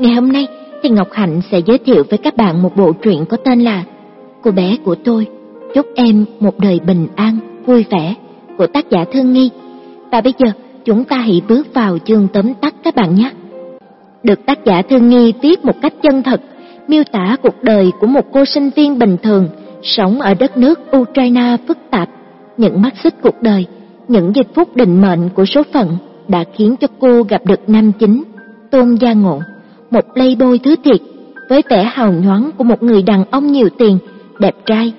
Ngày hôm nay thì Ngọc Hạnh sẽ giới thiệu với các bạn một bộ truyện có tên là Cô bé của tôi, chúc em một đời bình an, vui vẻ của tác giả Thương Nghi. Và bây giờ chúng ta hãy bước vào chương tóm tắt các bạn nhé. Được tác giả Thương Nghi viết một cách chân thật, miêu tả cuộc đời của một cô sinh viên bình thường sống ở đất nước Ukraine phức tạp, những mắt xích cuộc đời, những giây phút định mệnh của số phận đã khiến cho cô gặp được nam chính Tôn Gia Ngộ, một playboy thứ thiệt với vẻ hào nhoáng của một người đàn ông nhiều tiền, đẹp trai.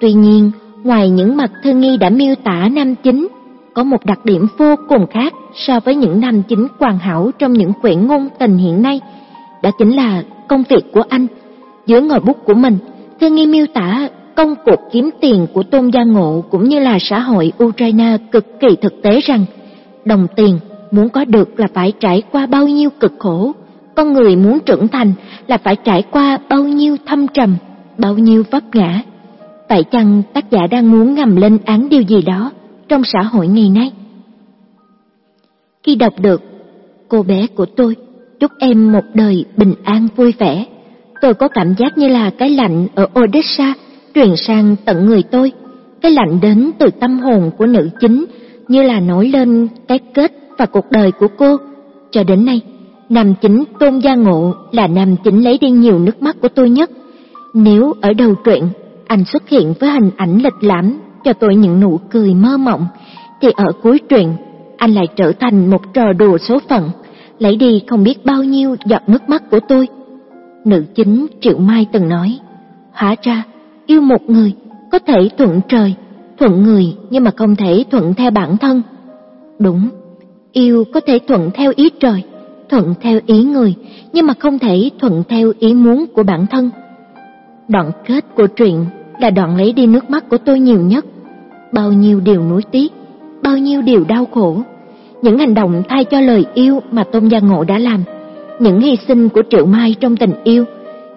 Tuy nhiên, ngoài những mặt Thư Nghi đã miêu tả nam chính, có một đặc điểm vô cùng khác so với những nam chính hoàn hảo trong những quyển ngôn tình hiện nay, đó chính là công việc của anh. Dưới ngòi bút của mình, Thư Nghi miêu tả công cuộc kiếm tiền của Tôn Gia Ngộ cũng như là xã hội Ukraine cực kỳ thực tế rằng đồng tiền muốn có được là phải trải qua bao nhiêu cực khổ, con người muốn trưởng thành là phải trải qua bao nhiêu thâm trầm, bao nhiêu vấp ngã. Phải chăng tác giả đang muốn ngầm lên án điều gì đó trong xã hội ngày nay? Khi đọc được cô bé của tôi, chúc em một đời bình an vui vẻ, tôi có cảm giác như là cái lạnh ở Odessa truyền sang tận người tôi, cái lạnh đến từ tâm hồn của nữ chính như là nổi lên cái kết và cuộc đời của cô. Cho đến nay, nam chính Tôn Gia Ngộ là nam chính lấy đi nhiều nước mắt của tôi nhất. Nếu ở đầu truyện anh xuất hiện với hình ảnh lịch lãm cho tôi những nụ cười mơ mộng, thì ở cuối truyện anh lại trở thành một trò đùa số phận, lấy đi không biết bao nhiêu giọt nước mắt của tôi. Nữ chính Triệu Mai từng nói, hóa ra yêu một người có thể thuận trời, thuận người nhưng mà không thể thuận theo bản thân. Đúng, yêu có thể thuận theo ý trời, thuận theo ý người, nhưng mà không thể thuận theo ý muốn của bản thân. Đoạn kết của truyện là đoạn lấy đi nước mắt của tôi nhiều nhất. Bao nhiêu điều nuối tiếc, bao nhiêu điều đau khổ. Những hành động thay cho lời yêu mà Tôn Gia Ngộ đã làm, những hy sinh của Triệu Mai trong tình yêu,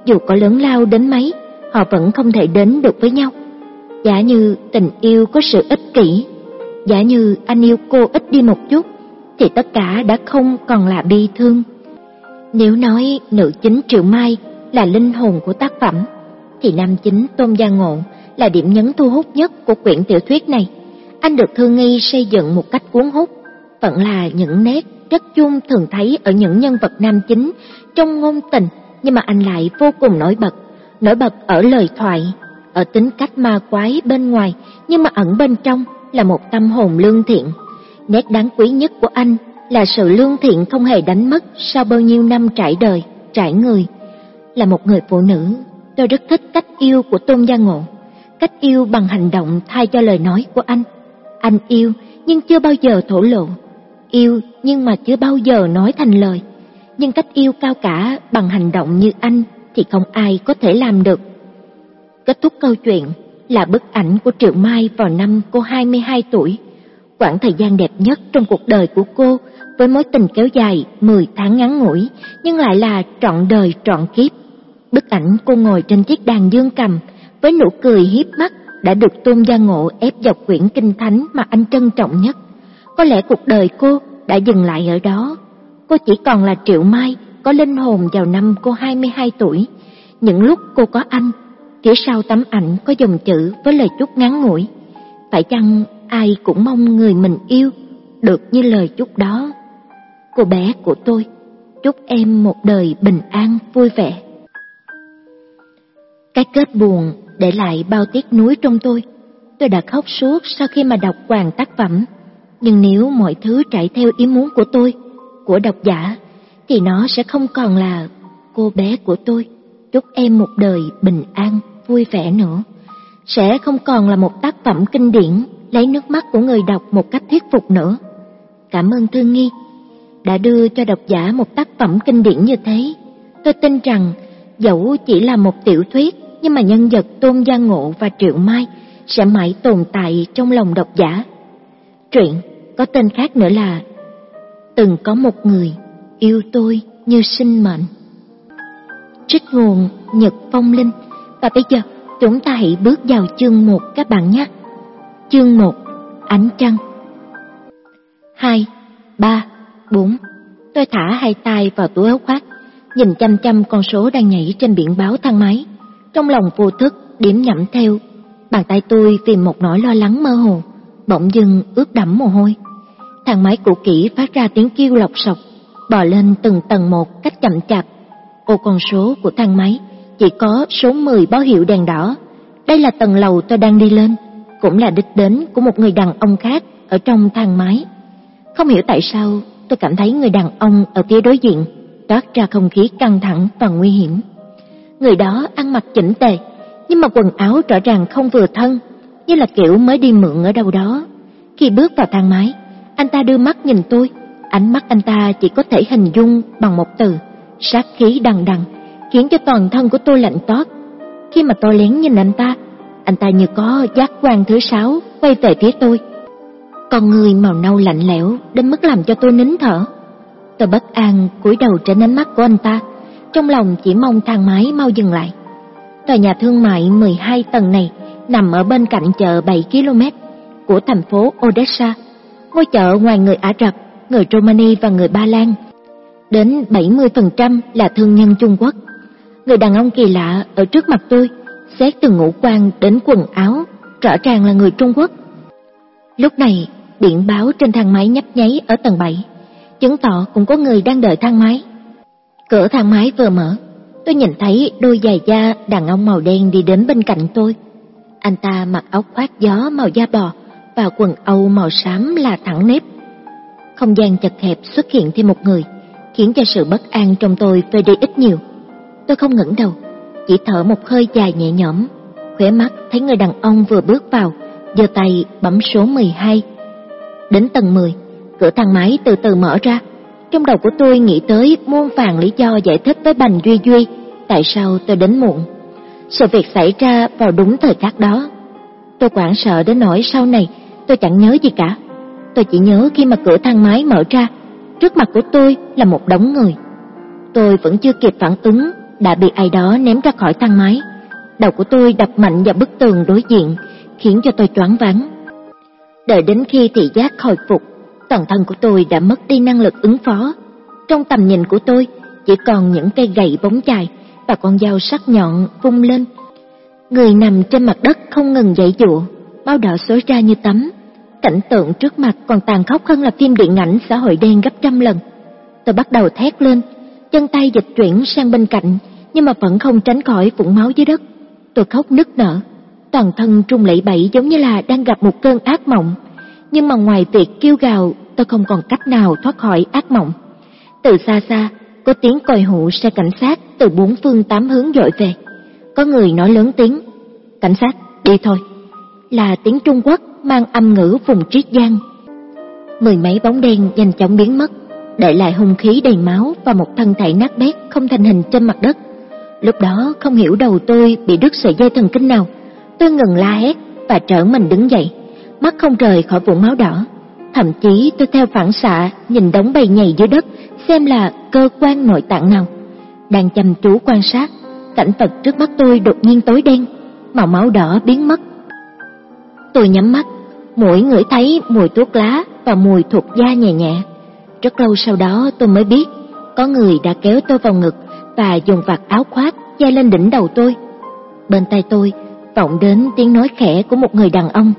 dù có lớn lao đến mấy, họ vẫn không thể đến được với nhau. Giả như tình yêu có sự ích kỷ, giả như anh yêu cô ít đi một chút, thì tất cả đã không còn là bi thương. Nếu nói nữ chính Triệu Mai là linh hồn của tác phẩm, thì nam chính Tôn Gia Ngộ là điểm nhấn thu hút nhất của quyển tiểu thuyết này. Anh được Thư Nghi xây dựng một cách cuốn hút, vẫn là những nét rất chung thường thấy ở những nhân vật nam chính trong ngôn tình, nhưng mà anh lại vô cùng nổi bật, nổi bật ở lời thoại, ở tính cách ma quái bên ngoài, nhưng mà ẩn bên trong là một tâm hồn lương thiện. Nét đáng quý nhất của anh là sự lương thiện không hề đánh mất sau bao nhiêu năm trải đời, trải người. Là một người phụ nữ, tôi rất thích cách yêu của Tôn Gia Ngộ, cách yêu bằng hành động thay cho lời nói của anh. Anh yêu nhưng chưa bao giờ thổ lộ, yêu nhưng mà chưa bao giờ nói thành lời. Nhưng cách yêu cao cả bằng hành động như anh thì không ai có thể làm được. Kết thúc câu chuyện là bức ảnh của Triệu Mai vào năm cô 22 tuổi quãng thời gian đẹp nhất trong cuộc đời của cô với mối tình kéo dài 10 tháng ngắn ngủi nhưng lại là trọn đời trọn kiếp. Bức ảnh cô ngồi trên chiếc đàn dương cầm với nụ cười hiếp mắt đã được Tôn Gia Ngộ ép dọc quyển kinh thánh mà anh trân trọng nhất. Có lẽ cuộc đời cô đã dừng lại ở đó. Cô chỉ còn là Triệu Mai, có linh hồn vào năm cô 22 tuổi. Những lúc cô có anh, phía sau tấm ảnh có dòng chữ với lời chúc ngắn ngủi. Phải chăng ai cũng mong người mình yêu được như lời chúc đó. Cô bé của tôi, chúc em một đời bình an vui vẻ. Cái kết buồn để lại bao tiếc nuối trong tôi. Tôi đã khóc suốt sau khi mà đọc hoàn tác phẩm. Nhưng nếu mọi thứ chạy theo ý muốn của tôi, của độc giả, thì nó sẽ không còn là cô bé của tôi. Chúc em một đời bình an, vui vẻ nữa. Sẽ không còn là một tác phẩm kinh điển lấy nước mắt của người đọc một cách thuyết phục nữa. Cảm ơn Thương Nghi đã đưa cho độc giả một tác phẩm kinh điển như thế. Tôi tin rằng dẫu chỉ là một tiểu thuyết, nhưng mà nhân vật Tôn Gia Ngộ và Triệu Mai sẽ mãi tồn tại trong lòng độc giả. Truyện có tên khác nữa là Từng có một người yêu tôi như sinh mệnh. Trích nguồn Nhật Phong Linh và bây giờ chúng ta hãy bước vào chương 1 các bạn nhé. Chương 1 Ánh trăng 2, 3, 4 Tôi thả hai tay vào túi áo khoác nhìn chăm chăm con số đang nhảy trên biển báo thang máy. Trong lòng vô thức điểm nhẩm theo, bàn tay tôi vì một nỗi lo lắng mơ hồ, bỗng dưng ướt đẫm mồ hôi. Thang máy cũ kỹ phát ra tiếng kêu lọc sọc, bò lên từng tầng một cách chậm chạp. Ô con số của thang máy chỉ có số 10 báo hiệu đèn đỏ. Đây là tầng lầu tôi đang đi lên, cũng là đích đến của một người đàn ông khác ở trong thang máy. Không hiểu tại sao tôi cảm thấy người đàn ông ở phía đối diện toát ra không khí căng thẳng và nguy hiểm. Người đó ăn mặc chỉnh tề, nhưng mà quần áo rõ ràng không vừa thân, như là kiểu mới đi mượn ở đâu đó. Khi bước vào thang máy, anh ta đưa mắt nhìn tôi, ánh mắt anh ta chỉ có thể hình dung bằng một từ, sát khí đằng đằng, khiến cho toàn thân của tôi lạnh toát. Khi mà tôi lén nhìn anh ta, anh ta như có giác quan thứ sáu quay về phía tôi. Con người màu nâu lạnh lẽo đến mức làm cho tôi nín thở. Tôi bất an cúi đầu trên ánh mắt của anh ta, trong lòng chỉ mong thang máy mau dừng lại. Tòa nhà thương mại 12 tầng này nằm ở bên cạnh chợ 7 km của thành phố Odessa. Ngôi chợ ngoài người Ả Rập, người Romani và người Ba Lan, đến 70% là thương nhân Trung Quốc. Người đàn ông kỳ lạ ở trước mặt tôi, xét từ ngũ quan đến quần áo, rõ ràng là người Trung Quốc. Lúc này, điện báo trên thang máy nhấp nháy ở tầng 7, chứng tỏ cũng có người đang đợi thang máy. Cửa thang máy vừa mở, tôi nhìn thấy đôi giày da đàn ông màu đen đi đến bên cạnh tôi. Anh ta mặc áo khoác gió màu da bò và quần âu màu xám là thẳng nếp. Không gian chật hẹp xuất hiện thêm một người, khiến cho sự bất an trong tôi vơi đi ít nhiều. Tôi không ngẩng đầu, chỉ thở một hơi dài nhẹ nhõm, khóe mắt thấy người đàn ông vừa bước vào, giơ tay bấm số 12. Đến tầng 10, cửa thang máy từ từ mở ra. Trong đầu của tôi nghĩ tới muôn vàng lý do giải thích với Bành Duy Duy tại sao tôi đến muộn. Sự việc xảy ra vào đúng thời khắc đó. Tôi hoảng sợ đến nỗi sau này tôi chẳng nhớ gì cả. Tôi chỉ nhớ khi mà cửa thang máy mở ra, trước mặt của tôi là một đống người. Tôi vẫn chưa kịp phản ứng, đã bị ai đó ném ra khỏi thang máy. Đầu của tôi đập mạnh vào bức tường đối diện, khiến cho tôi choáng váng. Đợi đến khi thị giác hồi phục, toàn thân của tôi đã mất đi năng lực ứng phó. Trong tầm nhìn của tôi chỉ còn những cây gậy bóng chày và con dao sắc nhọn vung lên. Người nằm trên mặt đất không ngừng giãy dụa, bao đỏ xối ra như tắm. Cảnh tượng trước mặt còn tàn khốc hơn là phim điện ảnh xã hội đen gấp trăm lần. Tôi bắt đầu thét lên, chân tay dịch chuyển sang bên cạnh, nhưng mà vẫn không tránh khỏi vũng máu dưới đất. Tôi khóc nức nở, toàn thân trung lẫy bẫy giống như là đang gặp một cơn ác mộng. Nhưng mà ngoài việc kêu gào, tôi không còn cách nào thoát khỏi ác mộng. Từ xa xa, có tiếng còi hụ xe cảnh sát từ bốn phương tám hướng dội về. Có người nói lớn tiếng, cảnh sát, đi thôi. Là tiếng Trung Quốc mang âm ngữ vùng Triết Giang. Mười mấy bóng đen nhanh chóng biến mất, để lại hung khí đầy máu và một thân thể nát bét không thành hình trên mặt đất. Lúc đó không hiểu đầu tôi bị đứt sợi dây thần kinh nào, tôi ngừng la hét và trở mình đứng dậy, mắt không rời khỏi vũng máu đỏ. Thậm chí tôi theo phản xạ nhìn đống bầy nhầy dưới đất xem là cơ quan nội tạng nào. Đang chăm chú quan sát, cảnh vật trước mắt tôi đột nhiên tối đen, màu máu đỏ biến mất. Tôi nhắm mắt, mũi ngửi thấy mùi thuốc lá và mùi thuộc da nhẹ nhẹ. Rất lâu sau đó tôi mới biết, có người đã kéo tôi vào ngực và dùng vạt áo khoác che lên đỉnh đầu tôi. Bên tay tôi vọng đến tiếng nói khẽ của một người đàn ông.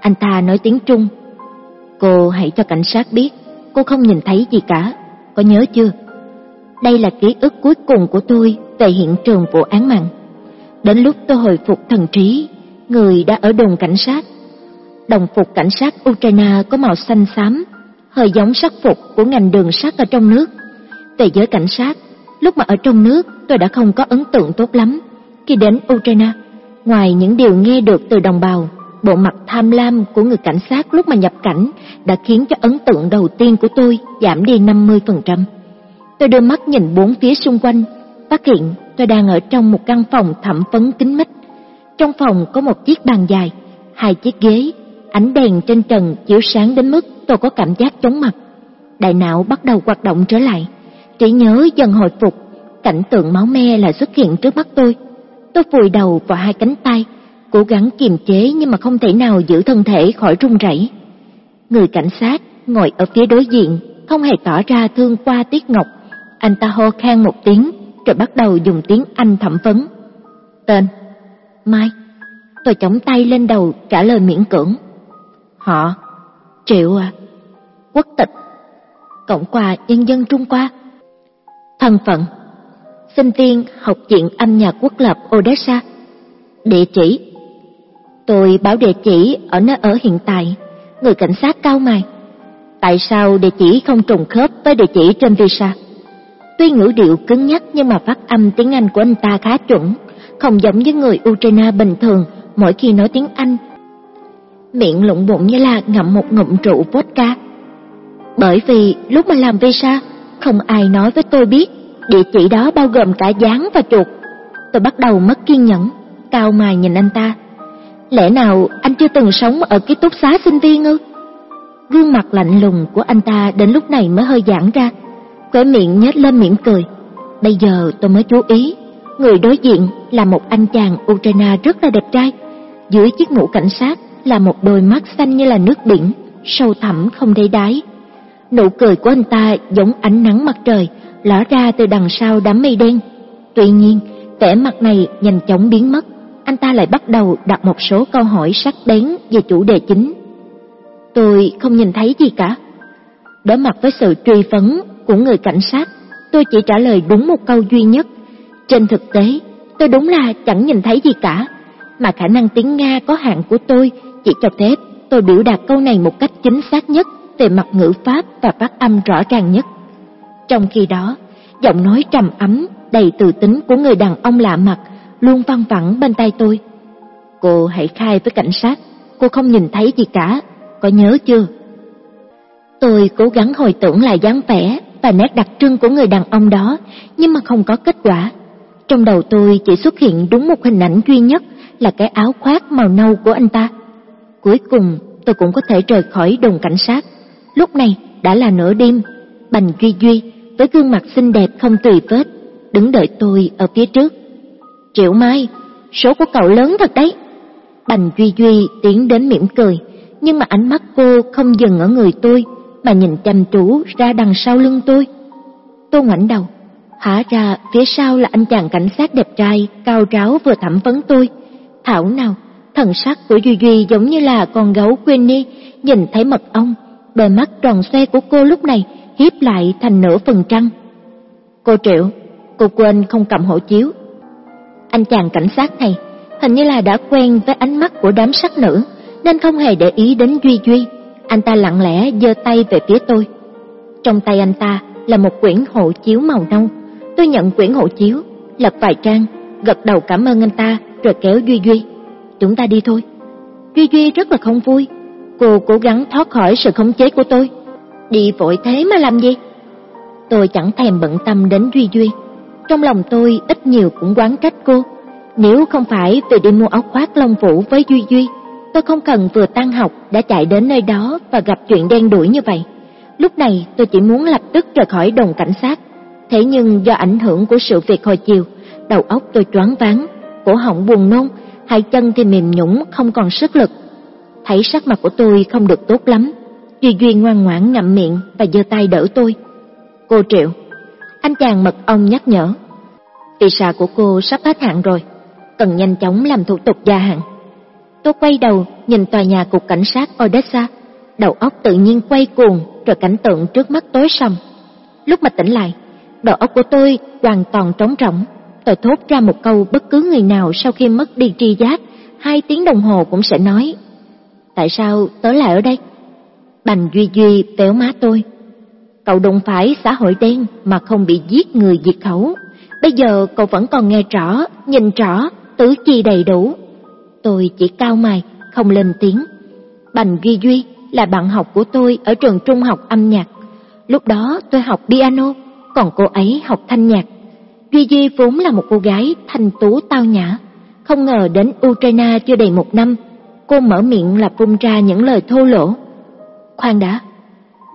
Anh ta nói tiếng Trung. Cô hãy cho cảnh sát biết, cô không nhìn thấy gì cả, có nhớ chưa? Đây là ký ức cuối cùng của tôi về hiện trường vụ án mạng. Đến lúc tôi hồi phục thần trí, người đã ở đồn cảnh sát. Đồng phục cảnh sát Ukraine có màu xanh xám, hơi giống sắc phục của ngành đường sắt ở trong nước. Về giới cảnh sát, lúc mà ở trong nước tôi đã không có ấn tượng tốt lắm. Khi đến Ukraine, ngoài những điều nghe được từ đồng bào, bộ mặt tham lam của người cảnh sát lúc mà nhập cảnh đã khiến cho ấn tượng đầu tiên của tôi giảm đi 50%. Tôi đưa mắt nhìn bốn phía xung quanh, phát hiện tôi đang ở trong một căn phòng thẩm vấn kín mít. Trong phòng có một chiếc bàn dài, hai chiếc ghế, ánh đèn trên trần chiếu sáng đến mức tôi có cảm giác chóng mặt. Đại não bắt đầu hoạt động trở lại, trí nhớ dần hồi phục, cảnh tượng máu me lại xuất hiện trước mắt tôi. Tôi vùi đầu vào hai cánh tay, cố gắng kiềm chế nhưng mà không thể nào giữ thân thể khỏi run rẩy. Người cảnh sát ngồi ở phía đối diện, không hề tỏ ra thương qua Tiết Ngọc. Anh ta hô khan một tiếng, rồi bắt đầu dùng tiếng Anh thẩm vấn. Tên? Mai. Tôi chống tay lên đầu trả lời miễn cưỡng. Họ? Triệu à? Quốc tịch? Cộng hòa Nhân dân Trung Hoa? Thân phận? Sinh viên học viện âm nhạc quốc lập Odessa? Địa chỉ? Tôi báo địa chỉ ở nơi ở hiện tại. Người cảnh sát cao mày. Tại sao địa chỉ không trùng khớp với địa chỉ trên visa? Tuy ngữ điệu cứng nhắc nhưng mà phát âm tiếng Anh của anh ta khá chuẩn, không giống với người Ukraine bình thường mỗi khi nói tiếng Anh. Miệng lụng bụng như là ngậm một ngụm rượu vodka. Bởi vì lúc mà làm visa, không ai nói với tôi biết địa chỉ đó bao gồm cả gián và chuột. Tôi bắt đầu mất kiên nhẫn, cao mài nhìn anh ta. Lẽ nào anh chưa từng sống ở ký túc xá sinh viên ư? Gương mặt lạnh lùng của anh ta đến lúc này mới hơi giãn ra, khóe miệng nhếch lên mỉm cười. Bây giờ tôi mới chú ý, người đối diện là một anh chàng Ukraine rất là đẹp trai. Dưới chiếc mũ cảnh sát là một đôi mắt xanh như là nước biển, sâu thẳm không đáy đáy. Nụ cười của anh ta giống ánh nắng mặt trời, ló ra từ đằng sau đám mây đen. Tuy nhiên, vẻ mặt này nhanh chóng biến mất, anh ta lại bắt đầu đặt một số câu hỏi sắc bén về chủ đề chính. Tôi không nhìn thấy gì cả. Đối mặt với sự truy vấn của người cảnh sát, tôi chỉ trả lời đúng một câu duy nhất. Trên thực tế, tôi đúng là chẳng nhìn thấy gì cả, mà khả năng tiếng Nga có hạn của tôi chỉ cho phép tôi biểu đạt câu này một cách chính xác nhất về mặt ngữ pháp và phát âm rõ ràng nhất. Trong khi đó, giọng nói trầm ấm, đầy từ tính của người đàn ông lạ mặt luôn văng vẳng bên tai tôi. Cô hãy khai với cảnh sát, cô không nhìn thấy gì cả, có nhớ chưa? Tôi cố gắng hồi tưởng lại dáng vẻ và nét đặc trưng của người đàn ông đó, nhưng mà không có kết quả. Trong đầu tôi chỉ xuất hiện đúng một hình ảnh duy nhất là cái áo khoác màu nâu của anh ta. Cuối cùng, tôi cũng có thể rời khỏi đồn cảnh sát. Lúc này đã là nửa đêm, Bành Duy Duy với gương mặt xinh đẹp không tùy vết, đứng đợi tôi ở phía trước. Triệu Mai, số của cậu lớn thật đấy. Bành Duy Duy tiến đến mỉm cười, nhưng mà ánh mắt cô không dừng ở người tôi, mà nhìn chăm chú ra đằng sau lưng tôi. Tôi ngoảnh đầu, hóa ra phía sau là anh chàng cảnh sát đẹp trai, cao ráo vừa thẩm vấn tôi. Thảo nào, thần sắc của Duy Duy giống như là con gấu Queenie nhìn thấy mật ong, đôi mắt tròn xe của cô lúc này hiếp lại thành nửa phần trăng. Cô Triệu, cô quên không cầm hộ chiếu. Anh chàng cảnh sát này hình như là đã quen với ánh mắt của đám sắc nữ, nên không hề để ý đến Duy Duy. Anh ta lặng lẽ giơ tay về phía tôi. Trong tay anh ta là một quyển hộ chiếu màu nâu. Tôi nhận quyển hộ chiếu, lật vài trang, gật đầu cảm ơn anh ta rồi kéo Duy Duy. Chúng ta đi thôi. Duy Duy rất là không vui. Cô cố gắng thoát khỏi sự khống chế của tôi. Đi vội thế mà làm gì? Tôi chẳng thèm bận tâm đến Duy Duy. Trong lòng tôi ít nhiều cũng quán trách cô. Nếu không phải vì đi mua áo khoác lông vũ với Duy Duy, tôi không cần vừa tan học đã chạy đến nơi đó và gặp chuyện đen đuổi như vậy. Lúc này tôi chỉ muốn lập tức rời khỏi đồn cảnh sát. Thế nhưng do ảnh hưởng của sự việc hồi chiều, đầu óc tôi choáng váng, cổ họng buồn nôn, hai chân thì mềm nhũn không còn sức lực. Thấy sắc mặt của tôi không được tốt lắm, Duy Duy ngoan ngoãn ngậm miệng và giơ tay đỡ tôi. Cô Triệu, anh chàng mật ong nhắc nhở. Visa của cô sắp hết hạn rồi, cần nhanh chóng làm thủ tục gia hạn. Tôi quay đầu nhìn tòa nhà cục cảnh sát Odessa, đầu óc tự nhiên quay cuồng rồi cảnh tượng trước mắt tối sầm. Lúc mà tỉnh lại, đầu óc của tôi hoàn toàn trống rỗng. Tôi thốt ra một câu bất cứ người nào sau khi mất đi tri giác, hai tiếng đồng hồ cũng sẽ nói. Tại sao tớ lại ở đây? Bành Duy Duy téo má tôi. Cậu đụng phải xã hội đen mà không bị giết người diệt khẩu. Bây giờ cậu vẫn còn nghe rõ, nhìn rõ, tứ chi đầy đủ. Tôi chỉ cao mày, không lên tiếng. Bành Duy Duy là bạn học của tôi ở trường trung học âm nhạc. Lúc đó tôi học piano, còn cô ấy học thanh nhạc. Duy Duy vốn là một cô gái thanh tú tao nhã. Không ngờ đến Ukraine chưa đầy một năm, cô mở miệng là phun ra những lời thô lỗ. Khoan đã,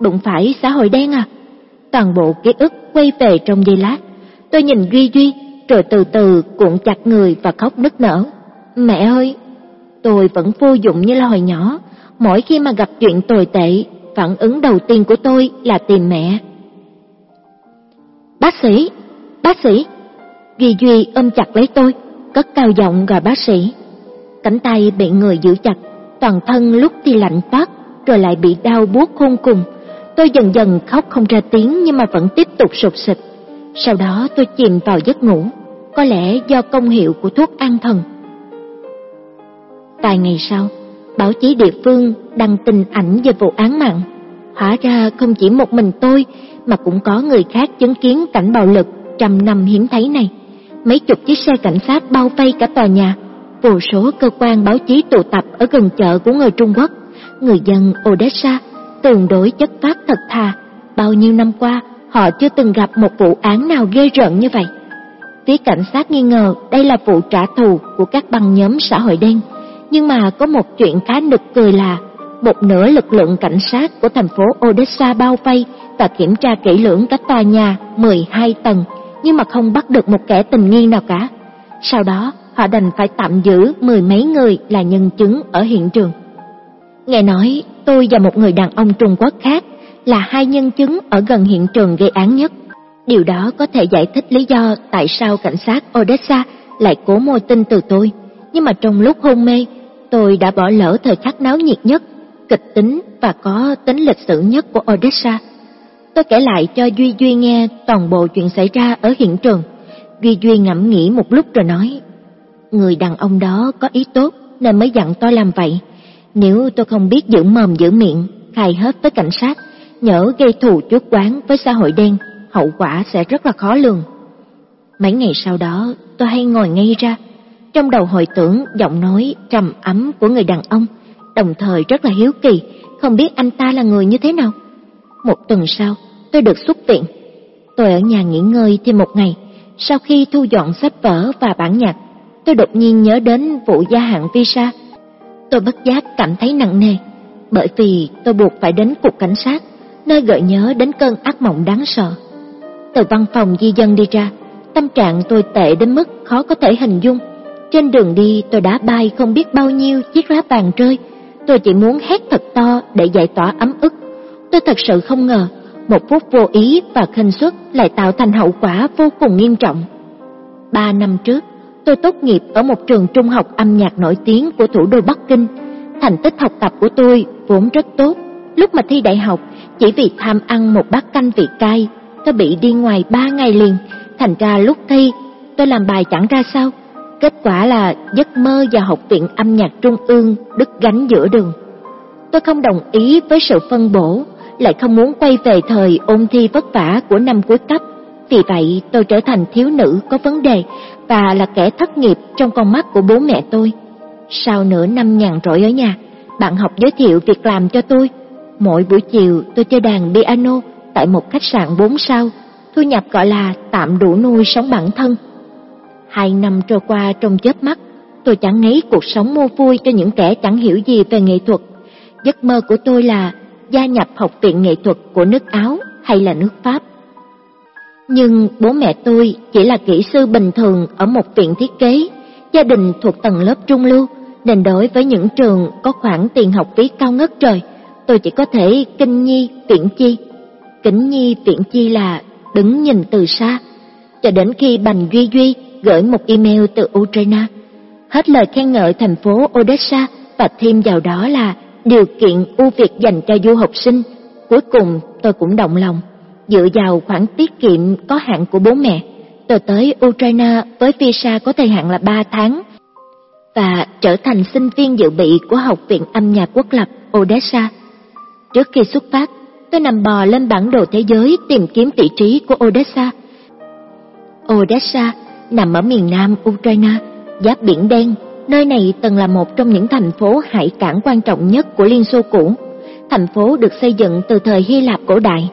đụng phải xã hội đen à? Toàn bộ ký ức quay về trong giây lát. Tôi nhìn Duy Duy, rồi từ từ cuộn chặt người và khóc nức nở. Mẹ ơi, tôi vẫn vô dụng như là hồi nhỏ. Mỗi khi mà gặp chuyện tồi tệ, phản ứng đầu tiên của tôi là tìm mẹ. Bác sĩ, bác sĩ, Duy Duy ôm chặt lấy tôi, cất cao giọng gọi bác sĩ. Cánh tay bị người giữ chặt, toàn thân lúc thì lạnh toát, rồi lại bị đau buốt khôn cùng. Tôi dần dần khóc không ra tiếng nhưng mà vẫn tiếp tục sụt sịch. Sau đó tôi chìm vào giấc ngủ, có lẽ do công hiệu của thuốc an thần. Vài ngày sau, báo chí địa phương đăng tin ảnh về vụ án mạng. Hóa ra không chỉ một mình tôi mà cũng có người khác chứng kiến cảnh bạo lực trăm năm hiếm thấy này. Mấy chục chiếc xe cảnh sát bao vây cả tòa nhà, vô số cơ quan báo chí tụ tập ở gần chợ của người Trung Quốc. Người dân Odessa tương đối chất phát thật thà, bao nhiêu năm qua họ chưa từng gặp một vụ án nào ghê rợn như vậy. Phía cảnh sát nghi ngờ đây là vụ trả thù của các băng nhóm xã hội đen, nhưng mà có một chuyện khá nực cười là một nửa lực lượng cảnh sát của thành phố Odessa bao vây và kiểm tra kỹ lưỡng các tòa nhà 12 tầng, nhưng mà không bắt được một kẻ tình nghi nào cả. Sau đó, họ đành phải tạm giữ mười mấy người là nhân chứng ở hiện trường. Nghe nói, tôi và một người đàn ông Trung Quốc khác là hai nhân chứng ở gần hiện trường gây án nhất. Điều đó có thể giải thích lý do tại sao cảnh sát Odessa lại cố môi tin từ tôi. Nhưng mà trong lúc hôn mê, tôi đã bỏ lỡ thời khắc náo nhiệt nhất, kịch tính và có tính lịch sử nhất của Odessa. Tôi kể lại cho Duy Duy nghe toàn bộ chuyện xảy ra ở hiện trường. Duy Duy ngẫm nghĩ một lúc rồi nói, người đàn ông đó có ý tốt nên mới dặn tôi làm vậy. Nếu tôi không biết giữ mồm giữ miệng, khai hết với cảnh sát, nhỡ gây thù chuốc quán với xã hội đen, hậu quả sẽ rất là khó lường. Mấy ngày sau đó, tôi hay ngồi ngay ra, trong đầu hồi tưởng giọng nói trầm ấm của người đàn ông, đồng thời rất là hiếu kỳ, không biết anh ta là người như thế nào. Một tuần sau, tôi được xuất viện. Tôi ở nhà nghỉ ngơi thêm một ngày, sau khi thu dọn sách vở và bản nhạc, tôi đột nhiên nhớ đến vụ gia hạn visa. Tôi bất giác cảm thấy nặng nề, bởi vì tôi buộc phải đến cục cảnh sát, nơi gợi nhớ đến cơn ác mộng đáng sợ. Từ văn phòng di dân đi ra, tâm trạng tôi tệ đến mức khó có thể hình dung. Trên đường đi tôi đã bay không biết bao nhiêu chiếc lá vàng rơi, tôi chỉ muốn hét thật to để giải tỏa ấm ức. Tôi thật sự không ngờ, một phút vô ý và khinh suất lại tạo thành hậu quả vô cùng nghiêm trọng. Ba năm trước, tôi tốt nghiệp ở một trường trung học âm nhạc nổi tiếng của thủ đô Bắc Kinh. Thành tích học tập của tôi vốn rất tốt. Lúc mà thi đại học, chỉ vì tham ăn một bát canh vị cay, tôi bị đi ngoài ba ngày liền. Thành ra lúc thi, tôi làm bài chẳng ra sao. Kết quả là giấc mơ vào học viện âm nhạc trung ương đứt gánh giữa đường. Tôi không đồng ý với sự phân bổ, lại không muốn quay về thời ôn thi vất vả của năm cuối cấp. Vì vậy, tôi trở thành thiếu nữ có vấn đề và là kẻ thất nghiệp trong con mắt của bố mẹ tôi. Sau nửa năm nhàn rỗi ở nhà, bạn học giới thiệu việc làm cho tôi. Mỗi buổi chiều tôi chơi đàn piano tại một khách sạn 4 sao, thu nhập gọi là tạm đủ nuôi sống bản thân. Hai năm trôi qua trong chớp mắt, tôi chẳng ngấy cuộc sống mua vui cho những kẻ chẳng hiểu gì về nghệ thuật. Giấc mơ của tôi là gia nhập học viện nghệ thuật của nước Áo hay là nước Pháp. Nhưng bố mẹ tôi chỉ là kỹ sư bình thường ở một viện thiết kế, gia đình thuộc tầng lớp trung lưu, nên đối với những trường có khoản tiền học phí cao ngất trời, tôi chỉ có thể kinh nhi, tiện chi. Kính nhi, tiện chi là đứng nhìn từ xa, cho đến khi Bành Duy Duy gửi một email từ Ukraine. Hết lời khen ngợi thành phố Odessa và thêm vào đó là điều kiện ưu việt dành cho du học sinh. Cuối cùng tôi cũng động lòng, dựa vào khoản tiết kiệm có hạn của bố mẹ, tôi tới Ukraine với visa có thời hạn là 3 tháng và trở thành sinh viên dự bị của Học viện âm nhạc quốc lập Odessa. Trước khi xuất phát, tôi nằm bò lên bản đồ thế giới tìm kiếm vị trí của Odessa. Odessa nằm ở miền nam Ukraine, giáp biển đen Nơi này từng là một trong những thành phố hải cảng quan trọng nhất của Liên Xô cũ. Thành phố được xây dựng từ thời Hy Lạp cổ đại.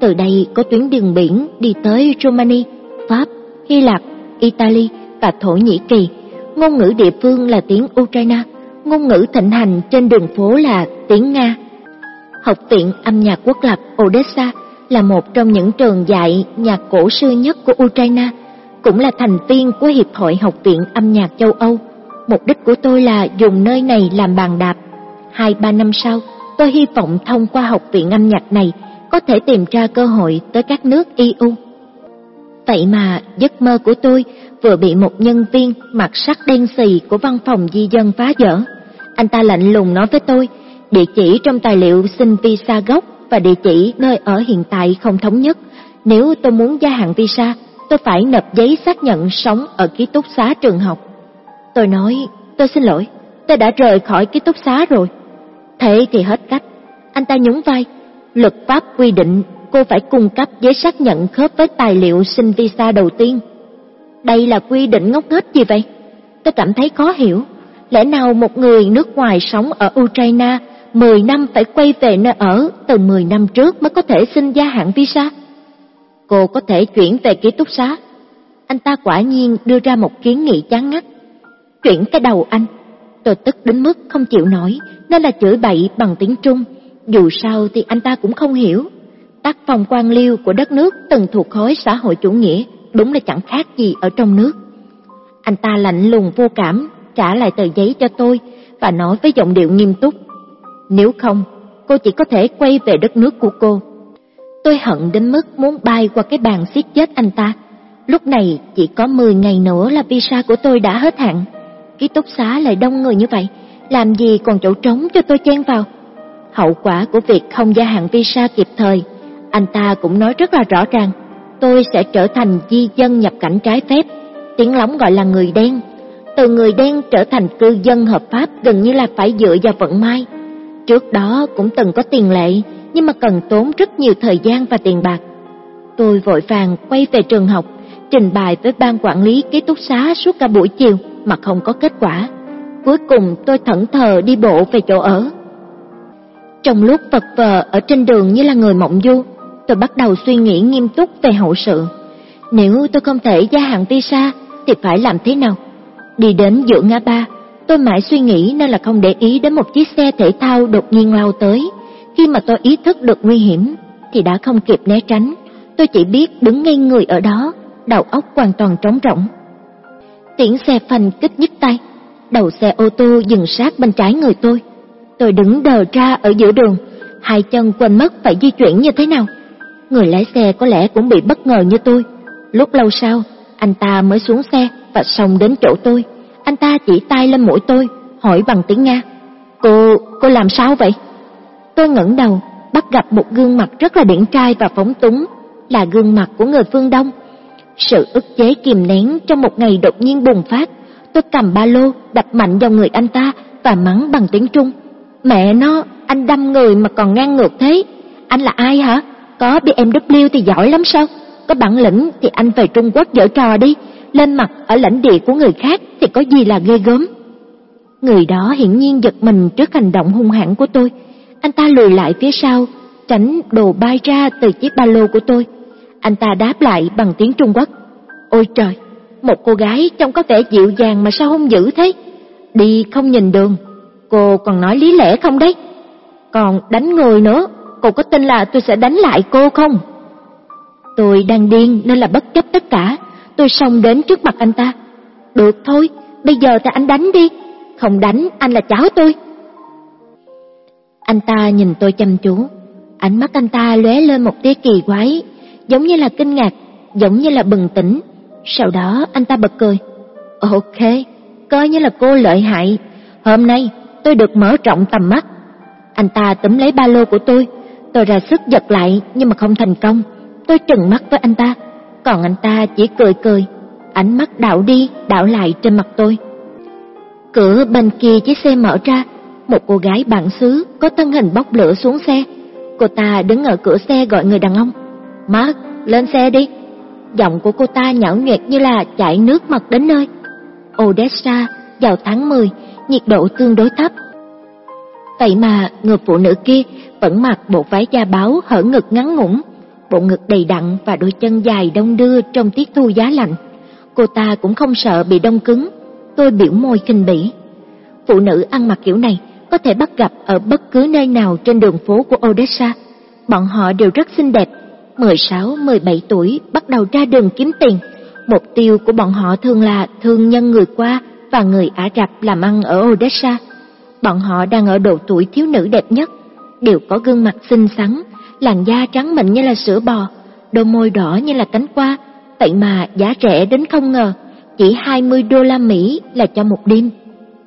Từ đây có tuyến đường biển đi tới Romania, Pháp, Hy Lạp, Italy và Thổ Nhĩ Kỳ. Ngôn ngữ địa phương là tiếng Ukraine, ngôn ngữ thịnh hành trên đường phố là tiếng Nga. Học viện âm nhạc quốc lập Odessa là một trong những trường dạy nhạc cổ xưa nhất của Ukraine, cũng là thành viên của Hiệp hội Học viện âm nhạc châu Âu. Mục đích của tôi là dùng nơi này làm bàn đạp. Hai ba năm sau, tôi hy vọng thông qua học viện âm nhạc này có thể tìm ra cơ hội tới các nước EU. Vậy mà giấc mơ của tôi vừa bị một nhân viên mặc sắc đen xì của văn phòng di dân phá vỡ. Anh ta lạnh lùng nói với tôi, địa chỉ trong tài liệu xin visa gốc và địa chỉ nơi ở hiện tại không thống nhất. Nếu tôi muốn gia hạn visa, tôi phải nộp giấy xác nhận sống ở ký túc xá trường học. Tôi nói, tôi xin lỗi, tôi đã rời khỏi ký túc xá rồi. Thế thì hết cách. Anh ta nhún vai, luật pháp quy định cô phải cung cấp giấy xác nhận khớp với tài liệu xin visa đầu tiên. Đây là quy định ngốc nghếch gì vậy? Tôi cảm thấy khó hiểu. Lẽ nào một người nước ngoài sống ở Ukraine 10 năm phải quay về nơi ở từ 10 năm trước mới có thể xin gia hạn visa? Cô có thể chuyển về ký túc xá. Anh ta quả nhiên đưa ra một kiến nghị chán ngắt. Chuyển cái đầu anh. Tôi tức đến mức không chịu nổi, nên là chửi bậy bằng tiếng Trung. Dù sao thì anh ta cũng không hiểu. Tác phong quan liêu của đất nước từng thuộc khối xã hội chủ nghĩa, đúng là chẳng khác gì ở trong nước. Anh ta lạnh lùng vô cảm, trả lại tờ giấy cho tôi và nói với giọng điệu nghiêm túc. Nếu không, cô chỉ có thể quay về đất nước của cô. Tôi hận đến mức muốn bay qua cái bàn xiết chết anh ta. Lúc này chỉ có 10 ngày nữa là visa của tôi đã hết hạn. Ký túc xá lại đông người như vậy, làm gì còn chỗ trống cho tôi chen vào. Hậu quả của việc không gia hạn visa kịp thời, anh ta cũng nói rất là rõ ràng, tôi sẽ trở thành di dân nhập cảnh trái phép, tiếng lóng gọi là người đen. Từ người đen trở thành cư dân hợp pháp gần như là phải dựa vào vận may. Trước đó cũng từng có tiền lệ, nhưng mà cần tốn rất nhiều thời gian và tiền bạc. Tôi vội vàng quay về trường học, trình bày với ban quản lý ký túc xá suốt cả buổi chiều mà không có kết quả. Cuối cùng tôi thẫn thờ đi bộ về chỗ ở. Trong lúc vật vờ ở trên đường như là người mộng du, tôi bắt đầu suy nghĩ nghiêm túc về hậu sự. Nếu tôi không thể gia hạn visa thì phải làm thế nào? Đi đến giữa ngã ba, tôi mãi suy nghĩ nên là không để ý đến một chiếc xe thể thao đột nhiên lao tới. Khi mà tôi ý thức được nguy hiểm thì đã không kịp né tránh, tôi chỉ biết đứng ngay người ở đó, đầu óc hoàn toàn trống rỗng. Tiếng xe phanh kích nhích tay, đầu xe ô tô dừng sát bên trái người tôi. Tôi đứng đờ ra ở giữa đường, hai chân quên mất phải di chuyển như thế nào. Người lái xe có lẽ cũng bị bất ngờ như tôi. Lúc lâu sau, anh ta mới xuống xe và xông đến chỗ tôi. Anh ta chỉ tay lên mũi tôi, hỏi bằng tiếng Nga. Cô, cô làm sao vậy? Tôi ngẩng đầu, bắt gặp một gương mặt rất là điển trai và phóng túng, là gương mặt của người phương Đông. Sự ức chế kìm nén trong một ngày đột nhiên bùng phát, tôi cầm ba lô đập mạnh vào người anh ta và mắng bằng tiếng Trung. Mẹ nó, anh đâm người mà còn ngang ngược thế. Anh là ai hả? Có BMW thì giỏi lắm sao? Có bản lĩnh thì anh về Trung Quốc dở trò đi, lên mặt ở lãnh địa của người khác thì có gì là ghê gớm. Người đó hiển nhiên giật mình trước hành động hung hãn của tôi. Anh ta lùi lại phía sau, tránh đồ bay ra từ chiếc ba lô của tôi. Anh ta đáp lại bằng tiếng Trung Quốc. Ôi trời, một cô gái trông có vẻ dịu dàng mà sao hung dữ thế? Đi không nhìn đường, cô còn nói lý lẽ không đấy? Còn đánh người nữa, cô có tin là tôi sẽ đánh lại cô không? Tôi đang điên nên là bất chấp tất cả, tôi xông đến trước mặt anh ta. Được thôi, bây giờ thì anh đánh đi, không đánh anh là cháu tôi. Anh ta nhìn tôi chăm chú, ánh mắt anh ta lóe lên một tia kỳ quái, giống như là kinh ngạc, giống như là bừng tỉnh. Sau đó anh ta bật cười. Ok, coi như là cô lợi hại, hôm nay tôi được mở rộng tầm mắt. Anh ta túm lấy ba lô của tôi, tôi ra sức giật lại nhưng mà không thành công. Tôi trừng mắt với anh ta, còn anh ta chỉ cười cười, ánh mắt đảo đi, đảo lại trên mặt tôi. Cửa bên kia chiếc xe mở ra, một cô gái bản xứ có thân hình bốc lửa xuống xe. Cô ta đứng ở cửa xe gọi người đàn ông. Mark, lên xe đi. Giọng của cô ta nhão nhẹt như là chảy nước mặt đến nơi. Odessa, vào tháng 10, nhiệt độ tương đối thấp. Vậy mà người phụ nữ kia vẫn mặc bộ váy da báo hở ngực ngắn ngủn, bộ ngực đầy đặn và đôi chân dài đông đưa trong tiết thu giá lạnh. Cô ta cũng không sợ bị đông cứng, tôi biểu môi khinh bỉ. Phụ nữ ăn mặc kiểu này có thể bắt gặp ở bất cứ nơi nào trên đường phố của Odessa. Bọn họ đều rất xinh đẹp, 16, 17 tuổi bắt đầu ra đường kiếm tiền. Mục tiêu của bọn họ thường là thương nhân người qua và người Ả Rập làm ăn ở Odessa. Bọn họ đang ở độ tuổi thiếu nữ đẹp nhất, đều có gương mặt xinh xắn, làn da trắng mịn như là sữa bò, đôi môi đỏ như là cánh hoa, vậy mà giá rẻ đến không ngờ, chỉ 20 đô la Mỹ là cho một đêm.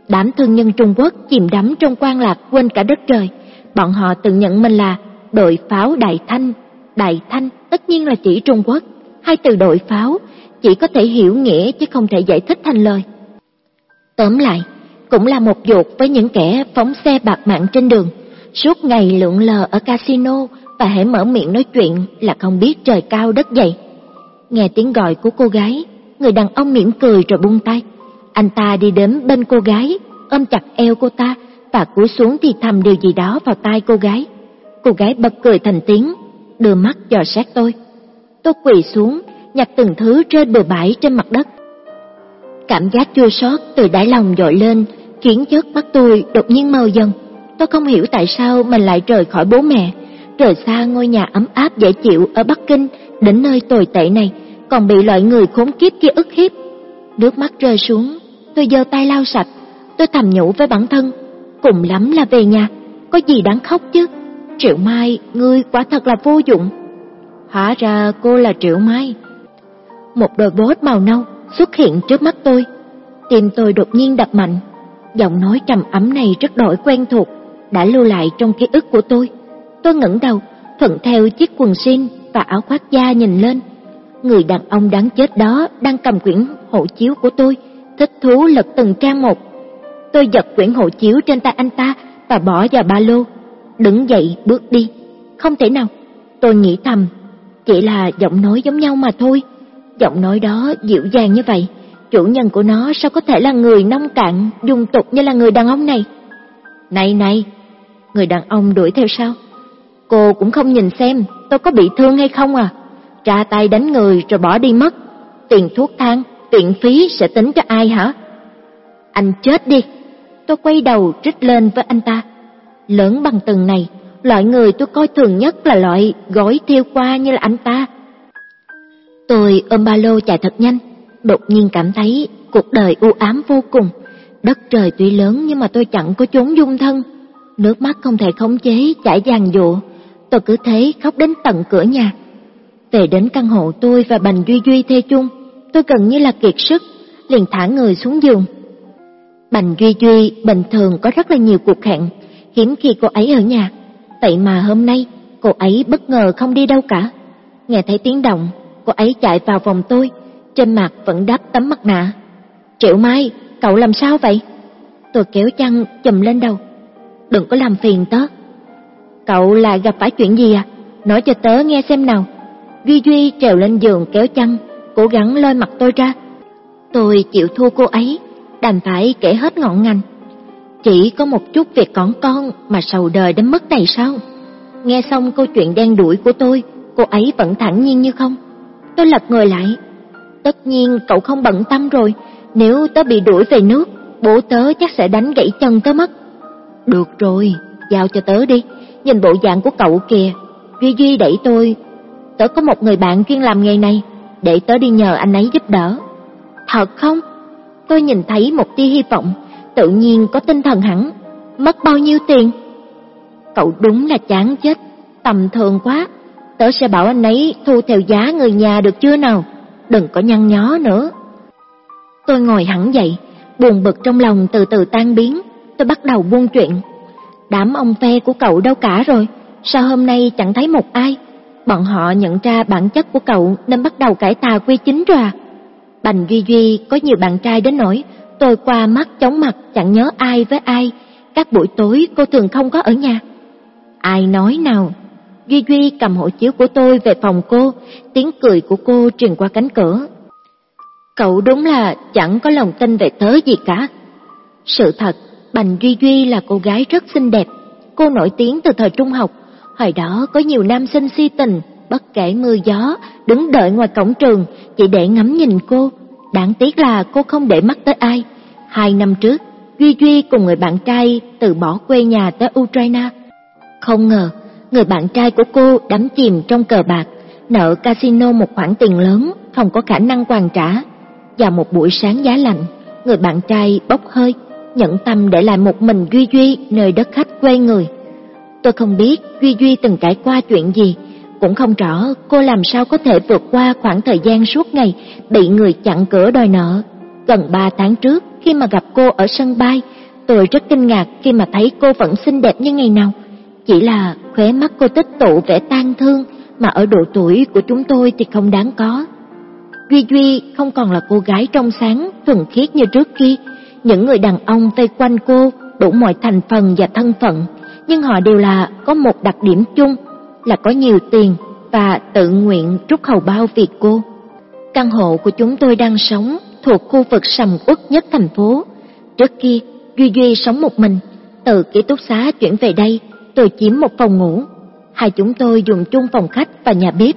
Đám thương nhân Trung Quốc chìm đắm trong quan lạc quên cả đất trời. Bọn họ tự nhận mình là đội pháo Đại Thanh. Đại Thanh tất nhiên là chỉ Trung Quốc. Hai từ đội pháo chỉ có thể hiểu nghĩa chứ không thể giải thích thành lời. Tóm lại, cũng là một dột với những kẻ phóng xe bạc mạng trên đường, suốt ngày lượn lờ ở casino và hãy mở miệng nói chuyện là không biết trời cao đất dày. Nghe tiếng gọi của cô gái, người đàn ông mỉm cười rồi buông tay. Anh ta đi đến bên cô gái, ôm chặt eo cô ta và cúi xuống thì thầm điều gì đó vào tai cô gái. Cô gái bật cười thành tiếng, đưa mắt dò xét tôi. Tôi quỳ xuống, nhặt từng thứ trên bờ bãi trên mặt đất. Cảm giác chua xót từ đáy lòng dội lên, khiến chất mắt tôi đột nhiên mờ dần. Tôi không hiểu tại sao mình lại rời khỏi bố mẹ, rời xa ngôi nhà ấm áp dễ chịu ở Bắc Kinh đến nơi tồi tệ này, còn bị loại người khốn kiếp kia ức hiếp. Nước mắt rơi xuống, tôi giơ tay lau sạch, tôi thầm nhủ với bản thân, cùng lắm là về nhà, có gì đáng khóc chứ. Triệu Mai, ngươi quả thật là vô dụng. Hóa ra cô là Triệu Mai. Một đôi bốt màu nâu xuất hiện trước mắt tôi. Tim tôi đột nhiên đập mạnh. Giọng nói trầm ấm này rất đổi quen thuộc, đã lưu lại trong ký ức của tôi. Tôi ngẩng đầu, thuận theo chiếc quần jean và áo khoác da nhìn lên. Người đàn ông đáng chết đó đang cầm quyển hộ chiếu của tôi, thích thú lật từng trang một. Tôi giật quyển hộ chiếu trên tay anh ta và bỏ vào ba lô, đứng dậy bước đi. Không thể nào, tôi nghĩ thầm, chỉ là giọng nói giống nhau mà thôi. Giọng nói đó dịu dàng như vậy, chủ nhân của nó sao có thể là người nông cạn, dung tục như là người đàn ông này? Này này, người đàn ông đuổi theo sau. Cô cũng không nhìn xem tôi có bị thương hay không à? Ra tay đánh người rồi bỏ đi mất. Tiền thuốc thang, tiện phí sẽ tính cho ai hả? Anh chết đi. Tôi quay đầu trích lên với anh ta. Lớn bằng từng này, loại người tôi coi thường nhất là loại gói thiêu qua như là anh ta. Tôi ôm ba lô chạy thật nhanh, đột nhiên cảm thấy cuộc đời u ám vô cùng. Đất trời tuy lớn nhưng mà tôi chẳng có chốn dung thân. Nước mắt không thể khống chế chảy dàn dụa. Tôi cứ thế khóc đến tận cửa nhà. Về đến căn hộ tôi và Bành Duy Duy thuê chung, tôi gần như là kiệt sức, liền thả người xuống giường. Bành Duy Duy bình thường có rất là nhiều cuộc hẹn, hiếm khi cô ấy ở nhà. Vậy mà hôm nay, cô ấy bất ngờ không đi đâu cả. Nghe thấy tiếng động, cô ấy chạy vào phòng tôi, trên mặt vẫn đắp tấm mặt nạ. Triệu Mai, cậu làm sao vậy? Tôi kéo chăn chùm lên đầu. Đừng có làm phiền tớ. Cậu lại gặp phải chuyện gì à? Nói cho tớ nghe xem nào. Duy Duy trèo lên giường kéo chăn, cố gắng lôi mặt tôi ra. Tôi chịu thua cô ấy, đành phải kể hết ngọn ngành. Chỉ có một chút việc còn con mà sầu đời đến mất này sao? Nghe xong câu chuyện đen đuổi của tôi, cô ấy vẫn thẳng nhiên như không. Tôi lật người lại. Tất nhiên cậu không bận tâm rồi, nếu tớ bị đuổi về nước, bố tớ chắc sẽ đánh gãy chân tớ mất. Được rồi, giao cho tớ đi, nhìn bộ dạng của cậu kìa. Duy Duy đẩy tôi, tớ có một người bạn chuyên làm nghề này, để tớ đi nhờ anh ấy giúp đỡ. Thật không? Tôi nhìn thấy một tia hy vọng, tự nhiên có tinh thần hẳn. Mất bao nhiêu tiền? Cậu đúng là chán chết, tầm thường quá. Tớ sẽ bảo anh ấy thu theo giá người nhà được chưa nào? Đừng có nhăn nhó nữa. Tôi ngồi hẳn dậy, buồn bực trong lòng từ từ tan biến, tôi bắt đầu buông chuyện. Đám ông phe của cậu đâu cả rồi, sao hôm nay chẳng thấy một ai? Bọn họ nhận ra bản chất của cậu nên bắt đầu cải tà quy chính rồi à? Bành Duy Duy có nhiều bạn trai đến nỗi tôi qua mắt chóng mặt chẳng nhớ ai với ai, các buổi tối cô thường không có ở nhà. Ai nói nào? Duy Duy cầm hộ chiếu của tôi về phòng cô, tiếng cười của cô truyền qua cánh cửa. Cậu đúng là chẳng có lòng tin về tớ gì cả. Sự thật, Bành Duy Duy là cô gái rất xinh đẹp, cô nổi tiếng từ thời trung học. Hồi đó có nhiều nam sinh si tình, bất kể mưa gió, đứng đợi ngoài cổng trường chỉ để ngắm nhìn cô. Đáng tiếc là cô không để mắt tới ai. Hai năm trước, Duy Duy cùng người bạn trai từ bỏ quê nhà tới Ukraine. Không ngờ, người bạn trai của cô đắm chìm trong cờ bạc, nợ casino một khoản tiền lớn, không có khả năng hoàn trả. Vào một buổi sáng giá lạnh, người bạn trai bốc hơi, nhẫn tâm để lại một mình Duy Duy nơi đất khách quê người. Tôi không biết Duy Duy từng trải qua chuyện gì, cũng không rõ cô làm sao có thể vượt qua khoảng thời gian suốt ngày bị người chặn cửa đòi nợ. Gần ba tháng trước, khi mà gặp cô ở sân bay, tôi rất kinh ngạc khi mà thấy cô vẫn xinh đẹp như ngày nào. Chỉ là khóe mắt cô tích tụ vẻ tang thương mà ở độ tuổi của chúng tôi thì không đáng có. Duy Duy không còn là cô gái trong sáng, thuần khiết như trước kia. Những người đàn ông vây quanh cô đủ mọi thành phần và thân phận, nhưng họ đều là có một đặc điểm chung là có nhiều tiền và tự nguyện rút hầu bao vì cô. Căn hộ của chúng tôi đang sống thuộc khu vực sầm uất nhất thành phố. Trước kia, Duy Duy sống một mình, từ ký túc xá chuyển về đây, tôi chiếm một phòng ngủ. Hai chúng tôi dùng chung phòng khách và nhà bếp.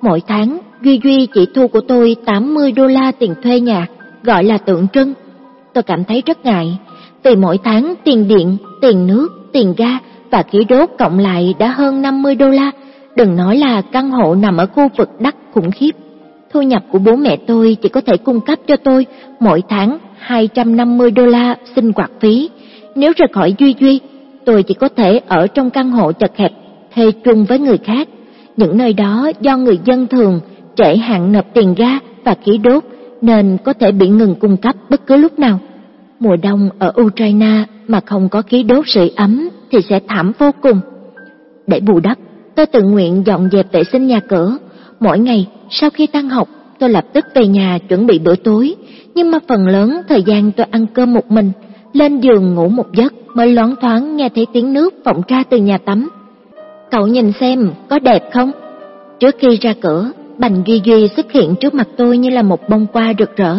Mỗi tháng, Duy Duy chỉ thu của tôi 80 đô la tiền thuê nhà, gọi là tượng trưng. Tôi cảm thấy rất ngại, vì mỗi tháng tiền điện, tiền nước, tiền ga và khí đốt cộng lại đã hơn 50 đô la, đừng nói là căn hộ nằm ở khu vực đắt khủng khiếp. Thu nhập của bố mẹ tôi chỉ có thể cung cấp cho tôi mỗi tháng 250 đô la sinh hoạt phí. Nếu rời khỏi Duy Duy, tôi chỉ có thể ở trong căn hộ chật hẹp, thuê chung với người khác. Những nơi đó do người dân thường trễ hạn nộp tiền ga và khí đốt nên có thể bị ngừng cung cấp bất cứ lúc nào. Mùa đông ở Ukraine mà không có khí đốt sưởi ấm thì sẽ thảm vô cùng. Để bù đắp, tôi tự nguyện dọn dẹp vệ sinh nhà cửa. Mỗi ngày sau khi tan học, tôi lập tức về nhà chuẩn bị bữa tối, nhưng mà phần lớn thời gian tôi ăn cơm một mình, lên giường ngủ một giấc mới loáng thoáng nghe thấy tiếng nước vọng ra từ nhà tắm. Cậu nhìn xem, có đẹp không? Trước khi ra cửa, Bành Duy Duy xuất hiện trước mặt tôi như là một bông hoa rực rỡ.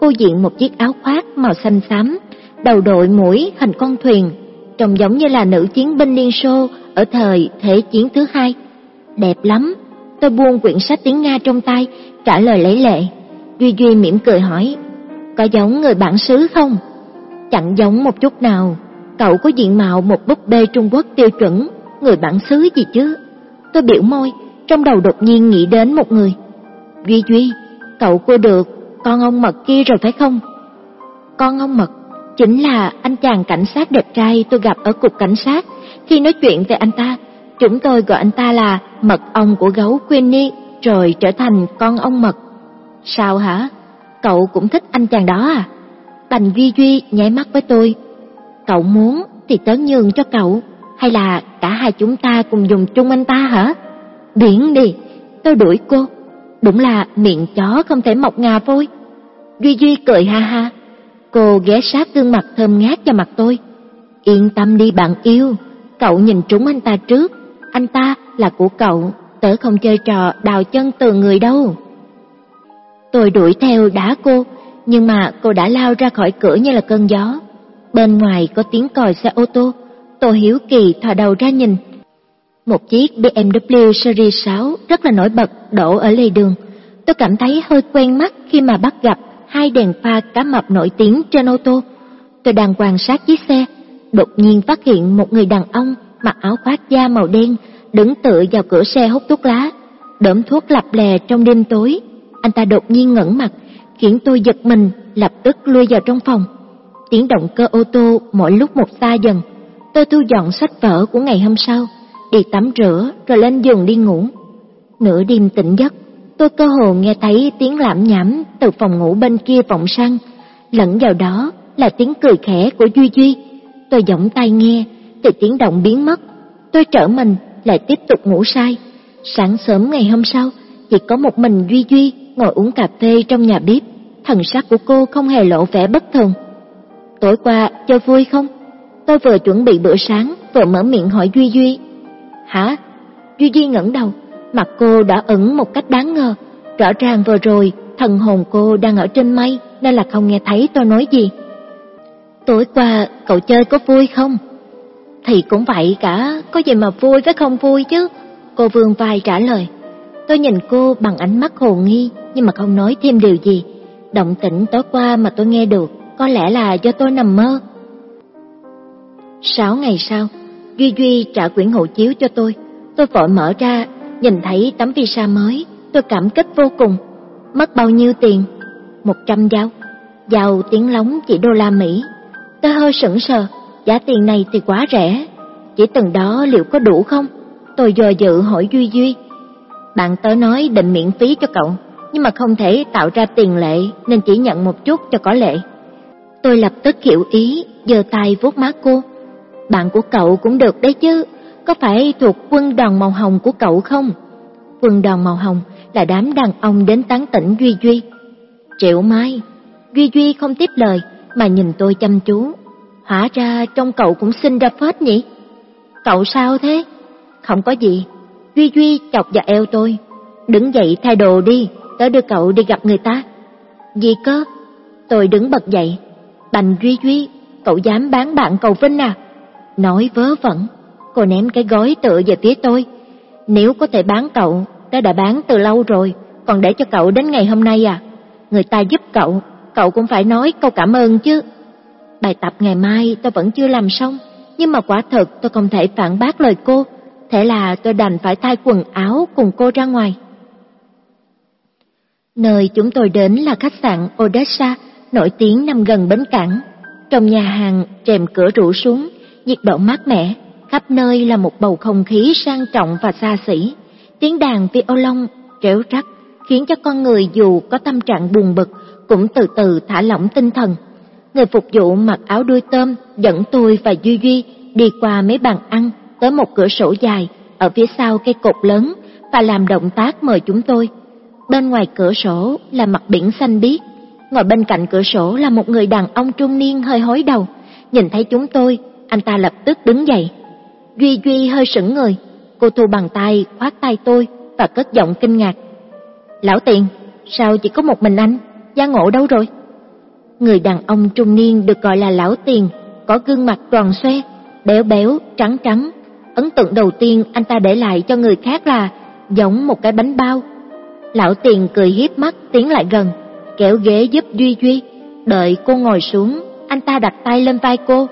Cô diện một chiếc áo khoác màu xanh xám, đầu đội mũi hình con thuyền, trông giống như là nữ chiến binh Liên Xô ở thời Thế chiến thứ hai. Đẹp lắm. Tôi buông quyển sách tiếng Nga trong tay, trả lời lấy lệ. Duy Duy mỉm cười hỏi, có giống người bản xứ không? Chẳng giống một chút nào. Cậu có diện mạo một búp bê Trung Quốc tiêu chuẩn, người bản xứ gì chứ? Tôi biểu môi, trong đầu đột nhiên nghĩ đến một người. Duy Duy, cậu cô được con ông mật kia rồi phải không? Con ông mật chính là anh chàng cảnh sát đẹp trai tôi gặp ở cục cảnh sát. Khi nói chuyện về anh ta, chúng tôi gọi anh ta là mật ong của gấu Queenie rồi trở thành con ong mật. Sao hả? Cậu cũng thích anh chàng đó à? Bành Duy Duy nháy mắt với tôi. Cậu muốn thì tớ nhường cho cậu, hay là cả hai chúng ta cùng dùng chung anh ta hả? Biển đi, tôi đuổi cô. Đúng là miệng chó không thể mọc ngà vôi. Duy Duy cười ha ha. Cô ghé sát gương mặt thơm ngát cho mặt tôi. Yên tâm đi bạn yêu, cậu nhìn trúng anh ta trước. Anh ta là của cậu, tớ không chơi trò đào chân từ người đâu. Tôi đuổi theo đá cô, nhưng mà cô đã lao ra khỏi cửa như là cơn gió. Bên ngoài có tiếng còi xe ô tô, tôi hiếu kỳ thò đầu ra nhìn. Một chiếc BMW Series 6 rất là nổi bật đổ ở lề đường. Tôi cảm thấy hơi quen mắt khi mà bắt gặp hai đèn pha cá mập nổi tiếng trên ô tô. Tôi đang quan sát chiếc xe, đột nhiên phát hiện một người đàn ông mặc áo khoác da màu đen đứng tựa vào cửa xe hút thuốc lá, đốm thuốc lập lè trong đêm tối. Anh ta đột nhiên ngẩng mặt, khiến tôi giật mình, lập tức lui vào trong phòng. Tiếng động cơ ô tô mỗi lúc một xa dần. Tôi thu dọn sách vở của ngày hôm sau, đi tắm rửa rồi lên giường đi ngủ. Nửa đêm tỉnh giấc, tôi cơ hồ nghe thấy tiếng lảm nhảm từ phòng ngủ bên kia vọng sang, lẫn vào đó là tiếng cười khẽ của Duy Duy. Tôi giọng tai nghe, thì tiếng động biến mất. Tôi trở mình lại tiếp tục ngủ say. Sáng sớm ngày hôm sau, chỉ có một mình Duy Duy ngồi uống cà phê trong nhà bếp, thần sắc của cô không hề lộ vẻ bất thường. Tối qua chơi vui không? Tôi vừa chuẩn bị bữa sáng, vừa mở miệng hỏi Duy Duy. Hả? Duy Duy ngẩng đầu, mặt cô đã ửng một cách đáng ngờ. Rõ ràng vừa rồi, thần hồn cô đang ở trên mây nên là không nghe thấy tôi nói gì. Tối qua cậu chơi có vui không? Thì cũng vậy cả, có gì mà vui với không vui chứ. Cô vương vai trả lời. Tôi nhìn cô bằng ánh mắt hồ nghi nhưng mà không nói thêm điều gì. Động tĩnh tối qua mà tôi nghe được có lẽ là do tôi nằm mơ. Sáu ngày sau, Duy Duy trả quyển hộ chiếu cho tôi. Tôi vội mở ra, nhìn thấy tấm visa mới, tôi cảm kích vô cùng. Mất bao nhiêu tiền? Một trăm dao. giàu tiếng lóng chỉ đô la Mỹ. Tôi hơi sững sờ, giá tiền này thì quá rẻ. Chỉ từng đó liệu có đủ không? Tôi dò dự hỏi Duy Duy. Bạn tớ nói định miễn phí cho cậu, nhưng mà không thể tạo ra tiền lệ nên chỉ nhận một chút cho có lệ. Tôi lập tức hiểu ý, giơ tay vuốt má cô. Bạn của cậu cũng được đấy chứ, có phải thuộc quân đoàn màu hồng của cậu không? Quân đoàn màu hồng là đám đàn ông đến tán tỉnh Duy Duy. Triệu Mai, Duy Duy không tiếp lời mà nhìn tôi chăm chú. Hóa ra trong cậu cũng sinh ra phết nhỉ? Cậu sao thế? Không có gì. Duy Duy chọc vào eo tôi. Đứng dậy thay đồ đi, tớ đưa cậu đi gặp người ta. Gì cơ? Tôi đứng bật dậy. Bành Duy Duy, cậu dám bán bạn cậu Vinh à? Nói vớ vẩn, cô ném cái gói tựa về phía tôi. Nếu có thể bán cậu, tớ đã bán từ lâu rồi, còn để cho cậu đến ngày hôm nay à? Người ta giúp cậu, cậu cũng phải nói câu cảm ơn chứ. Bài tập ngày mai tôi vẫn chưa làm xong, nhưng mà quả thật tôi không thể phản bác lời cô, thế là tôi đành phải thay quần áo cùng cô ra ngoài. Nơi chúng tôi đến là khách sạn Odessa, nổi tiếng nằm gần bến cảng. Trong nhà hàng, rèm cửa rủ xuống, nhiệt độ mát mẻ, khắp nơi là một bầu không khí sang trọng và xa xỉ. Tiếng đàn violon tréo rắc khiến cho con người dù có tâm trạng buồn bực cũng từ từ thả lỏng tinh thần. Người phục vụ mặc áo đuôi tôm dẫn tôi và Duy Duy đi qua mấy bàn ăn tới một cửa sổ dài ở phía sau cây cột lớn và làm động tác mời chúng tôi. Bên ngoài cửa sổ là mặt biển xanh biếc, ngồi bên cạnh cửa sổ là một người đàn ông trung niên hơi hối đầu. Nhìn thấy chúng tôi, anh ta lập tức đứng dậy. Duy Duy hơi sững người, cô thu bàn tay khoát tay tôi và cất giọng kinh ngạc. Lão Tiền, sao chỉ có một mình anh? Gia Ngộ đâu rồi? Người đàn ông trung niên được gọi là Lão Tiền, có gương mặt tròn xoe, béo béo, trắng trắng. Ấn tượng đầu tiên anh ta để lại cho người khác là giống một cái bánh bao. Lão Tiền cười hiếp mắt tiến lại gần, kéo ghế giúp Duy Duy. Đợi cô ngồi xuống, anh ta đặt tay lên vai cô.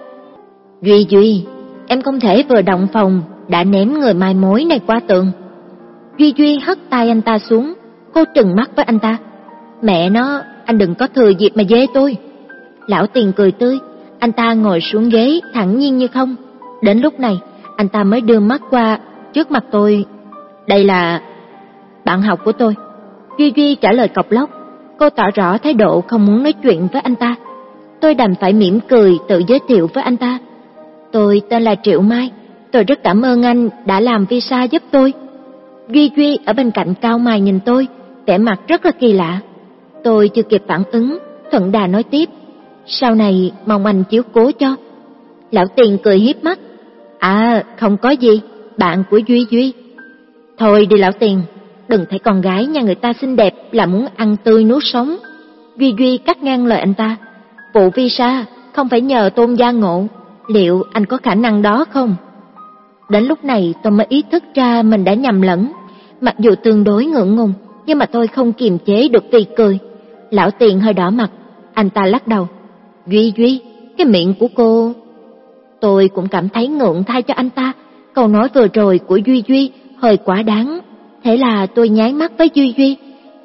Duy Duy, em không thể vừa động phòng đã ném người mai mối này qua tường. Duy Duy hất tay anh ta xuống, cô trừng mắt với anh ta. Mẹ nó, anh đừng có thừa dịp mà dê tôi. Lão Tiền cười tươi, anh ta ngồi xuống ghế thẳng nhiên như không. Đến lúc này, anh ta mới đưa mắt qua trước mặt tôi. Đây là bạn học của tôi. Duy Duy trả lời cọc lóc, cô tỏ rõ thái độ không muốn nói chuyện với anh ta. Tôi đành phải mỉm cười tự giới thiệu với anh ta. Tôi tên là Triệu Mai, tôi rất cảm ơn anh đã làm visa giúp tôi. Duy Duy ở bên cạnh cao mày nhìn tôi, vẻ mặt rất là kỳ lạ. Tôi chưa kịp phản ứng, thuận đà nói tiếp, sau này mong anh chiếu cố cho. Lão Tiền cười hiếp mắt, à không có gì, bạn của Duy Duy. Thôi đi lão Tiền, đừng thấy con gái nhà người ta xinh đẹp là muốn ăn tươi nuốt sống. Duy Duy cắt ngang lời anh ta, vụ visa không phải nhờ tôn gia ngộ, liệu anh có khả năng đó không? Đến lúc này tôi mới ý thức ra mình đã nhầm lẫn, mặc dù tương đối ngượng ngùng, nhưng mà tôi không kiềm chế được vì cười. Lão Tiền hơi đỏ mặt, anh ta lắc đầu. Duy Duy, cái miệng của cô... Tôi cũng cảm thấy ngượng thay cho anh ta, câu nói vừa rồi của Duy Duy hơi quá đáng. Thế là tôi nháy mắt với Duy Duy,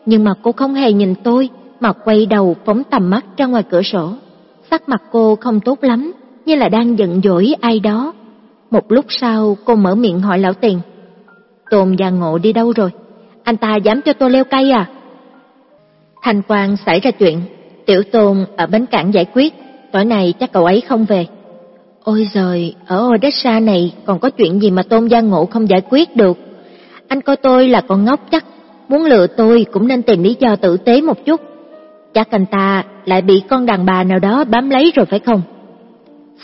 nhưng mà cô không hề nhìn tôi, mà quay đầu phóng tầm mắt ra ngoài cửa sổ. Sắc mặt cô không tốt lắm, như là đang giận dỗi ai đó. Một lúc sau cô mở miệng hỏi lão tiền. Tồn và ngộ đi đâu rồi? Anh ta dám cho tôi leo cây à? Thanh Quang xảy ra chuyện, Tiểu Tôn ở bến cảng giải quyết, tối nay chắc cậu ấy không về. Ôi giời, ở Odessa này còn có chuyện gì mà Tôn Gia Ngộ không giải quyết được. Anh coi tôi là con ngốc chắc, muốn lừa tôi cũng nên tìm lý do tử tế một chút. Chắc anh ta lại bị con đàn bà nào đó bám lấy rồi phải không?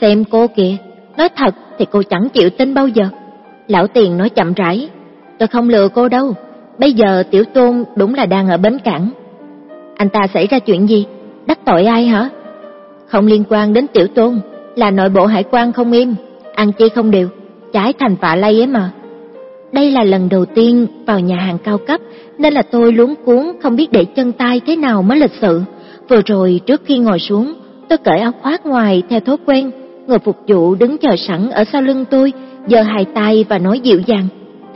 Xem cô kìa, nói thật thì cô chẳng chịu tin bao giờ. Lão Tiền nói chậm rãi, tôi không lừa cô đâu, bây giờ Tiểu Tôn đúng là đang ở bến cảng. Anh ta xảy ra chuyện gì? Đắc tội ai hả? Không liên quan đến Tiểu Tôn, là nội bộ hải quan không im, ăn chi không đều, trái thành phạ lây ấy mà. Đây là lần đầu tiên vào nhà hàng cao cấp, nên là tôi luống cuốn không biết để chân tay thế nào mới lịch sự. Vừa rồi trước khi ngồi xuống, tôi cởi áo khoác ngoài theo thói quen, người phục vụ đứng chờ sẵn ở sau lưng tôi, giơ hai tay và nói dịu dàng,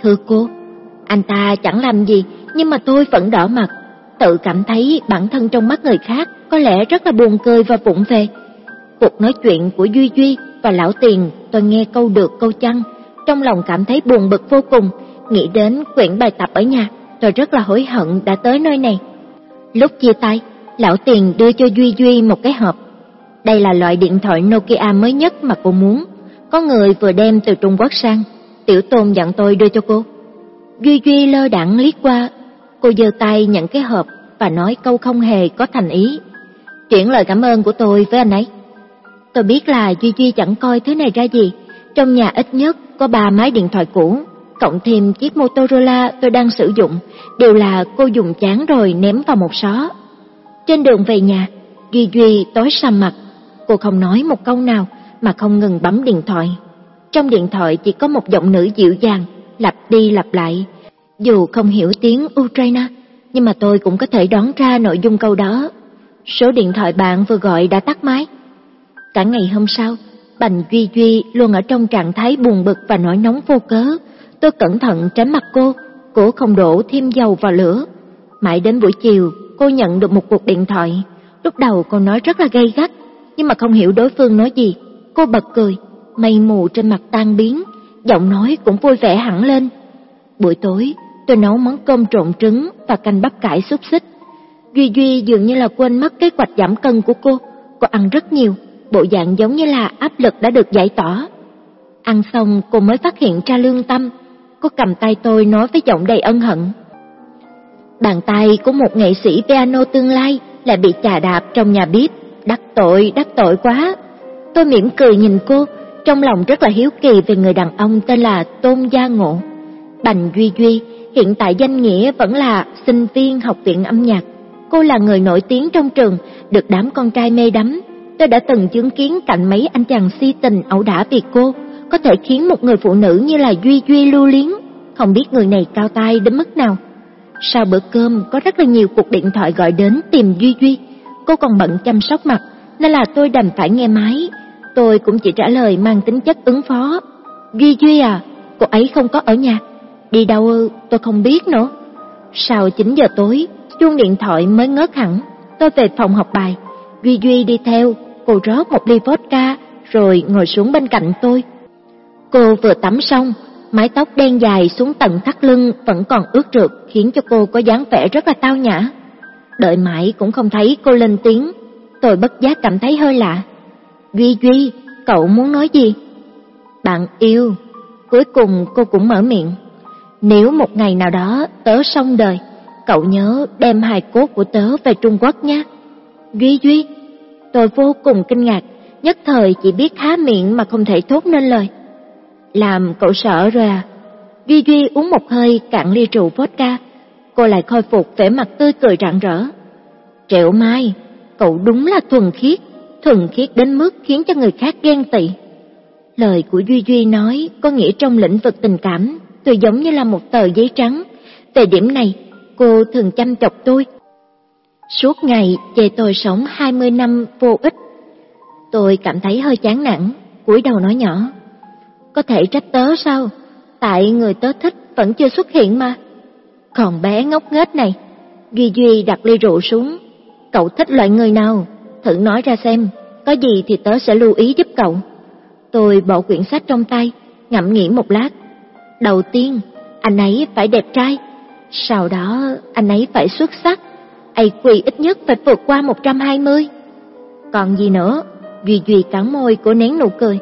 "Thưa cô." Anh ta chẳng làm gì, nhưng mà tôi vẫn đỏ mặt, tự cảm thấy bản thân trong mắt người khác có lẽ rất là buồn cười và vụng về. Cuộc nói chuyện của Duy Duy và Lão Tiền tôi nghe câu được câu chăng, trong lòng cảm thấy buồn bực vô cùng, nghĩ đến quyển bài tập ở nhà, tôi rất là hối hận đã tới nơi này. Lúc chia tay, lão tiền đưa cho Duy Duy một cái hộp. Đây là loại điện thoại Nokia mới nhất mà cô muốn. Có người vừa đem từ Trung Quốc sang, Tiểu Tôn dặn tôi đưa cho cô. Duy Duy lơ đãng liếc qua, cô giơ tay nhận cái hộp và nói câu không hề có thành ý. Chuyển lời cảm ơn của tôi với anh ấy. Tôi biết là Duy Duy chẳng coi thứ này ra gì, trong nhà ít nhất có ba máy điện thoại cũ, cộng thêm chiếc Motorola tôi đang sử dụng, đều là cô dùng chán rồi ném vào một xó. Trên đường về nhà, Duy Duy tối sầm mặt, cô không nói một câu nào mà không ngừng bấm điện thoại. Trong điện thoại chỉ có một giọng nữ dịu dàng, lặp đi lặp lại. Dù không hiểu tiếng Ukraine, nhưng mà tôi cũng có thể đoán ra nội dung câu đó. Số điện thoại bạn vừa gọi đã tắt máy. Cả ngày hôm sau, Bành Duy Duy luôn ở trong trạng thái buồn bực và nổi nóng vô cớ. Tôi cẩn thận tránh mặt cô, cố không đổ thêm dầu vào lửa. Mãi đến buổi chiều, cô nhận được một cuộc điện thoại. Lúc đầu cô nói rất là gay gắt, nhưng mà không hiểu đối phương nói gì. Cô bật cười, mây mù trên mặt tan biến, giọng nói cũng vui vẻ hẳn lên. Buổi tối, tôi nấu món cơm trộn trứng và canh bắp cải xúc xích. Duy Duy dường như là quên mất kế hoạch giảm cân của cô, cô ăn rất nhiều, bộ dạng giống như là áp lực đã được giải tỏa. Ăn xong cô mới phát hiện ra lương tâm, cô cầm tay tôi nói với giọng đầy ân hận. Bàn tay của một nghệ sĩ piano tương lai lại bị chà đạp trong nhà bếp, đắc tội, đắc tội quá. Tôi mỉm cười nhìn cô, trong lòng rất là hiếu kỳ về người đàn ông tên là Tôn Gia Ngộ. Bành Duy Duy, hiện tại danh nghĩa vẫn là sinh viên học viện âm nhạc. Cô là người nổi tiếng trong trường, được đám con trai mê đắm. Tôi đã từng chứng kiến cạnh mấy anh chàng si tình ẩu đả vì cô, có thể khiến một người phụ nữ như là Duy Duy lưu liếng, không biết người này cao tay đến mức nào. Sau bữa cơm có rất là nhiều cuộc điện thoại gọi đến tìm Duy Duy, cô còn bận chăm sóc mặt, nên là tôi đành phải nghe máy. Tôi cũng chỉ trả lời mang tính chất ứng phó. Duy Duy à, cô ấy không có ở nhà. Đi đâu ư, tôi không biết nữa. Sau 9 giờ tối, chuông điện thoại mới ngớt hẳn. Tôi về phòng học bài. Duy Duy đi theo, cô rót một ly vodka rồi ngồi xuống bên cạnh tôi. Cô vừa tắm xong, mái tóc đen dài xuống tận thắt lưng vẫn còn ướt rượt khiến cho cô có dáng vẻ rất là tao nhã. Đợi mãi cũng không thấy cô lên tiếng, tôi bất giác cảm thấy hơi lạ. Duy Duy, cậu muốn nói gì? Bạn yêu. Cuối cùng cô cũng mở miệng. Nếu một ngày nào đó tớ xong đời, cậu nhớ đem hài cốt của tớ về Trung Quốc nhé. Duy Duy, tôi vô cùng kinh ngạc, nhất thời chỉ biết há miệng mà không thể thốt nên lời. Làm cậu sợ rồi à? Duy Duy uống một hơi cạn ly rượu vodka, cô lại khôi phục vẻ mặt tươi cười rạng rỡ. Triệu Mai, cậu đúng là thuần khiết, thuần khiết đến mức khiến cho người khác ghen tị. Lời của Duy Duy nói có nghĩa trong lĩnh vực tình cảm, tôi giống như là một tờ giấy trắng. Về điểm này, cô thường chăm chọc tôi. Suốt ngày chê tôi sống 20 năm vô ích. Tôi cảm thấy hơi chán nản, cúi đầu nói nhỏ. Có thể trách tớ sao? Tại người tớ thích vẫn chưa xuất hiện mà. Còn bé ngốc nghếch này, Duy Duy đặt ly rượu xuống. Cậu thích loại người nào? Thử nói ra xem, có gì thì tớ sẽ lưu ý giúp cậu. Tôi bỏ quyển sách trong tay, ngẫm nghĩ một lát. Đầu tiên, anh ấy phải đẹp trai. Sau đó, anh ấy phải xuất sắc. AQ ít nhất phải vượt qua 120. Còn gì nữa? Duy Duy cắn môi của nén nụ cười.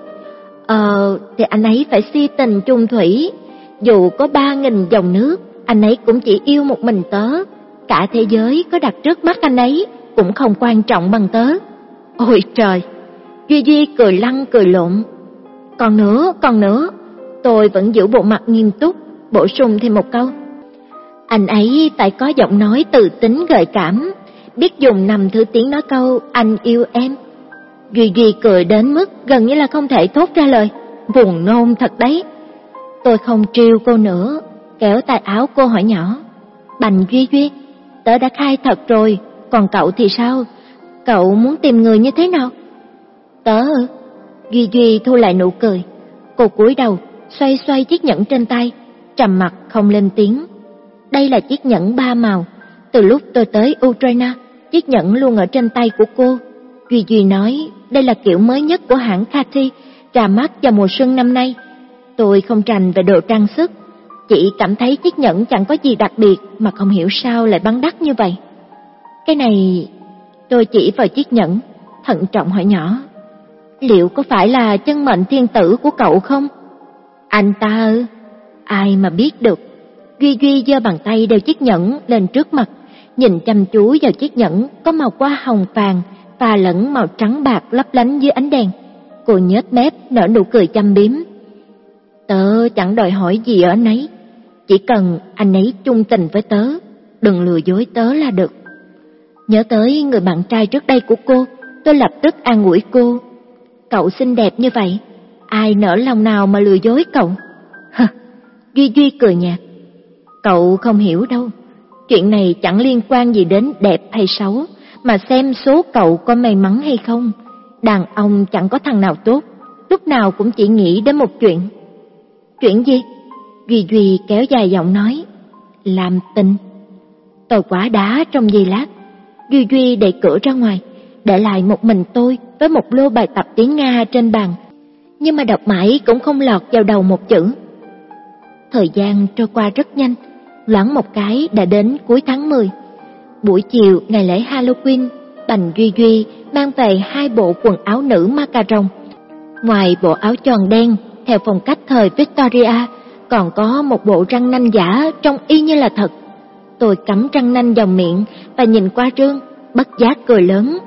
Ờ, thì anh ấy phải si tình chung thủy. Dù có ba nghìn dòng nước, anh ấy cũng chỉ yêu một mình tớ. Cả thế giới có đặt trước mắt anh ấy, cũng không quan trọng bằng tớ. Ôi trời! Duy Duy cười lăn cười lộn. Còn nữa, còn nữa, tôi vẫn giữ bộ mặt nghiêm túc, bổ sung thêm một câu. Anh ấy phải có giọng nói từ tính gợi cảm, biết dùng nằm thứ tiếng nói câu anh yêu em. Duy Duy cười đến mức gần như là không thể thốt ra lời, buồn nôn thật đấy. Tôi không trêu cô nữa, kéo tay áo cô hỏi nhỏ. Bành Duy Duy, tớ đã khai thật rồi, còn cậu thì sao? Cậu muốn tìm người như thế nào? Tớ Duy Duy thu lại nụ cười. Cô cúi đầu, xoay xoay chiếc nhẫn trên tay, trầm mặt không lên tiếng. Đây là chiếc nhẫn ba màu. Từ lúc tôi tới Ukraine, chiếc nhẫn luôn ở trên tay của cô. Duy Duy nói đây là kiểu mới nhất của hãng Cathy, ra mắt vào mùa xuân năm nay. Tôi không trành về đồ trang sức. Chỉ cảm thấy chiếc nhẫn chẳng có gì đặc biệt mà không hiểu sao lại bắn đắt như vậy. Cái này... Tôi chỉ vào chiếc nhẫn, thận trọng hỏi nhỏ. Liệu có phải là chân mệnh thiên tử của cậu không? Anh ta ư? Ai mà biết được. Duy Duy giơ bàn tay đeo chiếc nhẫn lên trước mặt, nhìn chăm chú vào chiếc nhẫn có màu quá hồng vàng và lẫn màu trắng bạc lấp lánh dưới ánh đèn. Cô nhếch mép nở nụ cười chăm biếm. Tớ chẳng đòi hỏi gì ở nấy, chỉ cần anh ấy chung tình với tớ, đừng lừa dối tớ là được. Nhớ tới người bạn trai trước đây của cô, tôi lập tức an ủi cô. Cậu xinh đẹp như vậy, ai nỡ lòng nào mà lừa dối cậu? Hừ, Duy Duy cười nhạt. Cậu không hiểu đâu, chuyện này chẳng liên quan gì đến đẹp hay xấu, mà xem số cậu có may mắn hay không. Đàn ông chẳng có thằng nào tốt, lúc nào cũng chỉ nghĩ đến một chuyện. Chuyện gì? Duy Duy kéo dài giọng nói, làm tình. Tôi quá đá trong giây lát, Duy Duy đẩy cửa ra ngoài, để lại một mình tôi với một lô bài tập tiếng Nga trên bàn. Nhưng mà đọc mãi cũng không lọt vào đầu một chữ. Thời gian trôi qua rất nhanh, loãng một cái đã đến cuối tháng 10. Buổi chiều ngày lễ Halloween, Bành Duy Duy mang về hai bộ quần áo nữ macaron. Ngoài bộ áo tròn đen theo phong cách thời Victoria, còn có một bộ răng nanh giả trông y như là thật. Tôi cắm răng nanh vào miệng và nhìn qua rương, bất giác cười lớn.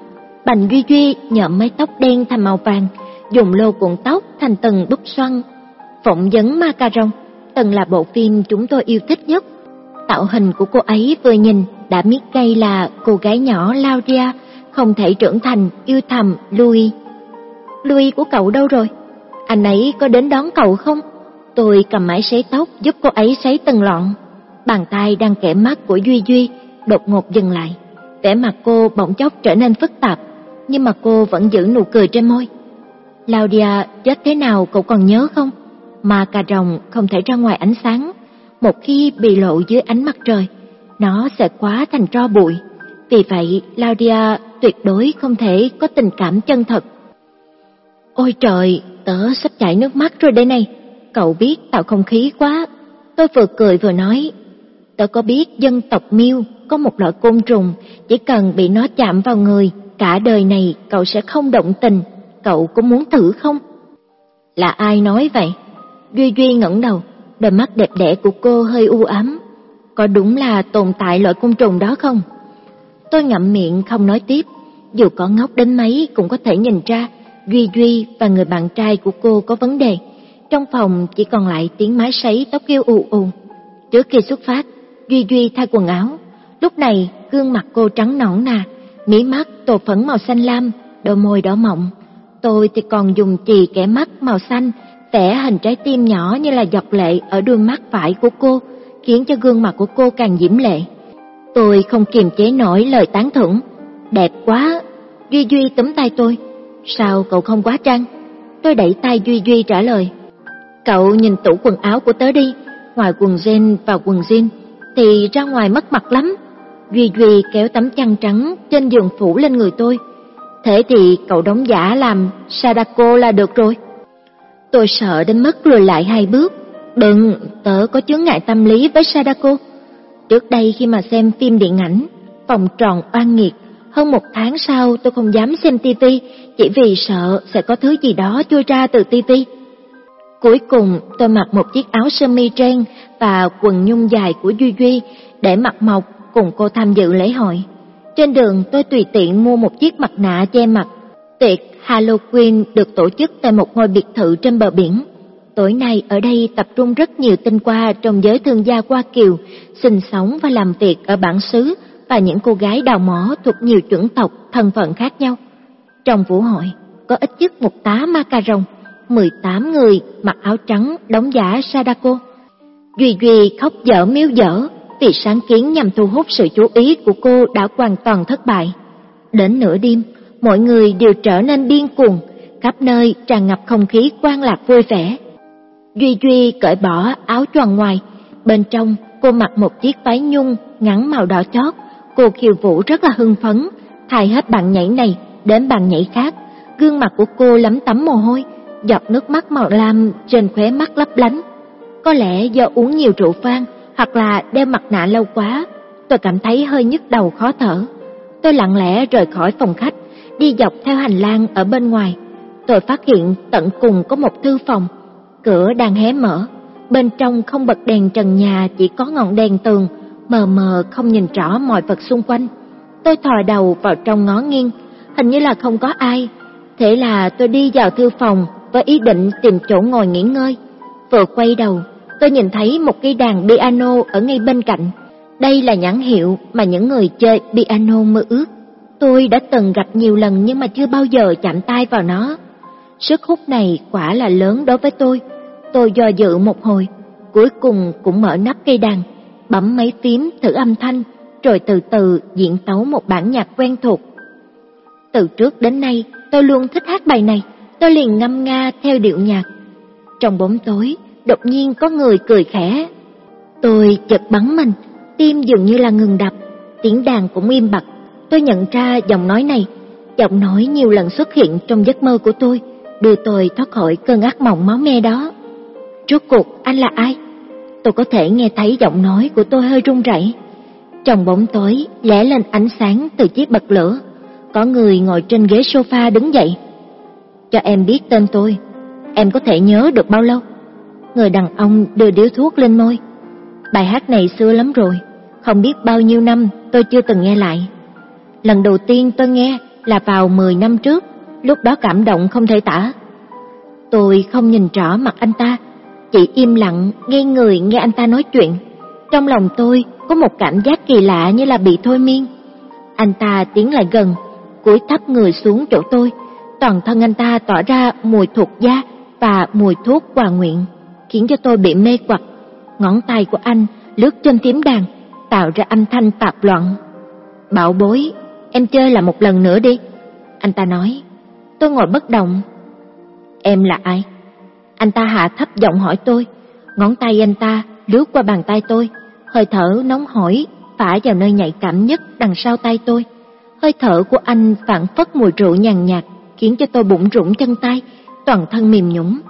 Bành Duy Duy nhợm mái tóc đen thành màu vàng, dùng lô cuộn tóc thành từng búp xoăn. Phỏng vấn Macaron, từng là bộ phim chúng tôi yêu thích nhất. Tạo hình của cô ấy vừa nhìn đã biết ngay là cô gái nhỏ Lauria, không thể trưởng thành yêu thầm Louis. Louis của cậu đâu rồi? Anh ấy có đến đón cậu không? Tôi cầm máy sấy tóc giúp cô ấy sấy từng lọn. Bàn tay đang kẻ mắt của Duy Duy đột ngột dừng lại. Vẻ mặt cô bỗng chốc trở nên phức tạp, nhưng mà cô vẫn giữ nụ cười trên môi. Claudia chết thế nào cậu còn nhớ không? Mà cà rồng không thể ra ngoài ánh sáng, một khi bị lộ dưới ánh mặt trời, nó sẽ quá thành tro bụi. Vì vậy, Claudia tuyệt đối không thể có tình cảm chân thật. Ôi trời, tớ sắp chảy nước mắt rồi đây này. Cậu biết tạo không khí quá. Tôi vừa cười vừa nói, tớ có biết dân tộc Miêu có một loại côn trùng, chỉ cần bị nó chạm vào người, cả đời này cậu sẽ không động tình, cậu có muốn thử không? Là ai nói vậy? Duy Duy ngẩng đầu, đôi mắt đẹp đẽ của cô hơi u ám. Có đúng là tồn tại loại côn trùng đó không? Tôi ngậm miệng không nói tiếp, dù có ngốc đến mấy cũng có thể nhìn ra Duy Duy và người bạn trai của cô có vấn đề. Trong phòng chỉ còn lại tiếng máy sấy tóc kêu ù ù. Trước khi xuất phát, Duy Duy thay quần áo. Lúc này, gương mặt cô trắng nõn nà, mí mắt tô phấn màu xanh lam, đôi môi đỏ mọng. Tôi thì còn dùng chì kẻ mắt màu xanh, vẽ hình trái tim nhỏ như là giọt lệ ở đôi mắt phải của cô, khiến cho gương mặt của cô càng diễm lệ. Tôi không kiềm chế nổi lời tán thưởng. Đẹp quá! Duy Duy tấm tay tôi. Sao cậu không quá trăng? Tôi đẩy tay Duy Duy trả lời. Cậu nhìn tủ quần áo của tớ đi, ngoài quần jean và quần jean, thì ra ngoài mất mặt lắm. Duy Duy kéo tấm chăn trắng trên giường phủ lên người tôi. Thế thì cậu đóng giả làm Sadako là được rồi. Tôi sợ đến mức lùi lại hai bước. Đừng, tớ có chướng ngại tâm lý với Sadako. Trước đây khi mà xem phim điện ảnh, vòng tròn oan nghiệt, hơn một tháng sau tôi không dám xem tivi chỉ vì sợ sẽ có thứ gì đó chui ra từ tivi. Cuối cùng tôi mặc một chiếc áo sơ mi trang và quần nhung dài của Duy Duy để mặc mộc cùng cô tham dự lễ hội. Trên đường tôi tùy tiện mua một chiếc mặt nạ che mặt. Tiệc Halloween được tổ chức tại một ngôi biệt thự trên bờ biển. Tối nay ở đây tập trung rất nhiều tinh qua trong giới thương gia Hoa Kiều, sinh sống và làm việc ở bản xứ và những cô gái đào mỏ thuộc nhiều chủng tộc, thân phận khác nhau. Trong vũ hội, có ít nhất một tá macaron, 18 người mặc áo trắng đóng giả Sadako. Duy Duy khóc dở miếu dở vì sáng kiến nhằm thu hút sự chú ý của cô đã hoàn toàn thất bại. Đến nửa đêm, mọi người đều trở nên điên cuồng, khắp nơi tràn ngập không khí quan lạc vui vẻ. Duy Duy cởi bỏ áo choàng ngoài, bên trong cô mặc một chiếc váy nhung ngắn màu đỏ chót, cô khiêu vũ rất là hưng phấn, thay hết bạn nhảy này đến bạn nhảy khác, gương mặt của cô lấm tấm mồ hôi, giọt nước mắt màu lam trên khóe mắt lấp lánh. Có lẽ do uống nhiều rượu vang hoặc là đeo mặt nạ lâu quá, tôi cảm thấy hơi nhức đầu khó thở. Tôi lặng lẽ rời khỏi phòng khách, đi dọc theo hành lang ở bên ngoài. Tôi phát hiện tận cùng có một thư phòng, cửa đang hé mở, bên trong không bật đèn trần nhà chỉ có ngọn đèn tường, mờ mờ không nhìn rõ mọi vật xung quanh. Tôi thò đầu vào trong ngó nghiêng, hình như là không có ai. Thế là tôi đi vào thư phòng với ý định tìm chỗ ngồi nghỉ ngơi. Vừa quay đầu, tôi nhìn thấy một cây đàn piano ở ngay bên cạnh. Đây là nhãn hiệu mà những người chơi piano mơ ước. Tôi đã từng gặp nhiều lần nhưng mà chưa bao giờ chạm tay vào nó. Sức hút này quả là lớn đối với tôi. Tôi do dự một hồi, cuối cùng cũng mở nắp cây đàn, bấm mấy phím thử âm thanh, rồi từ từ diễn tấu một bản nhạc quen thuộc. Từ trước đến nay, tôi luôn thích hát bài này, tôi liền ngâm nga theo điệu nhạc. Trong bóng tối, đột nhiên có người cười khẽ. Tôi chợt bắn mình, tim dường như là ngừng đập, tiếng đàn cũng im bặt. Tôi nhận ra giọng nói này, giọng nói nhiều lần xuất hiện trong giấc mơ của tôi, đưa tôi thoát khỏi cơn ác mộng máu me đó. Rốt cuộc anh là ai? Tôi có thể nghe thấy giọng nói của tôi hơi run rẩy. Trong bóng tối lẻ lên ánh sáng từ chiếc bật lửa, có người ngồi trên ghế sofa đứng dậy. Cho em biết tên tôi, em có thể nhớ được bao lâu? Người đàn ông đưa điếu thuốc lên môi. Bài hát này xưa lắm rồi, không biết bao nhiêu năm tôi chưa từng nghe lại. Lần đầu tiên tôi nghe là vào 10 năm trước, lúc đó cảm động không thể tả. Tôi không nhìn rõ mặt anh ta, chỉ im lặng nghe người nghe anh ta nói chuyện. Trong lòng tôi có một cảm giác kỳ lạ như là bị thôi miên. Anh ta tiến lại gần, cúi thấp người xuống chỗ tôi, toàn thân anh ta tỏa ra mùi thuộc da và mùi thuốc hòa nguyện, khiến cho tôi bị mê quặc. Ngón tay của anh lướt trên tiếng đàn, tạo ra âm thanh tạp loạn. Bảo bối, em chơi là một lần nữa đi. Anh ta nói, tôi ngồi bất động. Em là ai? Anh ta hạ thấp giọng hỏi tôi, ngón tay anh ta lướt qua bàn tay tôi, hơi thở nóng hổi phả vào nơi nhạy cảm nhất đằng sau tay tôi. Hơi thở của anh phản phất mùi rượu nhàn nhạt, khiến cho tôi bụng rủng chân tay, toàn thân mềm nhũn.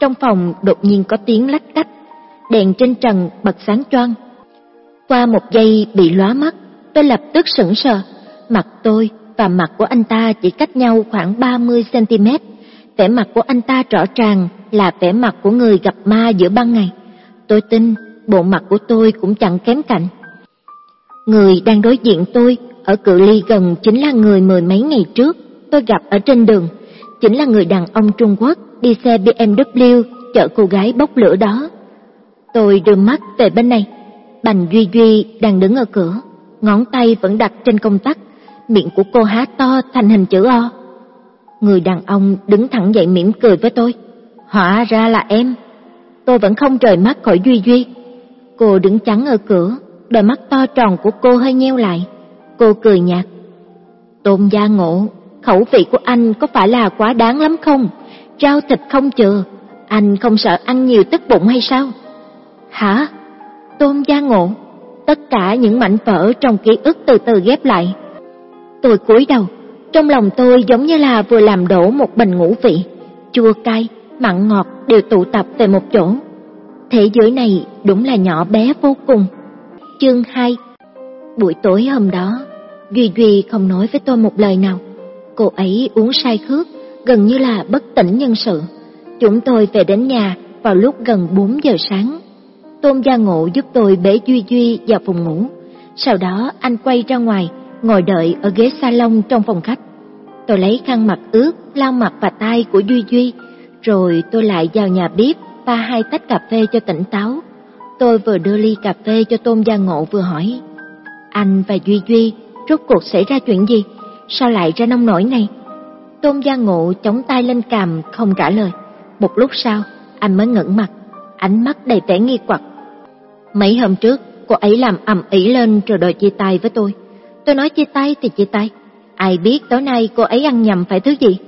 Trong phòng đột nhiên có tiếng lách cách, đèn trên trần bật sáng choang. Qua một giây bị lóa mắt, tôi lập tức sững sờ, mặt tôi và mặt của anh ta chỉ cách nhau khoảng 30 cm. Vẻ mặt của anh ta rõ ràng là vẻ mặt của người gặp ma giữa ban ngày. Tôi tin bộ mặt của tôi cũng chẳng kém cạnh. Người đang đối diện tôi ở cự ly gần chính là người mười mấy ngày trước tôi gặp ở trên đường, chính là người đàn ông Trung Quốc đi xe BMW chở cô gái bốc lửa đó. Tôi đưa mắt về bên này, Bành Duy Duy đang đứng ở cửa, ngón tay vẫn đặt trên công tắc, miệng của cô há to thành hình chữ O. Người đàn ông đứng thẳng dậy mỉm cười với tôi. Hóa ra là em. Tôi vẫn không rời mắt khỏi Duy Duy. Cô đứng chắn ở cửa, đôi mắt to tròn của cô hơi nheo lại. Cô cười nhạt. Tôn gia ngộ, khẩu vị của anh có phải là quá đáng lắm không? Rau thịt không chừa, anh không sợ ăn nhiều tức bụng hay sao? Hả? Tôn gia ngộ, tất cả những mảnh vỡ trong ký ức từ từ ghép lại. Tôi cúi đầu, trong lòng tôi giống như là vừa làm đổ một bình ngũ vị, chua cay, mặn ngọt đều tụ tập về một chỗ. Thế giới này đúng là nhỏ bé vô cùng. Chương 2 Buổi tối hôm đó, Duy Duy không nói với tôi một lời nào. Cô ấy uống say khước, gần như là bất tỉnh nhân sự. Chúng tôi về đến nhà vào lúc gần 4 giờ sáng. Tôn Gia Ngộ giúp tôi bế Duy Duy vào phòng ngủ. Sau đó anh quay ra ngoài, ngồi đợi ở ghế salon trong phòng khách. Tôi lấy khăn mặt ướt, lau mặt và tay của Duy Duy, rồi tôi lại vào nhà bếp pha hai tách cà phê cho tỉnh táo. Tôi vừa đưa ly cà phê cho Tôn Gia Ngộ vừa hỏi, anh và Duy Duy rốt cuộc xảy ra chuyện gì? Sao lại ra nông nổi này? Tôn Gia Ngộ chống tay lên cằm không trả lời. Một lúc sau, anh mới ngẩng mặt, ánh mắt đầy vẻ nghi hoặc. Mấy hôm trước, cô ấy làm ầm ĩ lên rồi đòi chia tay với tôi. Tôi nói chia tay thì chia tay. Ai biết tối nay cô ấy ăn nhầm phải thứ gì?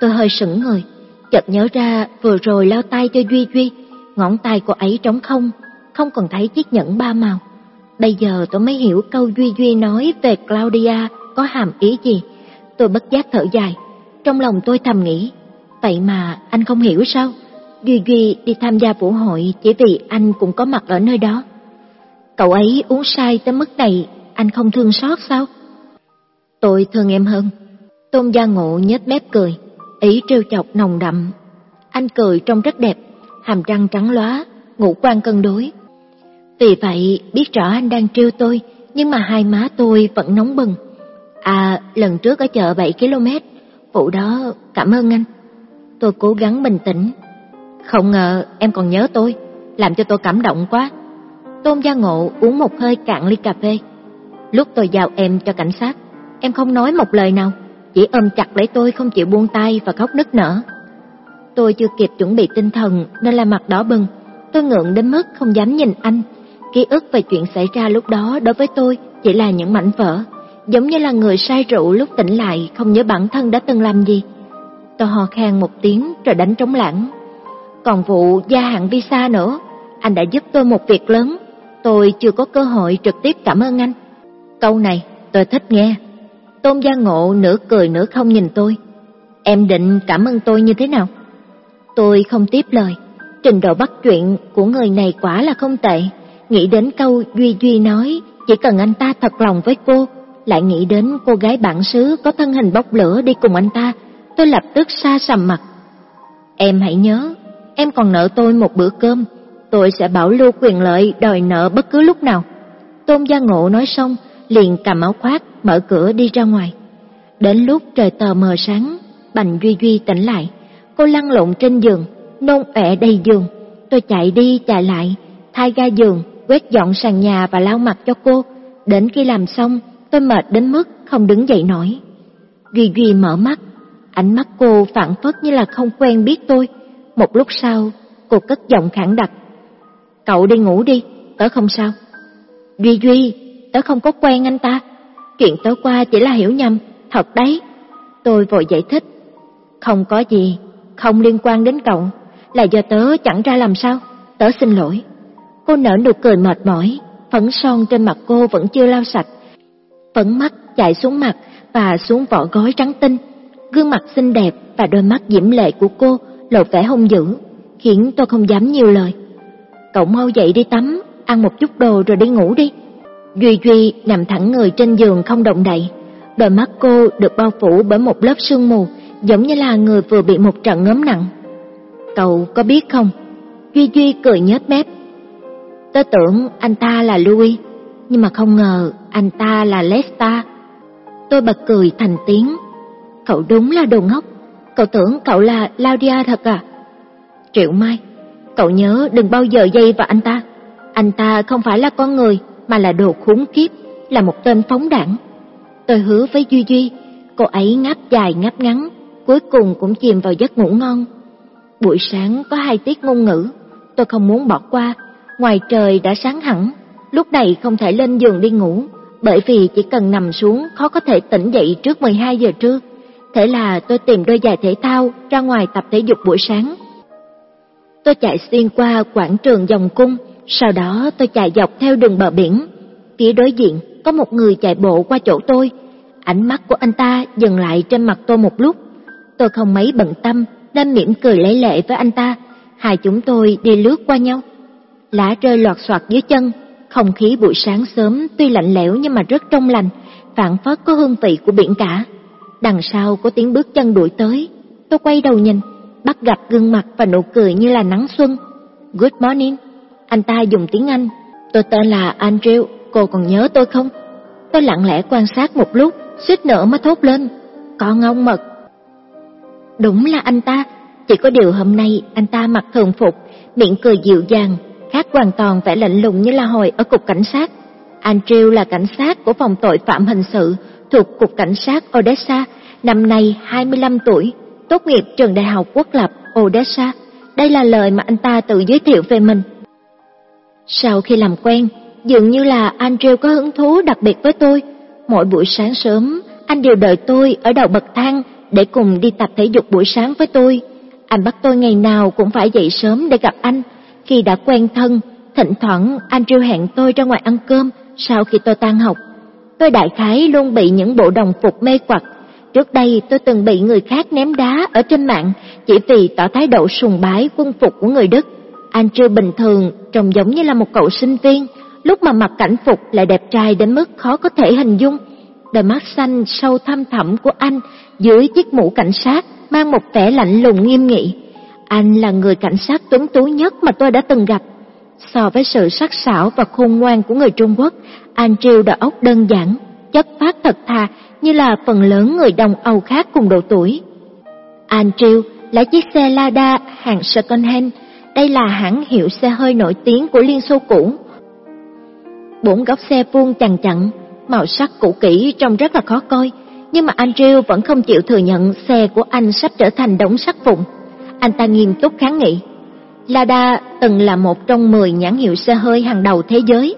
Tôi hơi sững người, chợt nhớ ra vừa rồi lao tay cho Duy Duy, ngón tay cô ấy trống không, không còn thấy chiếc nhẫn ba màu. Bây giờ tôi mới hiểu câu Duy Duy nói về Claudia có hàm ý gì. Tôi bất giác thở dài, trong lòng tôi thầm nghĩ, vậy mà anh không hiểu sao? Duy Duy đi tham gia vũ hội chỉ vì anh cũng có mặt ở nơi đó. Cậu ấy uống sai tới mức này, anh không thương xót sao? Tôi thương em hơn. Tôn Gia Ngộ nhếch mép cười, ý trêu chọc nồng đậm. Anh cười trông rất đẹp, hàm răng trắng lóa, ngũ quan cân đối. Vì vậy, biết rõ anh đang trêu tôi, nhưng mà hai má tôi vẫn nóng bừng. À, lần trước ở chợ 7 km, vụ đó cảm ơn anh. Tôi cố gắng bình tĩnh. Không ngờ em còn nhớ tôi, làm cho tôi cảm động quá. Tôn Gia Ngộ uống một hơi cạn ly cà phê. Lúc tôi giao em cho cảnh sát, em không nói một lời nào, chỉ ôm chặt lấy tôi không chịu buông tay và khóc nức nở. Tôi chưa kịp chuẩn bị tinh thần nên là mặt đỏ bừng, tôi ngượng đến mức không dám nhìn anh. Ký ức về chuyện xảy ra lúc đó đối với tôi chỉ là những mảnh vỡ, giống như là người say rượu lúc tỉnh lại không nhớ bản thân đã từng làm gì. Tôi hò khan một tiếng rồi đánh trống lãng. Còn vụ gia hạn visa nữa, anh đã giúp tôi một việc lớn, tôi chưa có cơ hội trực tiếp cảm ơn anh. Câu này tôi thích nghe. Tôn Gia Ngộ nửa cười nửa không nhìn tôi. Em định cảm ơn tôi như thế nào? Tôi không tiếp lời. Trình độ bắt chuyện của người này quả là không tệ. Nghĩ đến câu Duy Duy nói, chỉ cần anh ta thật lòng với cô, lại nghĩ đến cô gái bản xứ có thân hình bốc lửa đi cùng anh ta, tôi lập tức xa sầm mặt. Em hãy nhớ, em còn nợ tôi một bữa cơm, tôi sẽ bảo lưu quyền lợi đòi nợ bất cứ lúc nào. Tôn Gia Ngộ nói xong, liền cầm áo khoác, mở cửa đi ra ngoài. Đến lúc trời tờ mờ sáng, Bành Duy Duy tỉnh lại, cô lăn lộn trên giường, nôn ọe đầy giường. Tôi chạy đi chạy lại, thay ga giường, quét dọn sàn nhà và lau mặt cho cô. Đến khi làm xong, tôi mệt đến mức không đứng dậy nổi. Duy Duy mở mắt, ánh mắt cô phản phất như là không quen biết tôi. Một lúc sau, cô cất giọng khẳng đặc. Cậu đi ngủ đi, tớ không sao. Duy Duy, tớ không có quen anh ta. Chuyện tối qua chỉ là hiểu nhầm, thật đấy. Tôi vội giải thích. Không có gì, không liên quan đến cậu, là do tớ chẳng ra làm sao, tớ xin lỗi. Cô nở nụ cười mệt mỏi, phấn son trên mặt cô vẫn chưa lau sạch. Phấn mắt chạy xuống mặt và xuống vỏ gói trắng tinh. Gương mặt xinh đẹp và đôi mắt diễm lệ của cô lộ vẻ hung dữ, khiến tôi không dám nhiều lời. Cậu mau dậy đi tắm, ăn một chút đồ rồi đi ngủ đi. Duy Duy nằm thẳng người trên giường không động đậy. Đôi mắt cô được bao phủ bởi một lớp sương mù, giống như là người vừa bị một trận ngấm nặng. Cậu có biết không? Duy Duy cười nhếch mép. Tớ tưởng anh ta là Louis, nhưng mà không ngờ anh ta là Lesta. Tôi bật cười thành tiếng. Cậu đúng là đồ ngốc, cậu tưởng cậu là Claudia thật à? Triệu Mai, cậu nhớ đừng bao giờ dây vào anh ta. Anh ta không phải là con người, mà là đồ khốn kiếp, là một tên phóng đảng. Tôi hứa với Duy Duy, cô ấy ngáp dài ngáp ngắn, cuối cùng cũng chìm vào giấc ngủ ngon. Buổi sáng có hai tiết ngôn ngữ, tôi không muốn bỏ qua, ngoài trời đã sáng hẳn, lúc này không thể lên giường đi ngủ, bởi vì chỉ cần nằm xuống khó có thể tỉnh dậy trước 12 giờ trưa. Thế là tôi tìm đôi giày thể thao ra ngoài tập thể dục buổi sáng. Tôi chạy xuyên qua quảng trường dòng cung, sau đó tôi chạy dọc theo đường bờ biển. Phía đối diện có một người chạy bộ qua chỗ tôi. Ánh mắt của anh ta dừng lại trên mặt tôi một lúc. Tôi không mấy bận tâm nên mỉm cười lấy lệ với anh ta. Hai chúng tôi đi lướt qua nhau. Lá rơi loạt soạt dưới chân. Không khí buổi sáng sớm tuy lạnh lẽo nhưng mà rất trong lành, phản phất có hương vị của biển cả. Đằng sau có tiếng bước chân đuổi tới. Tôi quay đầu nhìn, bắt gặp gương mặt và nụ cười như là nắng xuân. Good morning. Anh ta dùng tiếng Anh. Tôi tên là Andrew, cô còn nhớ tôi không? Tôi lặng lẽ quan sát một lúc, suýt nữa mới thốt lên. Con ông mật. Đúng là anh ta, chỉ có điều hôm nay anh ta mặc thường phục, miệng cười dịu dàng, khác hoàn toàn vẻ lạnh lùng như là hồi ở cục cảnh sát. Andrew là cảnh sát của phòng tội phạm hình sự thuộc cục cảnh sát Odessa, năm nay 25 tuổi, tốt nghiệp trường đại học quốc lập Odessa. Đây là lời mà anh ta tự giới thiệu về mình. Sau khi làm quen, dường như là Andrew có hứng thú đặc biệt với tôi. Mỗi buổi sáng sớm, anh đều đợi tôi ở đầu bậc thang để cùng đi tập thể dục buổi sáng với tôi. Anh bắt tôi ngày nào cũng phải dậy sớm để gặp anh. Khi đã quen thân, thỉnh thoảng Andrew hẹn tôi ra ngoài ăn cơm sau khi tôi tan học. Tôi đại khái luôn bị những bộ đồng phục mê quặc. Trước đây tôi từng bị người khác ném đá ở trên mạng chỉ vì tỏ thái độ sùng bái quân phục của người Đức. Andrew bình thường trông giống như là một cậu sinh viên, lúc mà mặc cảnh phục lại đẹp trai đến mức khó có thể hình dung. Đôi mắt xanh sâu thăm thẳm của anh dưới chiếc mũ cảnh sát mang một vẻ lạnh lùng nghiêm nghị. Anh là người cảnh sát tuấn tú nhất mà tôi đã từng gặp. So với sự sắc sảo và khôn ngoan của người Trung Quốc, anh triều đầu óc đơn giản, chất phát thật thà như là phần lớn người đồng Âu khác cùng độ tuổi. Anh triều là chiếc xe Lada hàng second hand, đây là hãng hiệu xe hơi nổi tiếng của Liên Xô cũ. Bốn góc xe vuông chằng chặn, màu sắc cũ kỹ trông rất là khó coi, nhưng mà Andrew vẫn không chịu thừa nhận xe của anh sắp trở thành đống sắt vụn. Anh ta nghiêm túc kháng nghị. Lada từng là một trong 10 nhãn hiệu xe hơi hàng đầu thế giới.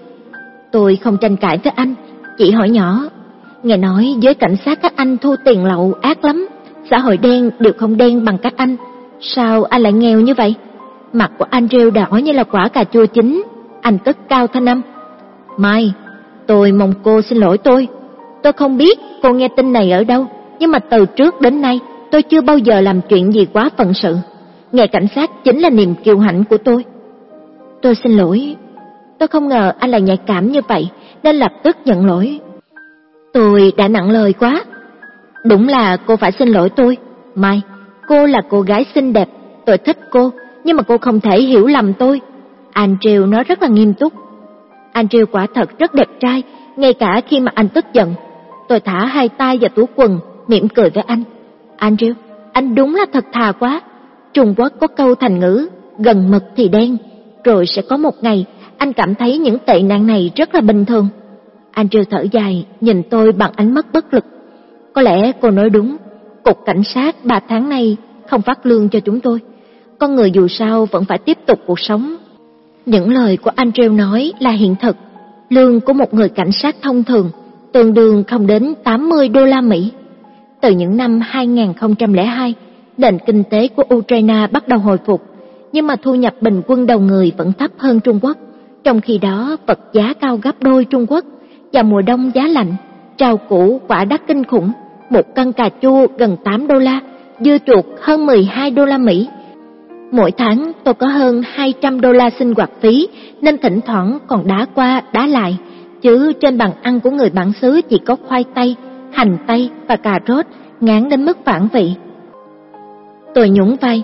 Tôi không tranh cãi với anh, chỉ hỏi nhỏ. Nghe nói giới cảnh sát các anh thu tiền lậu ác lắm, xã hội đen đều không đen bằng các anh. Sao anh lại nghèo như vậy? Mặt của anh rêu đỏ như là quả cà chua chín. Anh cất cao thanh âm. Mai, tôi mong cô xin lỗi tôi. Tôi không biết cô nghe tin này ở đâu, nhưng mà từ trước đến nay tôi chưa bao giờ làm chuyện gì quá phận sự. Nghề cảnh sát chính là niềm kiêu hãnh của tôi. Tôi xin lỗi, tôi không ngờ anh lại nhạy cảm như vậy, nên lập tức nhận lỗi. Tôi đã nặng lời quá. Đúng là cô phải xin lỗi tôi. Mai, cô là cô gái xinh đẹp, tôi thích cô, nhưng mà cô không thể hiểu lầm tôi. Andrew nói rất là nghiêm túc. Andrew quả thật rất đẹp trai, ngay cả khi mà anh tức giận. Tôi thả hai tay vào túi quần, mỉm cười với anh. Andrew, anh đúng là thật thà quá. Trung Quốc có câu thành ngữ, gần mực thì đen, rồi sẽ có một ngày anh cảm thấy những tệ nạn này rất là bình thường. Andrew thở dài, nhìn tôi bằng ánh mắt bất lực. Có lẽ cô nói đúng, cục cảnh sát ba tháng nay không phát lương cho chúng tôi. Con người dù sao vẫn phải tiếp tục cuộc sống. Những lời của Andrew nói là hiện thực. Lương của một người cảnh sát thông thường tương đương không đến 80 đô la Mỹ. Từ những năm 2002, nền kinh tế của Ukraine bắt đầu hồi phục, nhưng mà thu nhập bình quân đầu người vẫn thấp hơn Trung Quốc. Trong khi đó, vật giá cao gấp đôi Trung Quốc, và mùa đông giá lạnh, rau củ quả đắt kinh khủng, một cân cà chua gần 8 đô la, dưa chuột hơn 12 đô la Mỹ. Mỗi tháng tôi có hơn 200 đô la sinh hoạt phí, nên thỉnh thoảng còn đá qua đá lại, chứ trên bàn ăn của người bản xứ chỉ có khoai tây, hành tây và cà rốt, ngán đến mức phản vị. Tôi nhún vai,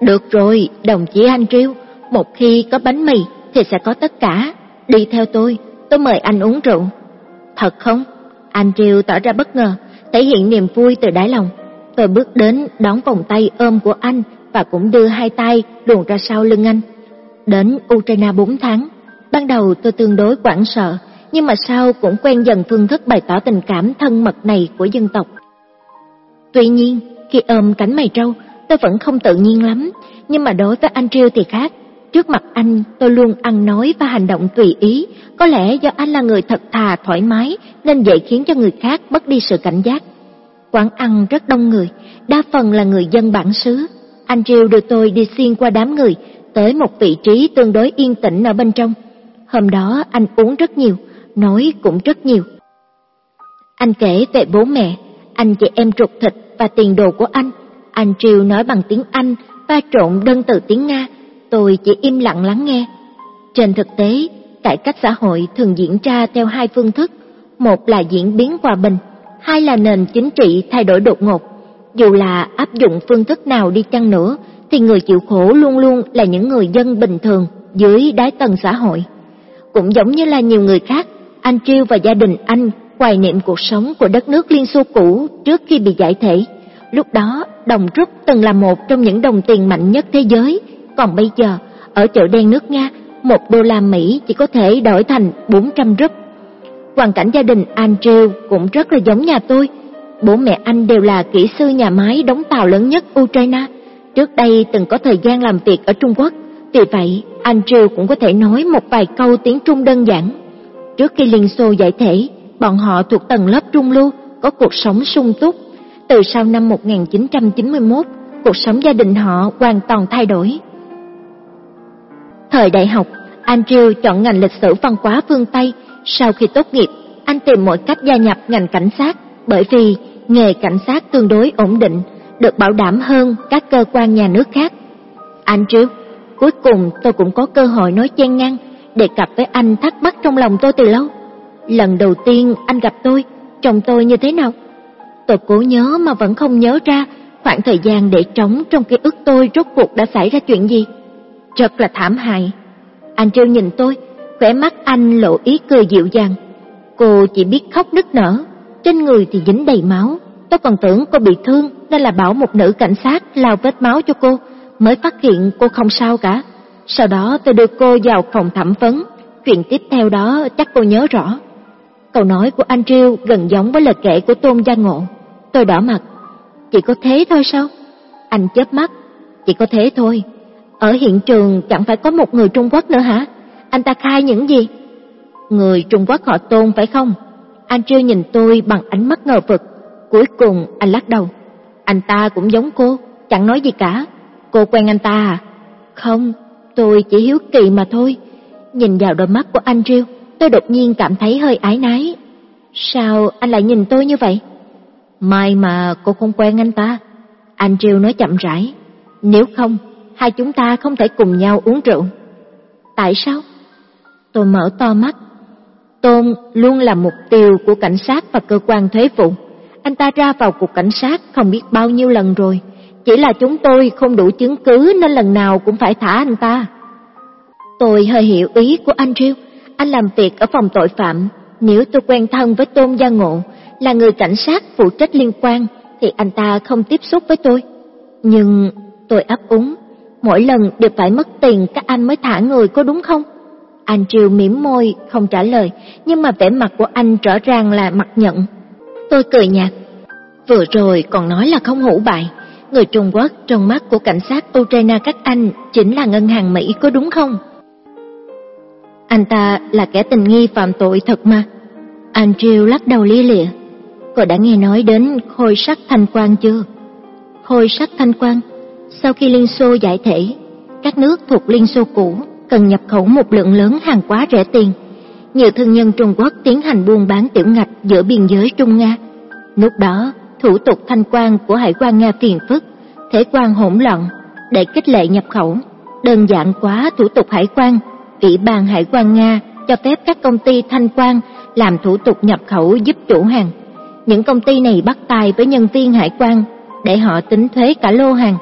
được rồi, đồng chí anh Triêu, một khi có bánh mì thì sẽ có tất cả, đi theo tôi, tôi mời anh uống rượu. Thật không? Anh Triều tỏ ra bất ngờ, thể hiện niềm vui từ đáy lòng. Tôi bước đến đón vòng tay ôm của anh và cũng đưa hai tay luồn ra sau lưng anh. Đến Ukraine 4 tháng, ban đầu tôi tương đối quảng sợ, nhưng mà sau cũng quen dần phương thức bày tỏ tình cảm thân mật này của dân tộc. Tuy nhiên, khi ôm cánh mày trâu, tôi vẫn không tự nhiên lắm, nhưng mà đối với anh Triêu thì khác. Trước mặt anh, tôi luôn ăn nói và hành động tùy ý, có lẽ do anh là người thật thà thoải mái nên dễ khiến cho người khác mất đi sự cảnh giác. Quán ăn rất đông người, đa phần là người dân bản xứ. Anh Triêu đưa tôi đi xuyên qua đám người, tới một vị trí tương đối yên tĩnh ở bên trong. Hôm đó anh uống rất nhiều, nói cũng rất nhiều. Anh kể về bố mẹ, anh chị em ruột thịt và tiền đồ của anh. Anh Triều nói bằng tiếng Anh, pha trộn đơn từ tiếng Nga, tôi chỉ im lặng lắng nghe. Trên thực tế, cải cách xã hội thường diễn ra theo hai phương thức, một là diễn biến hòa bình, hai là nền chính trị thay đổi đột ngột. Dù là áp dụng phương thức nào đi chăng nữa, thì người chịu khổ luôn luôn là những người dân bình thường dưới đáy tầng xã hội. Cũng giống như là nhiều người khác, anh Triêu và gia đình anh hoài niệm cuộc sống của đất nước Liên Xô cũ trước khi bị giải thể. Lúc đó, đồng rúp từng là một trong những đồng tiền mạnh nhất thế giới, còn bây giờ, ở chợ đen nước Nga, một đô la Mỹ chỉ có thể đổi thành 400 rúp. Hoàn cảnh gia đình Andrew cũng rất là giống nhà tôi. Bố mẹ anh đều là kỹ sư nhà máy đóng tàu lớn nhất Ukraine. Trước đây từng có thời gian làm việc ở Trung Quốc, vì vậy Andrew cũng có thể nói một vài câu tiếng Trung đơn giản. Trước khi Liên Xô giải thể, bọn họ thuộc tầng lớp trung lưu, có cuộc sống sung túc. Từ sau năm 1991, cuộc sống gia đình họ hoàn toàn thay đổi. Thời đại học, Andrew chọn ngành lịch sử văn hóa phương Tây. Sau khi tốt nghiệp, anh tìm mọi cách gia nhập ngành cảnh sát, bởi vì nghề cảnh sát tương đối ổn định, được bảo đảm hơn các cơ quan nhà nước khác. Andrew, cuối cùng tôi cũng có cơ hội nói chen ngang, đề cập với anh thắc mắc trong lòng tôi từ lâu. Lần đầu tiên anh gặp tôi, chồng tôi như thế nào? Tôi cố nhớ mà vẫn không nhớ ra khoảng thời gian để trống trong ký ức tôi rốt cuộc đã xảy ra chuyện gì. thật là thảm hại. Anh trêu nhìn tôi, khỏe mắt anh lộ ý cười dịu dàng. Cô chỉ biết khóc nức nở, trên người thì dính đầy máu. Tôi còn tưởng cô bị thương nên là bảo một nữ cảnh sát lau vết máu cho cô, mới phát hiện cô không sao cả. Sau đó tôi đưa cô vào phòng thẩm vấn, chuyện tiếp theo đó chắc cô nhớ rõ. Câu nói của anh Triêu gần giống với lời kể của Tôn Gia Ngộ. Tôi đỏ mặt. Chỉ có thế thôi sao? Anh chớp mắt. Chỉ có thế thôi. Ở hiện trường chẳng phải có một người Trung Quốc nữa hả? Anh ta khai những gì? Người Trung Quốc họ Tôn phải không? Anh Triêu nhìn tôi bằng ánh mắt ngờ vực. Cuối cùng anh lắc đầu. Anh ta cũng giống cô, chẳng nói gì cả. Cô quen anh ta à? Không, tôi chỉ hiếu kỳ mà thôi. Nhìn vào đôi mắt của anh Triêu, tôi đột nhiên cảm thấy hơi ái nái. Sao anh lại nhìn tôi như vậy? May mà cô không quen anh ta. Anh Triều nói chậm rãi. Nếu không, hai chúng ta không thể cùng nhau uống rượu. Tại sao? Tôi mở to mắt. Tôn luôn là mục tiêu của cảnh sát và cơ quan thuế vụ. Anh ta ra vào cục cảnh sát không biết bao nhiêu lần rồi. Chỉ là chúng tôi không đủ chứng cứ nên lần nào cũng phải thả anh ta. Tôi hơi hiểu ý của anh Triêu. Anh làm việc ở phòng tội phạm. Nếu tôi quen thân với Tôn Gia Ngộ, là người cảnh sát phụ trách liên quan, thì anh ta không tiếp xúc với tôi. Nhưng tôi ấp úng, mỗi lần đều phải mất tiền các anh mới thả người có đúng không? Anh Triều mỉm môi, không trả lời, nhưng mà vẻ mặt của anh rõ ràng là mặt nhận. Tôi cười nhạt. Vừa rồi còn nói là không hủ bại. Người Trung Quốc trong mắt của cảnh sát Ukraine các anh chính là ngân hàng Mỹ có đúng không? Anh ta là kẻ tình nghi phạm tội thật mà. Andrew lắc đầu lia lịa. Cô đã nghe nói đến khôi sắc thanh quan chưa? Khôi sắc thanh quan, sau khi Liên Xô giải thể, các nước thuộc Liên Xô cũ cần nhập khẩu một lượng lớn hàng quá rẻ tiền. Nhiều thương nhân Trung Quốc tiến hành buôn bán tiểu ngạch giữa biên giới Trung Nga. Lúc đó, thủ tục thanh quan của hải quan Nga phiền phức, thể quan hỗn loạn, để kích lệ nhập khẩu, đơn giản quá thủ tục hải quan, Ủy ban hải quan Nga cho phép các công ty thanh quan làm thủ tục nhập khẩu giúp chủ hàng. Những công ty này bắt tay với nhân viên hải quan để họ tính thuế cả lô hàng.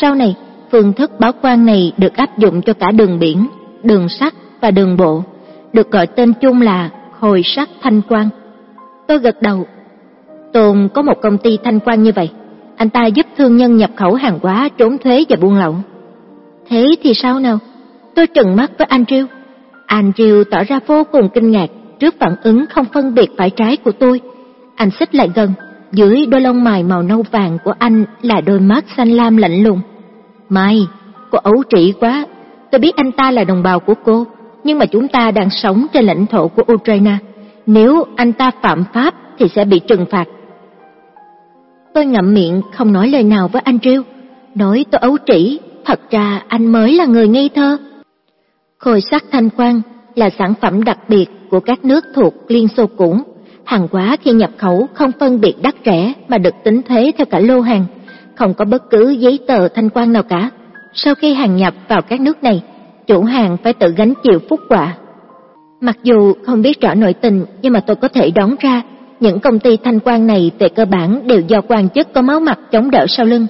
Sau này, phương thức báo quan này được áp dụng cho cả đường biển, đường sắt và đường bộ, được gọi tên chung là hồi sắt thanh quan. Tôi gật đầu. Tồn có một công ty thanh quan như vậy, anh ta giúp thương nhân nhập khẩu hàng hóa trốn thuế và buôn lậu. Thế thì sao nào? Tôi trừng mắt với Andrew. Andrew tỏ ra vô cùng kinh ngạc trước phản ứng không phân biệt phải trái của tôi. Anh xích lại gần, dưới đôi lông mày màu nâu vàng của anh là đôi mắt xanh lam lạnh lùng. Mai, cô ấu trĩ quá, tôi biết anh ta là đồng bào của cô, nhưng mà chúng ta đang sống trên lãnh thổ của Ukraine. Nếu anh ta phạm pháp thì sẽ bị trừng phạt. Tôi ngậm miệng không nói lời nào với anh Triêu, nói tôi ấu trĩ, thật ra anh mới là người ngây thơ. Khôi sắc thanh quan là sản phẩm đặc biệt của các nước thuộc Liên Xô cũ. Hàng hóa khi nhập khẩu không phân biệt đắt rẻ mà được tính thuế theo cả lô hàng, không có bất cứ giấy tờ thanh quan nào cả. Sau khi hàng nhập vào các nước này, chủ hàng phải tự gánh chịu phúc quả. Mặc dù không biết rõ nội tình, nhưng mà tôi có thể đoán ra những công ty thanh quan này về cơ bản đều do quan chức có máu mặt chống đỡ sau lưng.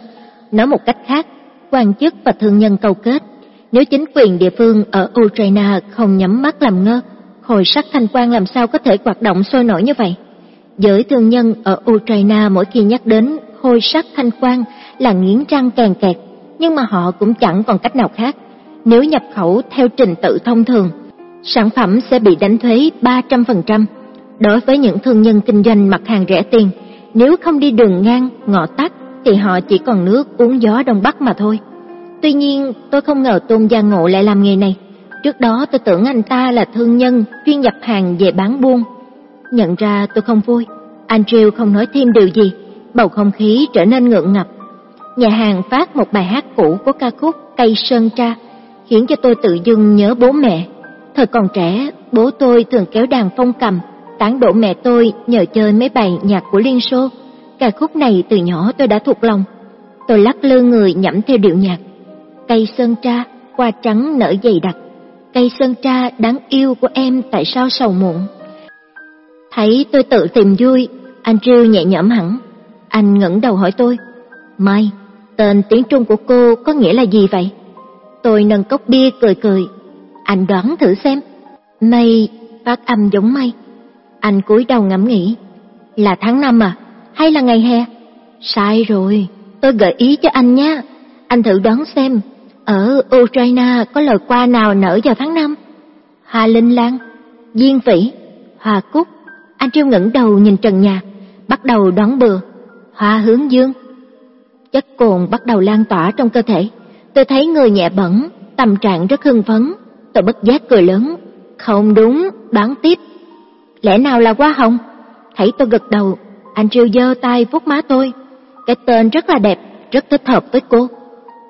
Nói một cách khác, quan chức và thương nhân câu kết. Nếu chính quyền địa phương ở Ukraine không nhắm mắt làm ngơ, hồi sắc thanh quan làm sao có thể hoạt động sôi nổi như vậy. Giới thương nhân ở Ukraine mỗi khi nhắc đến hồi sắc thanh quan là nghiến răng càng kẹt, nhưng mà họ cũng chẳng còn cách nào khác. Nếu nhập khẩu theo trình tự thông thường, sản phẩm sẽ bị đánh thuế 300%. Đối với những thương nhân kinh doanh mặt hàng rẻ tiền, nếu không đi đường ngang, ngõ tắt thì họ chỉ còn nước uống gió đông bắc mà thôi. Tuy nhiên, tôi không ngờ Tôn Gia Ngộ lại làm nghề này. Trước đó tôi tưởng anh ta là thương nhân chuyên nhập hàng về bán buôn. Nhận ra tôi không vui, Andrew không nói thêm điều gì, bầu không khí trở nên ngượng ngập. Nhà hàng phát một bài hát cũ của ca khúc Cây Sơn Tra, khiến cho tôi tự dưng nhớ bố mẹ. Thời còn trẻ, bố tôi thường kéo đàn phong cầm, tán đổ mẹ tôi nhờ chơi mấy bài nhạc của Liên Xô. Ca khúc này từ nhỏ tôi đã thuộc lòng. Tôi lắc lư người nhẩm theo điệu nhạc. Cây sơn tra, qua trắng nở dày đặc. Cây sơn tra đáng yêu của em tại sao sầu muộn? Thấy tôi tự tìm vui, Andrew nhẹ nhõm hẳn. Anh ngẩng đầu hỏi tôi, Mai, tên tiếng Trung của cô có nghĩa là gì vậy? Tôi nâng cốc bia cười cười. Anh đoán thử xem. Mây phát âm giống mây. Anh cúi đầu ngẫm nghĩ. Là tháng năm à? Hay là ngày hè? Sai rồi, tôi gợi ý cho anh nhé. Anh thử đoán xem, ở Ukraine có loài qua nào nở vào tháng năm? Hoa linh lan, diên vĩ, hoa cúc. Anh Triêu ngẩng đầu nhìn trần nhà, bắt đầu đoán bừa. Hoa hướng dương. Chất cồn bắt đầu lan tỏa trong cơ thể. Tôi thấy người nhẹ bẩn, tâm trạng rất hưng phấn. Tôi bất giác cười lớn. Không đúng, đoán tiếp. Lẽ nào là hoa hồng? Thấy tôi gật đầu, anh Triêu giơ tay vuốt má tôi. Cái tên rất là đẹp, rất thích hợp với cô.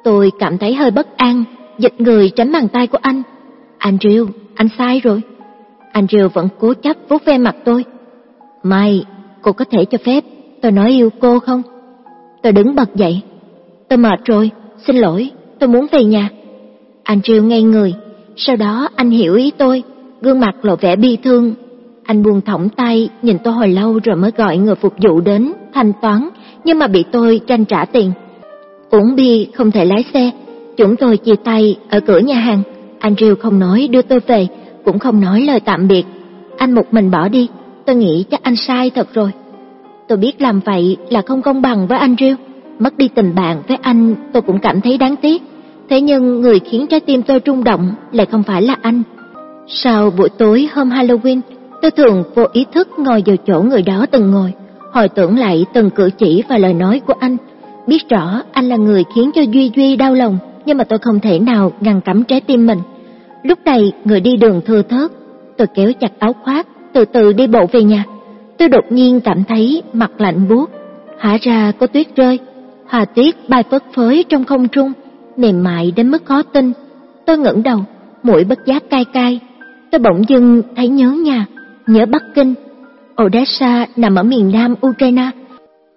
Tôi cảm thấy hơi bất an, dịch người tránh bàn tay của anh. Anh anh sai rồi. Anh vẫn cố chấp vuốt ve mặt tôi. Mai, cô có thể cho phép tôi nói yêu cô không? Tôi đứng bật dậy. Tôi mệt rồi, xin lỗi, tôi muốn về nhà. Anh ngây người, sau đó anh hiểu ý tôi, gương mặt lộ vẻ bi thương. Anh buông thõng tay, nhìn tôi hồi lâu rồi mới gọi người phục vụ đến, thanh toán, nhưng mà bị tôi tranh trả tiền. Uống bia không thể lái xe, chúng tôi chia tay ở cửa nhà hàng. Anh Triều không nói đưa tôi về, cũng không nói lời tạm biệt. Anh một mình bỏ đi, tôi nghĩ chắc anh sai thật rồi. Tôi biết làm vậy là không công bằng với anh Triều, mất đi tình bạn với anh tôi cũng cảm thấy đáng tiếc. Thế nhưng người khiến trái tim tôi rung động lại không phải là anh. Sau buổi tối hôm Halloween, tôi thường vô ý thức ngồi vào chỗ người đó từng ngồi, hồi tưởng lại từng cử chỉ và lời nói của anh. Biết rõ anh là người khiến cho Duy Duy đau lòng, nhưng mà tôi không thể nào ngăn cấm trái tim mình. Lúc này người đi đường thưa thớt, tôi kéo chặt áo khoác, từ từ đi bộ về nhà. Tôi đột nhiên cảm thấy mặt lạnh buốt, hả ra có tuyết rơi, hòa tuyết bay phất phới trong không trung, mềm mại đến mức khó tin. Tôi ngẩng đầu, mũi bất giác cay cay. Tôi bỗng dưng thấy nhớ nhà, nhớ Bắc Kinh. Odessa nằm ở miền nam Ukraine.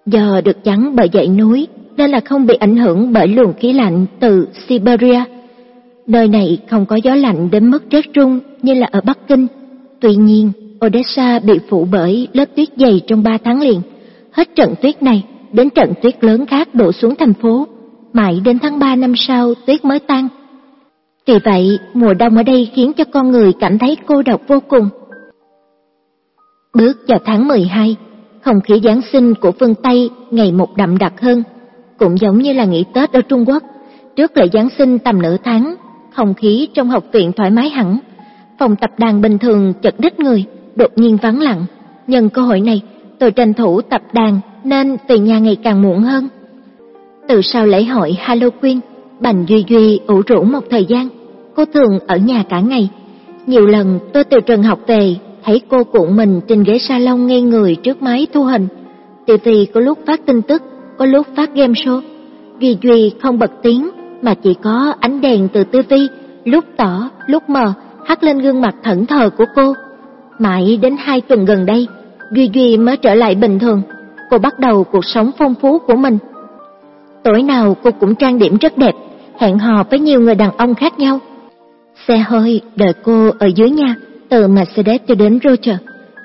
giờ được chắn bởi dãy núi nên là không bị ảnh hưởng bởi luồng khí lạnh từ Siberia. Nơi này không có gió lạnh đến mức rét run như là ở Bắc Kinh. Tuy nhiên, Odessa bị phủ bởi lớp tuyết dày trong 3 tháng liền. Hết trận tuyết này đến trận tuyết lớn khác đổ xuống thành phố, mãi đến tháng 3 năm sau tuyết mới tan. Vì vậy, mùa đông ở đây khiến cho con người cảm thấy cô độc vô cùng. Bước vào tháng 12, không khí Giáng sinh của phương Tây ngày một đậm đặc hơn, cũng giống như là nghỉ Tết ở Trung Quốc. Trước lễ Giáng sinh tầm nửa tháng, không khí trong học viện thoải mái hẳn. Phòng tập đàn bình thường chật đích người, đột nhiên vắng lặng. Nhân cơ hội này, tôi tranh thủ tập đàn nên về nhà ngày càng muộn hơn. Từ sau lễ hội Halloween, Bành Duy Duy ủ rũ một thời gian, cô thường ở nhà cả ngày. Nhiều lần tôi từ trường học về, thấy cô cuộn mình trên ghế salon ngay người trước máy thu hình. TV có lúc phát tin tức, có lúc phát game show. Duy Duy không bật tiếng, mà chỉ có ánh đèn từ TV, lúc tỏ, lúc mờ, hắt lên gương mặt thẫn thờ của cô. Mãi đến hai tuần gần đây, Duy Duy mới trở lại bình thường. Cô bắt đầu cuộc sống phong phú của mình. Tối nào cô cũng trang điểm rất đẹp, hẹn hò với nhiều người đàn ông khác nhau. Xe hơi đợi cô ở dưới nhà, từ Mercedes cho đến Roger,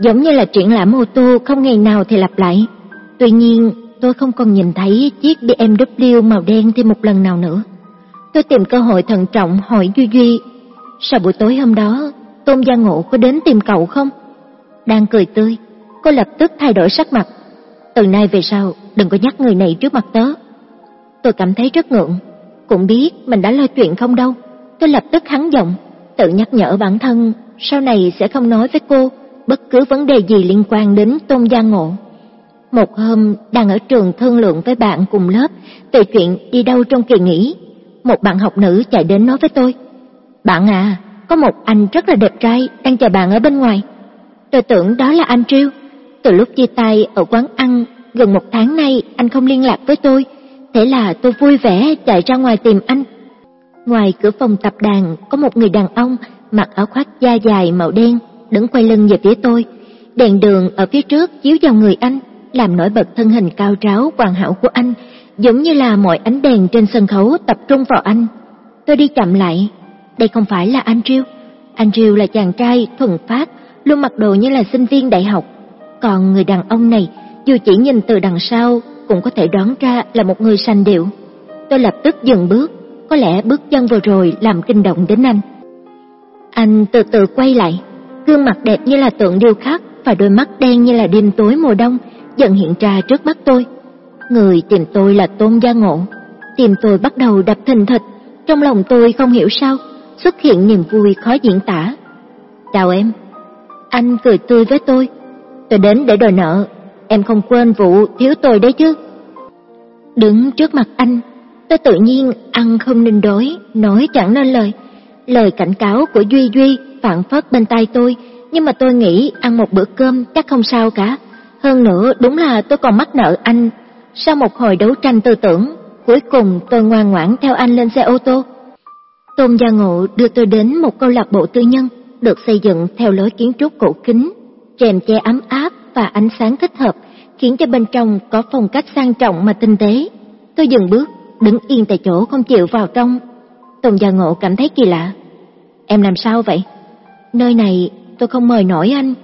giống như là triển lãm ô tô không ngày nào thì lặp lại. Tuy nhiên, tôi không còn nhìn thấy chiếc BMW màu đen thêm một lần nào nữa. Tôi tìm cơ hội thận trọng hỏi Duy Duy, sau buổi tối hôm đó, Tôn Gia Ngộ có đến tìm cậu không? Đang cười tươi, cô lập tức thay đổi sắc mặt. Từ nay về sau, đừng có nhắc người này trước mặt tớ. Tôi cảm thấy rất ngượng, cũng biết mình đã lo chuyện không đâu. Tôi lập tức hắn giọng, tự nhắc nhở bản thân sau này sẽ không nói với cô bất cứ vấn đề gì liên quan đến Tôn Gia Ngộ. Một hôm, đang ở trường thương lượng với bạn cùng lớp về chuyện đi đâu trong kỳ nghỉ. Một bạn học nữ chạy đến nói với tôi, Bạn à, có một anh rất là đẹp trai đang chờ bạn ở bên ngoài. Tôi tưởng đó là anh Triêu. Từ lúc chia tay ở quán ăn, gần một tháng nay anh không liên lạc với tôi. Thế là tôi vui vẻ chạy ra ngoài tìm anh. Ngoài cửa phòng tập đàn có một người đàn ông mặc áo khoác da dài màu đen, đứng quay lưng về phía tôi. Đèn đường ở phía trước chiếu vào người anh, làm nổi bật thân hình cao ráo hoàn hảo của anh, giống như là mọi ánh đèn trên sân khấu tập trung vào anh. Tôi đi chậm lại, đây không phải là Andrew. Andrew là chàng trai thuần phát, luôn mặc đồ như là sinh viên đại học. Còn người đàn ông này, dù chỉ nhìn từ đằng sau, cũng có thể đoán ra là một người sành điệu. Tôi lập tức dừng bước, có lẽ bước chân vừa rồi làm kinh động đến anh. Anh từ từ quay lại, gương mặt đẹp như là tượng điêu khắc và đôi mắt đen như là đêm tối mùa đông dần hiện ra trước mắt tôi. Người tìm tôi là Tôn Gia Ngộ. tìm tôi bắt đầu đập thình thịch, trong lòng tôi không hiểu sao xuất hiện niềm vui khó diễn tả. "Chào em." Anh cười tươi với tôi. "Tôi đến để đòi nợ, em không quên vụ thiếu tôi đấy chứ?" Đứng trước mặt anh, tôi tự nhiên ăn không nên đối, nói chẳng nên lời. Lời cảnh cáo của Duy Duy phản phất bên tai tôi, nhưng mà tôi nghĩ ăn một bữa cơm chắc không sao cả. Hơn nữa đúng là tôi còn mắc nợ anh. Sau một hồi đấu tranh tư tưởng, cuối cùng tôi ngoan ngoãn theo anh lên xe ô tô. Tôn Gia Ngộ đưa tôi đến một câu lạc bộ tư nhân được xây dựng theo lối kiến trúc cổ kính, rèm che ấm áp và ánh sáng thích hợp, khiến cho bên trong có phong cách sang trọng mà tinh tế. Tôi dừng bước, đứng yên tại chỗ không chịu vào trong. Tôn Gia Ngộ cảm thấy kỳ lạ. Em làm sao vậy? Nơi này tôi không mời nổi anh.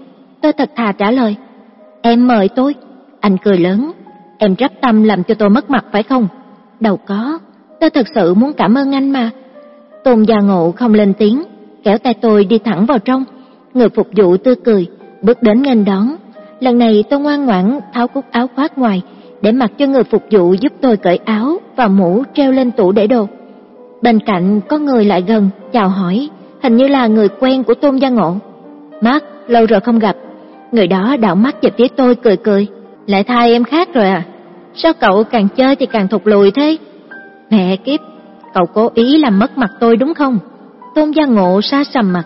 Tôi thật thà trả lời. Em mời tôi. Anh cười lớn. Em rắp tâm làm cho tôi mất mặt phải không? Đâu có. Tôi thật sự muốn cảm ơn anh mà. Tôn Gia Ngộ không lên tiếng, kéo tay tôi đi thẳng vào trong. Người phục vụ tươi cười, bước đến nghênh đón. Lần này tôi ngoan ngoãn tháo cúc áo khoác ngoài để mặc cho người phục vụ giúp tôi cởi áo và mũ treo lên tủ để đồ. Bên cạnh có người lại gần, chào hỏi, hình như là người quen của Tôn Gia Ngộ. Mark, lâu rồi không gặp. Người đó đảo mắt về phía tôi cười cười. Lại thay em khác rồi à? Sao cậu càng chơi thì càng thụt lùi thế? Mẹ kiếp, cậu cố ý làm mất mặt tôi đúng không? Tôn Gia Ngộ xa sầm mặt.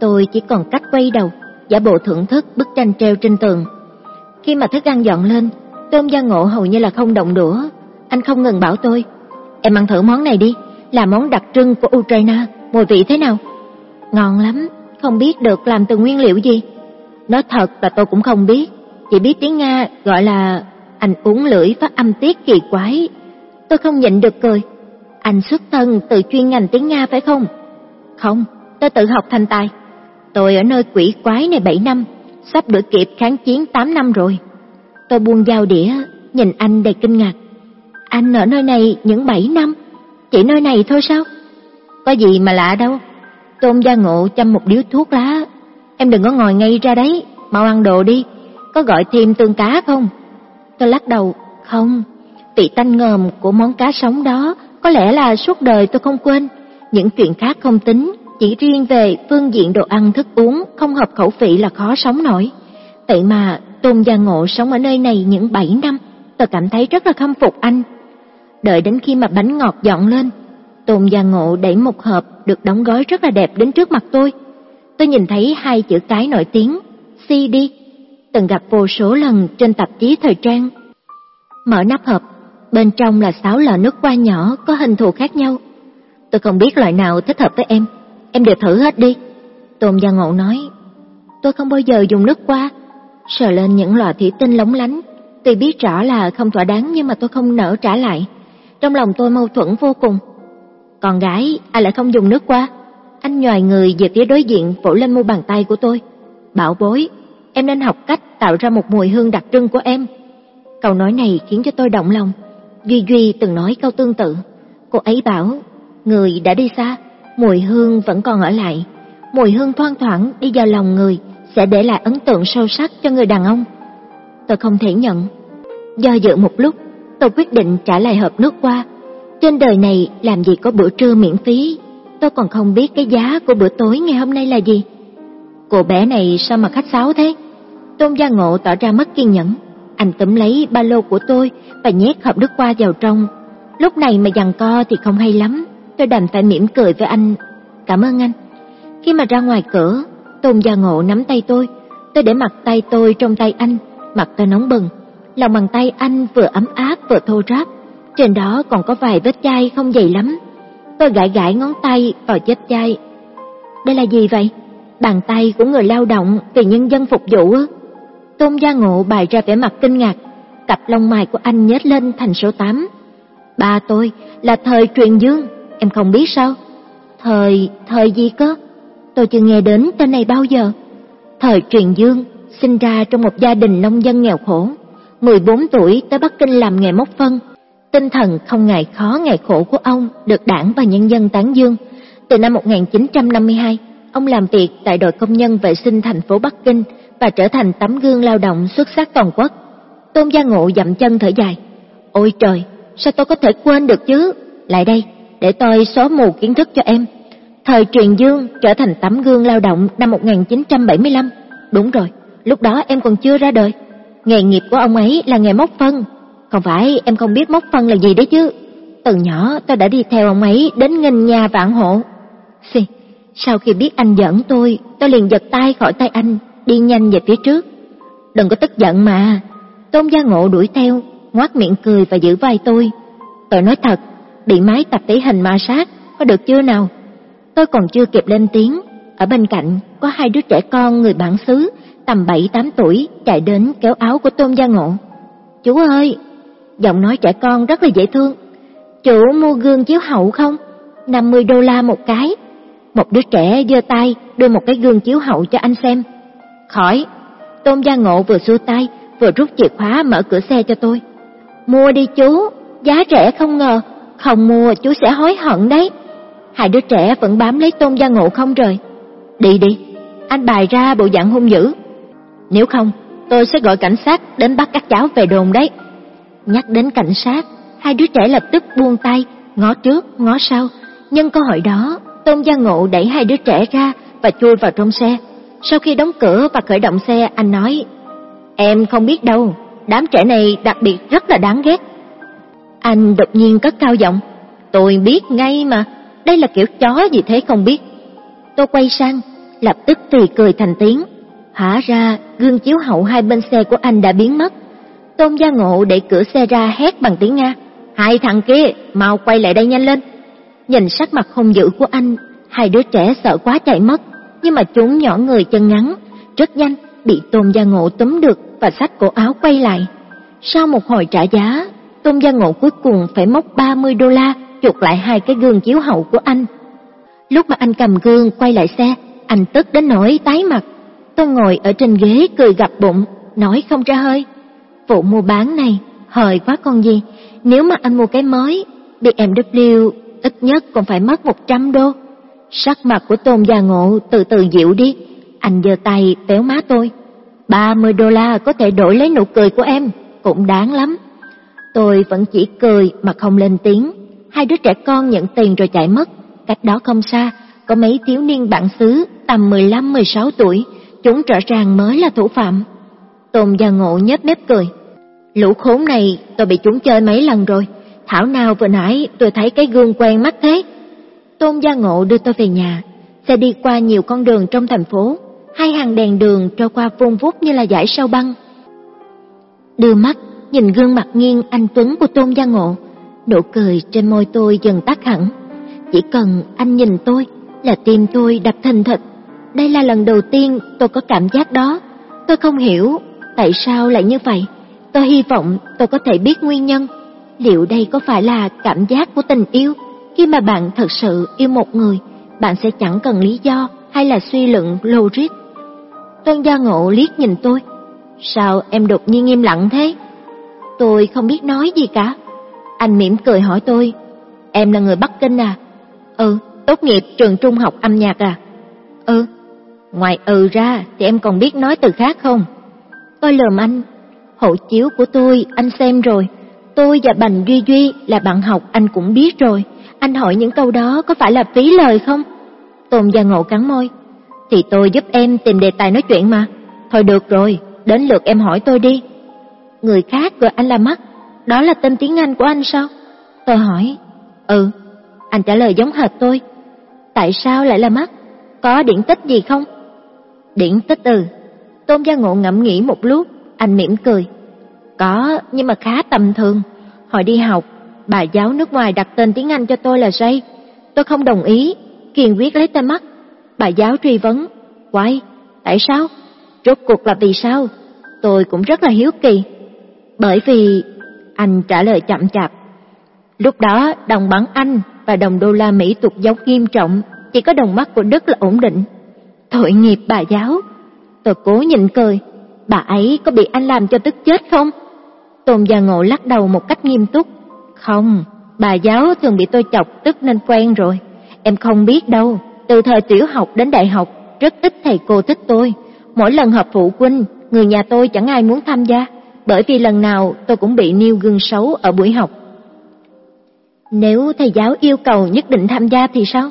Tôi chỉ còn cách quay đầu, giả bộ thưởng thức bức tranh treo trên tường. Khi mà thức ăn dọn lên, Tôn Gia Ngộ hầu như là không động đũa. Anh không ngừng bảo tôi, em ăn thử món này đi, là món đặc trưng của Ukraine, mùi vị thế nào? Ngon lắm, không biết được làm từ nguyên liệu gì. Nói thật là tôi cũng không biết, chỉ biết tiếng Nga gọi là anh uống lưỡi phát âm tiết kỳ quái. Tôi không nhịn được cười. Anh xuất thân từ chuyên ngành tiếng Nga phải không? Không, tôi tự học thành tài. Tôi ở nơi quỷ quái này 7 năm, sắp đuổi kịp kháng chiến 8 năm rồi. Tôi buông dao đĩa, nhìn anh đầy kinh ngạc. Anh ở nơi này những 7 năm, chỉ nơi này thôi sao? Có gì mà lạ đâu. Tôn Gia Ngộ chăm một điếu thuốc lá. Em đừng có ngồi ngay ra đấy, mau ăn đồ đi. Có gọi thêm tương cá không? Tôi lắc đầu, không. Vị tanh ngòm của món cá sống đó có lẽ là suốt đời tôi không quên. Những chuyện khác không tính, chỉ riêng về phương diện đồ ăn thức uống không hợp khẩu vị là khó sống nổi. Vậy mà Tôn Gia Ngộ sống ở nơi này những 7 năm, tôi cảm thấy rất là khâm phục anh. Đợi đến khi mà bánh ngọt dọn lên, Tôn Gia Ngộ đẩy một hộp được đóng gói rất là đẹp đến trước mặt tôi. Tôi nhìn thấy hai chữ cái nổi tiếng, CD, từng gặp vô số lần trên tạp chí thời trang. Mở nắp hộp, bên trong là sáu lọ nước hoa nhỏ có hình thù khác nhau. Tôi không biết loại nào thích hợp với em, em đều thử hết đi. Tôn Gia Ngộ nói, tôi không bao giờ dùng nước hoa. Sờ lên những lọ thủy tinh lóng lánh, tuy biết rõ là không thỏa đáng nhưng mà tôi không nỡ trả lại. Trong lòng tôi mâu thuẫn vô cùng. Con gái, ai lại không dùng nước qua? Anh nhòi người về phía đối diện vỗ lên mu bàn tay của tôi. Bảo bối, em nên học cách tạo ra một mùi hương đặc trưng của em. Câu nói này khiến cho tôi động lòng. Duy Duy từng nói câu tương tự. Cô ấy bảo, người đã đi xa, mùi hương vẫn còn ở lại. Mùi hương thoang thoảng đi vào lòng người sẽ để lại ấn tượng sâu sắc cho người đàn ông. Tôi không thể nhận. Do dự một lúc, tôi quyết định trả lại hộp nước qua trên đời này làm gì có bữa trưa miễn phí, tôi còn không biết cái giá của bữa tối ngày hôm nay là gì. Cô bé này sao mà khách sáo thế? Tôn Gia Ngộ tỏ ra mất kiên nhẫn. Anh túm lấy ba lô của tôi và nhét hộp nước qua vào trong. Lúc này mà giằng co thì không hay lắm, tôi đành phải mỉm cười với anh. Cảm ơn anh. Khi mà ra ngoài cửa, Tôn Gia Ngộ nắm tay tôi, tôi để mặt tay tôi trong tay anh, mặt tôi nóng bừng. Lòng bàn tay anh vừa ấm áp vừa thô ráp, trên đó còn có vài vết chai không dày lắm. Tôi gãi gãi ngón tay vào chết chai. Đây là gì vậy? Bàn tay của người lao động vì nhân dân phục vụ ư? Tôn Gia Ngộ bày ra vẻ mặt kinh ngạc, cặp lông mày của anh nhếch lên thành số 8. Ba tôi là thời truyền dương, em không biết sao? Thời, thời gì cơ? Tôi chưa nghe đến tên này bao giờ. Thời truyền dương sinh ra trong một gia đình nông dân nghèo khổ, 14 tuổi tới Bắc Kinh làm nghề móc phân. Tinh thần không ngại khó ngại khổ của ông được đảng và nhân dân tán dương. Từ năm 1952, ông làm việc tại đội công nhân vệ sinh thành phố Bắc Kinh và trở thành tấm gương lao động xuất sắc toàn quốc. Tôn Gia Ngộ dậm chân thở dài. Ôi trời, sao tôi có thể quên được chứ? Lại đây, để tôi xóa mù kiến thức cho em. Thời truyền dương trở thành tấm gương lao động năm 1975. Đúng rồi, lúc đó em còn chưa ra đời. Nghề nghiệp của ông ấy là nghề móc phân. Không phải em không biết móc phân là gì đấy chứ. Từ nhỏ tôi đã đi theo ông ấy đến nghìn nhà vạn hộ. Xì, sau khi biết anh giận tôi, tôi liền giật tay khỏi tay anh, đi nhanh về phía trước. Đừng có tức giận mà. Tôn Gia Ngộ đuổi theo, ngoác miệng cười và giữ vai tôi. Tôi nói thật, bị máy tập thể hình ma sát, có được chưa nào? Tôi còn chưa kịp lên tiếng, ở bên cạnh có hai đứa trẻ con người bản xứ, tầm 7-8 tuổi, chạy đến kéo áo của Tôn Gia Ngộ. Chú ơi! Giọng nói trẻ con rất là dễ thương. Chủ mua gương chiếu hậu không? 50 đô la một cái. Một đứa trẻ giơ tay đưa một cái gương chiếu hậu cho anh xem. Khỏi! Tôn Gia Ngộ vừa xua tay, vừa rút chìa khóa mở cửa xe cho tôi. Mua đi chú, giá rẻ không ngờ, không mua chú sẽ hối hận đấy. Hai đứa trẻ vẫn bám lấy Tôn Gia Ngộ không rời. Đi đi, anh bài ra bộ dạng hung dữ. Nếu không, tôi sẽ gọi cảnh sát đến bắt các cháu về đồn đấy. Nhắc đến cảnh sát, hai đứa trẻ lập tức buông tay, ngó trước, ngó sau. Nhân cơ hội đó, Tôn Gia Ngộ đẩy hai đứa trẻ ra và chui vào trong xe. Sau khi đóng cửa và khởi động xe, anh nói, Em không biết đâu, đám trẻ này đặc biệt rất là đáng ghét. Anh đột nhiên cất cao giọng, tôi biết ngay mà, đây là kiểu chó gì thế không biết. Tôi quay sang, lập tức tùy cười thành tiếng. Hả ra, gương chiếu hậu hai bên xe của anh đã biến mất. Tôn Gia Ngộ đẩy cửa xe ra hét bằng tiếng Nga. Hai thằng kia, mau quay lại đây nhanh lên. Nhìn sắc mặt không dữ của anh, hai đứa trẻ sợ quá chạy mất. Nhưng mà chúng nhỏ người chân ngắn, rất nhanh bị Tôn Gia Ngộ túm được và xách cổ áo quay lại. Sau một hồi trả giá, Tôn Gia Ngộ cuối cùng phải móc 30 đô la chuột lại hai cái gương chiếu hậu của anh. Lúc mà anh cầm gương quay lại xe, anh tức đến nỗi tái mặt. Tôi ngồi ở trên ghế cười gặp bụng, nói không ra hơi. Vụ mua bán này, hời quá con gì, nếu mà anh mua cái mới, BMW ít nhất còn phải mất 100 đô. Sắc mặt của Tôn Gia Ngộ từ từ dịu đi, anh giơ tay téo má tôi. 30 đô la có thể đổi lấy nụ cười của em, cũng đáng lắm. Tôi vẫn chỉ cười mà không lên tiếng. Hai đứa trẻ con nhận tiền rồi chạy mất. Cách đó không xa, có mấy thiếu niên bản xứ tầm 15-16 tuổi, chúng rõ ràng mới là thủ phạm. Tôn Gia Ngộ nhếch mép cười. Lũ khốn này tôi bị chúng chơi mấy lần rồi, thảo nào vừa nãy tôi thấy cái gương quen mắt thế. Tôn Gia Ngộ đưa tôi về nhà, xe đi qua nhiều con đường trong thành phố, hai hàng đèn đường trôi qua vun vút như là dải sao băng. Đưa mắt nhìn gương mặt nghiêng anh Tuấn của Tôn Gia Ngộ, nụ cười trên môi tôi dần tắt hẳn. Chỉ cần anh nhìn tôi là tim tôi đập thình thịch. Đây là lần đầu tiên tôi có cảm giác đó. Tôi không hiểu tại sao lại như vậy. Tôi hy vọng tôi có thể biết nguyên nhân. Liệu đây có phải là cảm giác của tình yêu? Khi mà bạn thật sự yêu một người, bạn sẽ chẳng cần lý do hay là suy luận logic Tôn Gia Ngộ liếc nhìn tôi. Sao em đột nhiên im lặng thế? Tôi không biết nói gì cả. Anh mỉm cười hỏi tôi. Em là người Bắc Kinh à? Ừ, tốt nghiệp trường trung học âm nhạc à? Ừ. Ngoài ừ ra thì em còn biết nói từ khác không? Tôi lờm anh. Hộ chiếu của tôi anh xem rồi. Tôi và Bành Duy Duy là bạn học anh cũng biết rồi. Anh hỏi những câu đó có phải là phí lời không? Tôn Gia Ngộ cắn môi thì tôi giúp em tìm đề tài nói chuyện mà. Thôi được rồi, đến lượt em hỏi tôi đi. Người khác gọi anh là Mắt, đó là tên tiếng Anh của anh sao? Tôi hỏi, ừ, anh trả lời giống hệt tôi. Tại sao lại là Mắt? Có điển tích gì không? Điển tích ừ. Tôn Gia Ngộ ngẫm nghĩ một lúc, anh mỉm cười. Có, nhưng mà khá tầm thường. Hồi đi học, bà giáo nước ngoài đặt tên tiếng Anh cho tôi là Ray. Tôi không đồng ý, kiên quyết lấy tên Mắt. Bà giáo truy vấn, quay, tại sao? Rốt cuộc là vì sao? Tôi cũng rất là hiếu kỳ. Bởi vì... Anh trả lời chậm chạp. Lúc đó đồng bảng Anh và đồng đô la Mỹ tụt dốc nghiêm trọng, chỉ có đồng mắt của Đức là ổn định. Tội nghiệp bà giáo. Tôi cố nhịn cười, bà ấy có bị anh làm cho tức chết không? Tôn Gia Ngộ lắc đầu một cách nghiêm túc. Không, bà giáo thường bị tôi chọc tức nên quen rồi. Em không biết đâu, từ thời tiểu học đến đại học, rất ít thầy cô thích tôi. Mỗi lần họp phụ huynh, người nhà tôi chẳng ai muốn tham gia, bởi vì lần nào tôi cũng bị nêu gương xấu ở buổi học. Nếu thầy giáo yêu cầu nhất định tham gia thì sao?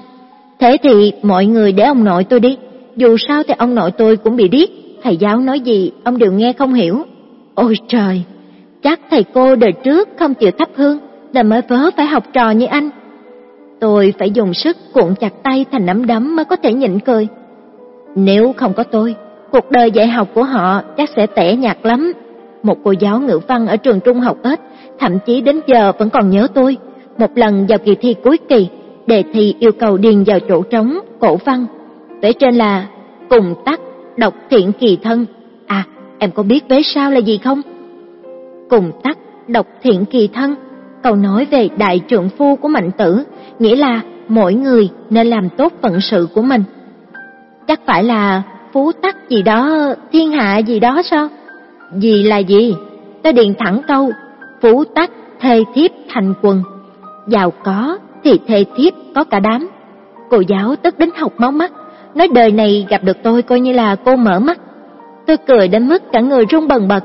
Thế thì mọi người để ông nội tôi đi, dù sao thì ông nội tôi cũng bị điếc, thầy giáo nói gì ông đều nghe không hiểu. Ôi trời, chắc thầy cô đời trước không chịu thắp hương, là mới vớ phải học trò như anh. Tôi phải dùng sức cuộn chặt tay thành nắm đấm mới có thể nhịn cười. Nếu không có tôi, cuộc đời dạy học của họ chắc sẽ tẻ nhạt lắm. Một cô giáo ngữ văn ở trường trung học ít, thậm chí đến giờ vẫn còn nhớ tôi. Một lần vào kỳ thi cuối kỳ, đề thi yêu cầu điền vào chỗ trống cổ văn. Vế trên là cùng tắc độc thiện kỳ thân. À, em có biết vế sao là gì không? Cùng tắc độc thiện kỳ thân, câu nói về đại trượng phu của mạnh tử, nghĩa là mỗi người nên làm tốt phận sự của mình. Chắc phải là phú tắc gì đó, thiên hạ gì đó sao? Gì là gì? Tôi điền thẳng câu, phú tắc thê thiếp thành quần, giàu có thì thê thiếp có cả đám. Cô giáo tức đến học máu mắt, nói đời này gặp được tôi coi như là cô mở mắt. Tôi cười đến mức cả người run bần bật.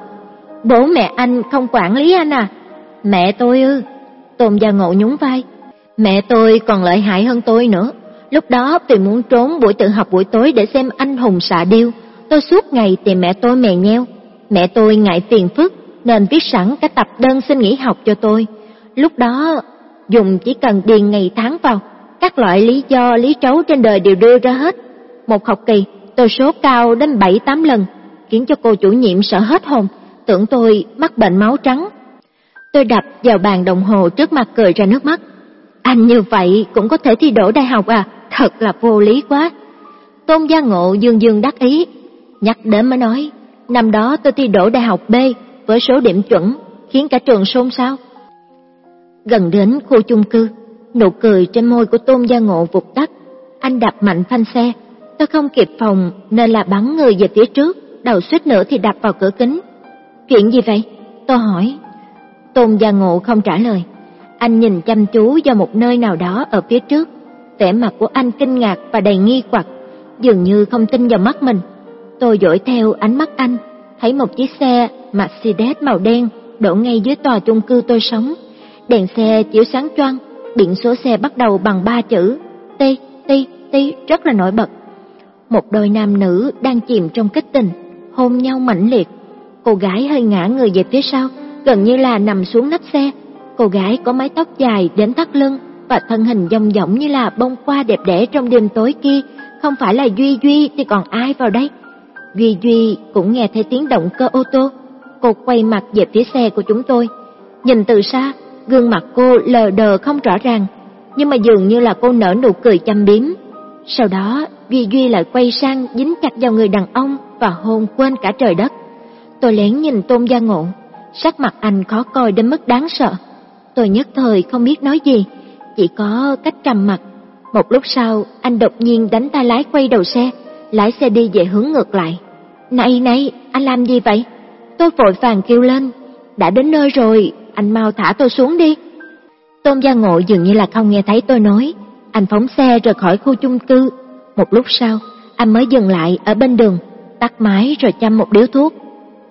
Bố mẹ anh không quản lý anh à? Mẹ tôi ư? Tôn Gia Ngộ nhún vai. Mẹ tôi còn lợi hại hơn tôi nữa. Lúc đó tôi muốn trốn buổi tự học buổi tối để xem anh hùng xạ điêu. Tôi suốt ngày tìm mẹ tôi mè nheo. Mẹ tôi ngại phiền phức nên viết sẵn cái tập đơn xin nghỉ học cho tôi. Lúc đó dùng chỉ cần điền ngày tháng vào, các loại lý do lý trấu trên đời đều đưa ra hết. Một học kỳ, tôi số cao đến 7-8 lần, khiến cho cô chủ nhiệm sợ hết hồn, tưởng tôi mắc bệnh máu trắng. Tôi đập vào bàn đồng hồ trước mặt cười ra nước mắt. Anh như vậy cũng có thể thi đỗ đại học à, thật là vô lý quá. Tôn Gia Ngộ dương dương đắc ý, nhắc đến mới nói, năm đó tôi thi đỗ đại học B với số điểm chuẩn, khiến cả trường xôn xao. Gần đến khu chung cư, nụ cười trên môi của Tôn Gia Ngộ vụt tắt, anh đập mạnh phanh xe, tôi không kịp phòng nên là bắn người về phía trước, đầu suýt nữa thì đập vào cửa kính. Chuyện gì vậy? Tôi hỏi. Tôn Gia Ngộ không trả lời. Anh nhìn chăm chú vào một nơi nào đó ở phía trước. Vẻ mặt của anh kinh ngạc và đầy nghi hoặc, dường như không tin vào mắt mình. Tôi dõi theo ánh mắt anh, thấy một chiếc xe Mercedes màu đen đổ ngay dưới tòa chung cư tôi sống. Đèn xe chiếu sáng choang, biển số xe bắt đầu bằng ba chữ T, T, T rất là nổi bật. Một đôi nam nữ đang chìm trong kích tình, hôn nhau mãnh liệt. Cô gái hơi ngã người về phía sau, gần như là nằm xuống nắp xe. Cô gái có mái tóc dài đến thắt lưng và thân hình dong dỏng như là bông hoa đẹp đẽ trong đêm tối kia, không phải là Duy Duy thì còn ai vào đây? Duy Duy cũng nghe thấy tiếng động cơ ô tô. Cô quay mặt về phía xe của chúng tôi. Nhìn từ xa, gương mặt cô lờ đờ không rõ ràng, nhưng mà dường như là cô nở nụ cười chăm biếm. Sau đó, Duy Duy lại quay sang dính chặt vào người đàn ông và hôn quên cả trời đất. Tôi lén nhìn Tôn Gia Ngộ, sắc mặt anh khó coi đến mức đáng sợ. Tôi nhất thời không biết nói gì, chỉ có cách trầm mặt. Một lúc sau, anh đột nhiên đánh tay lái quay đầu xe, lái xe đi về hướng ngược lại. Này này, anh làm gì vậy? Tôi vội vàng kêu lên. Đã đến nơi rồi, anh mau thả tôi xuống đi. Tôn Gia Ngộ dường như là không nghe thấy tôi nói. Anh phóng xe rời khỏi khu chung cư. Một lúc sau, anh mới dừng lại ở bên đường, tắt máy rồi chăm một điếu thuốc.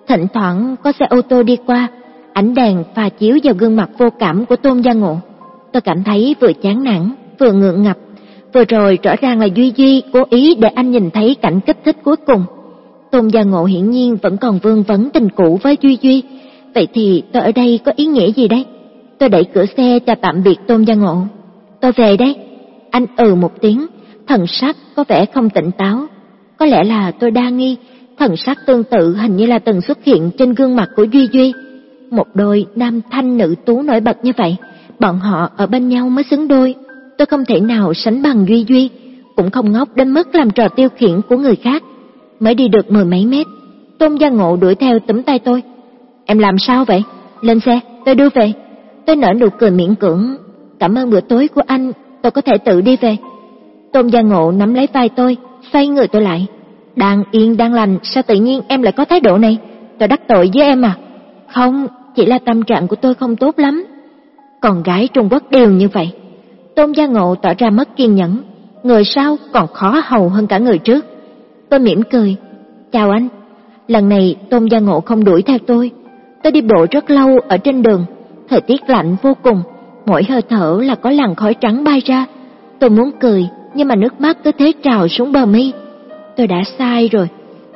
Thỉnh thoảng có xe ô tô đi qua, ánh đèn pha chiếu vào gương mặt vô cảm của Tôn Gia Ngộ. Tôi cảm thấy vừa chán nản, vừa ngượng ngập. Vừa rồi rõ ràng là Duy Duy cố ý để anh nhìn thấy cảnh kích thích cuối cùng. Tôn Gia Ngộ hiển nhiên vẫn còn vương vấn tình cũ với Duy Duy. Vậy thì tôi ở đây có ý nghĩa gì đây? Tôi đẩy cửa xe chào tạm biệt Tôn Gia Ngộ. Tôi về đây. Anh ừ một tiếng, thần sắc có vẻ không tỉnh táo. Có lẽ là tôi đa nghi, thần sắc tương tự hình như là từng xuất hiện trên gương mặt của Duy Duy. Một đôi nam thanh nữ tú nổi bật như vậy, bọn họ ở bên nhau mới xứng đôi. Tôi không thể nào sánh bằng Duy Duy, cũng không ngốc đến mức làm trò tiêu khiển của người khác. Mới đi được mười mấy mét, Tôn Gia Ngộ đuổi theo túm tay tôi. Em làm sao vậy? Lên xe, tôi đưa về. Tôi nở nụ cười miễn cưỡng, cảm ơn bữa tối của anh, tôi có thể tự đi về. Tôn Gia Ngộ nắm lấy vai tôi, xoay người tôi lại. Đang yên đang lành, sao tự nhiên em lại có thái độ này? Tôi đắc tội với em à? Không, chỉ là tâm trạng của tôi không tốt lắm. Còn gái Trung Quốc đều như vậy. Tôn Gia Ngộ tỏ ra mất kiên nhẫn, người sau còn khó hầu hơn cả người trước. Tôi mỉm cười, chào anh. Lần này Tôn Gia Ngộ không đuổi theo tôi. Tôi đi bộ rất lâu ở trên đường, thời tiết lạnh vô cùng, mỗi hơi thở là có làn khói trắng bay ra. Tôi muốn cười, nhưng mà nước mắt cứ thế trào xuống bờ mi. Tôi đã sai rồi.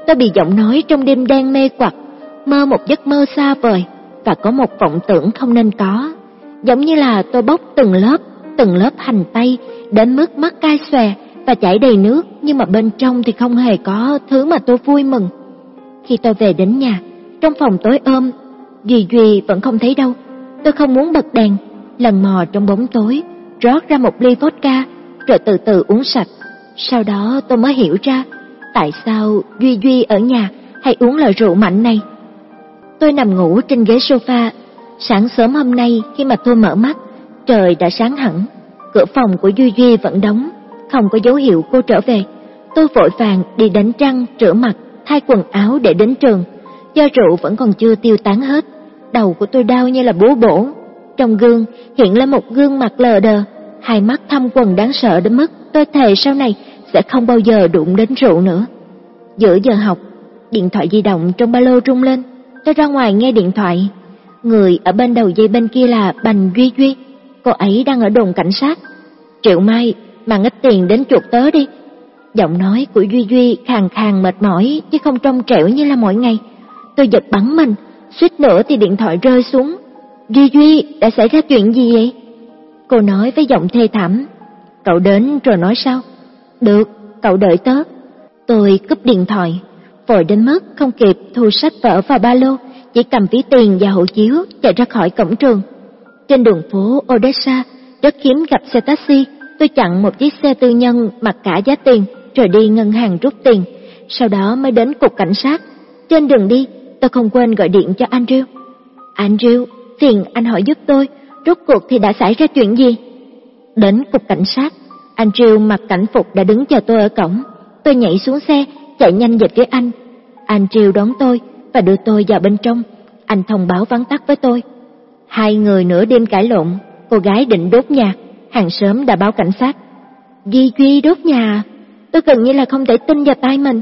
Tôi bị giọng nói trong đêm đen mê quặc, mơ một giấc mơ xa vời và có một vọng tưởng không nên có. Giống như là tôi bóc từng lớp, từng lớp hành tây đến mức mắt cay xòe và chảy đầy nước, nhưng mà bên trong thì không hề có thứ mà tôi vui mừng. Khi tôi về đến nhà, trong phòng tối ôm, Duy Duy vẫn không thấy đâu. Tôi không muốn bật đèn, lần mò trong bóng tối, rót ra một ly vodka, rồi từ từ uống sạch. Sau đó tôi mới hiểu ra, tại sao Duy Duy ở nhà hay uống loại rượu mạnh này. Tôi nằm ngủ trên ghế sofa, sáng sớm hôm nay khi mà tôi mở mắt, trời đã sáng hẳn, cửa phòng của Duy Duy vẫn đóng, không có dấu hiệu cô trở về. Tôi vội vàng đi đánh răng, rửa mặt, thay quần áo để đến trường. Do rượu vẫn còn chưa tiêu tán hết, đầu của tôi đau như là búa bổ. Trong gương hiện lên một gương mặt lờ đờ, hai mắt thâm quần đáng sợ đến mức tôi thề sau này sẽ không bao giờ đụng đến rượu nữa. Giữa giờ học, điện thoại di động trong ba lô rung lên, tôi ra ngoài nghe điện thoại. Người ở bên đầu dây bên kia là Bành Duy Duy, cô ấy đang ở đồn cảnh sát. Triệu Mai, mang ít tiền đến chuột tớ đi. Giọng nói của Duy Duy khàn khàn mệt mỏi chứ không trong trẻo như là mỗi ngày. Tôi giật bắn mình, suýt nữa thì điện thoại rơi xuống. Duy Duy, đã xảy ra chuyện gì vậy? Cô nói với giọng thê thảm. Cậu đến rồi nói sao? Được, cậu đợi tớ. Tôi cúp điện thoại, vội đến mức không kịp thu sách vở vào ba lô, chỉ cầm ví tiền và hộ chiếu chạy ra khỏi cổng trường. Trên đường phố Odessa, rất hiếm gặp xe taxi, tôi chặn một chiếc xe tư nhân mặc cả giá tiền rồi đi ngân hàng rút tiền, sau đó mới đến cục cảnh sát. Trên đường đi, tôi không quên gọi điện cho Andrew. Andrew, phiền anh hỏi giúp tôi, rốt cuộc thì đã xảy ra chuyện gì? Đến cục cảnh sát, Andrew mặc cảnh phục đã đứng chờ tôi ở cổng. Tôi nhảy xuống xe, chạy nhanh về phía anh. Andrew đón tôi và đưa tôi vào bên trong. Anh thông báo vắng tắt với tôi. Hai người nửa đêm cãi lộn, cô gái định đốt nhà, hàng sớm đã báo cảnh sát. di Duy đốt nhà, à? tôi gần như là không thể tin vào tay mình.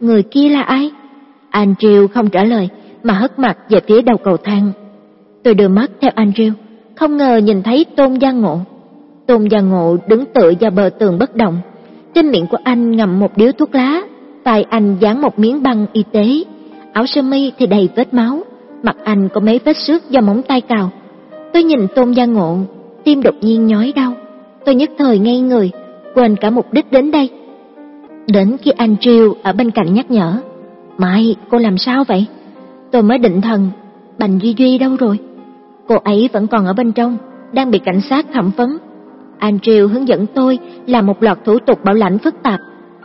Người kia là ai? Andrew không trả lời, mà hất mặt về phía đầu cầu thang. Tôi đưa mắt theo Andrew, không ngờ nhìn thấy Tôn Gia Ngộ. Tôn Gia Ngộ đứng tựa vào bờ tường bất động. Trên miệng của anh ngậm một điếu thuốc lá, tay anh dán một miếng băng y tế, áo sơ mi thì đầy vết máu, mặt anh có mấy vết xước do móng tay cào. Tôi nhìn Tôn Gia Ngộ, tim đột nhiên nhói đau. Tôi nhất thời ngây người, quên cả mục đích đến đây. Đến khi anh Triều ở bên cạnh nhắc nhở, Mai, cô làm sao vậy? Tôi mới định thần, Bành Duy Duy đâu rồi? Cô ấy vẫn còn ở bên trong, đang bị cảnh sát thẩm vấn. Andrew hướng dẫn tôi làm một loạt thủ tục bảo lãnh phức tạp.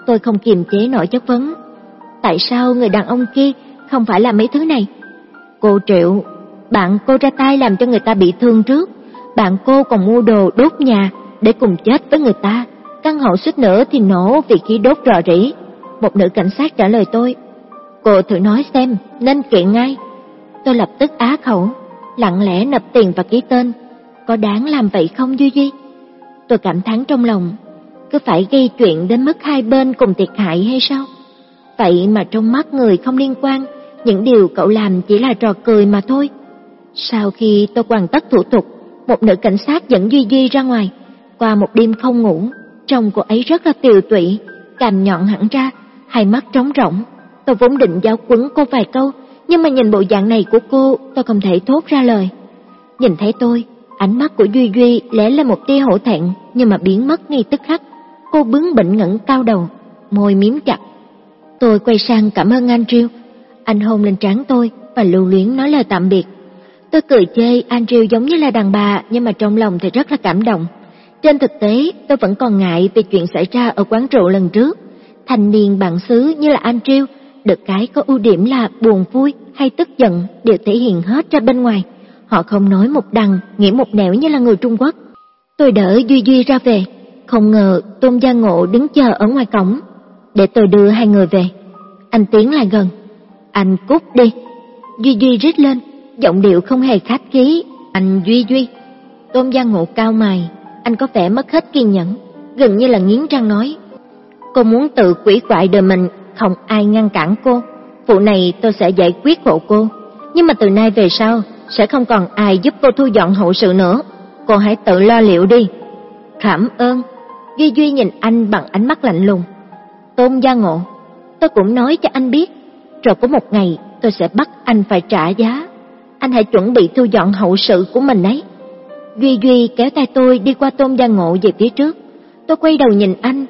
Tôi không kiềm chế nổi chất vấn. Tại sao người đàn ông kia không phải làm mấy thứ này? Cô Triệu, bạn cô ra tay làm cho người ta bị thương trước. Bạn cô còn mua đồ đốt nhà để cùng chết với người ta. Căn hộ suýt nữa thì nổ vì khí đốt rò rỉ. Một nữ cảnh sát trả lời tôi. Cô thử nói xem, nên kiện ngay. Tôi lập tức á khẩu, lặng lẽ nộp tiền và ký tên. Có đáng làm vậy không Duy Duy? Tôi cảm thán trong lòng, cứ phải gây chuyện đến mức hai bên cùng thiệt hại hay sao? Vậy mà trong mắt người không liên quan, những điều cậu làm chỉ là trò cười mà thôi. Sau khi tôi hoàn tất thủ tục, một nữ cảnh sát dẫn Duy Duy ra ngoài. Qua một đêm không ngủ, trông cô ấy rất là tiều tụy, cằm nhọn hẳn ra, hai mắt trống rỗng. Tôi vốn định giáo quấn cô vài câu, nhưng mà nhìn bộ dạng này của cô, tôi không thể thốt ra lời. Nhìn thấy tôi, ánh mắt của Duy Duy lẽ là một tia hổ thẹn, nhưng mà biến mất ngay tức khắc. Cô bướng bỉnh ngẩng cao đầu, môi miếm chặt. Tôi quay sang cảm ơn Andrew. Anh hôn lên trán tôi và lưu luyến nói lời tạm biệt. Tôi cười chê Andrew giống như là đàn bà nhưng mà trong lòng thì rất là cảm động. Trên thực tế, tôi vẫn còn ngại về chuyện xảy ra ở quán rượu lần trước. Thành niên bản xứ như là Andrew được cái có ưu điểm là buồn vui hay tức giận đều thể hiện hết ra bên ngoài. Họ không nói một đằng, nghĩ một nẻo như là người Trung Quốc. Tôi đỡ Duy Duy ra về, không ngờ Tôn Gia Ngộ đứng chờ ở ngoài cổng, để tôi đưa hai người về. Anh tiến lại gần. Anh cút đi. Duy Duy rít lên, giọng điệu không hề khách khí. Anh Duy Duy. Tôn Gia Ngộ cao mày, anh có vẻ mất hết kiên nhẫn, gần như là nghiến răng nói. Cô muốn tự quỷ quại đời mình, không ai ngăn cản cô. Vụ này tôi sẽ giải quyết hộ cô. Nhưng mà từ nay về sau, sẽ không còn ai giúp cô thu dọn hậu sự nữa. Cô hãy tự lo liệu đi. Cảm ơn. Duy Duy nhìn anh bằng ánh mắt lạnh lùng. Tôn Gia Ngộ, tôi cũng nói cho anh biết, rồi có một ngày tôi sẽ bắt anh phải trả giá. Anh hãy chuẩn bị thu dọn hậu sự của mình ấy. Duy Duy kéo tay tôi đi qua Tôn Gia Ngộ về phía trước. Tôi quay đầu nhìn anh,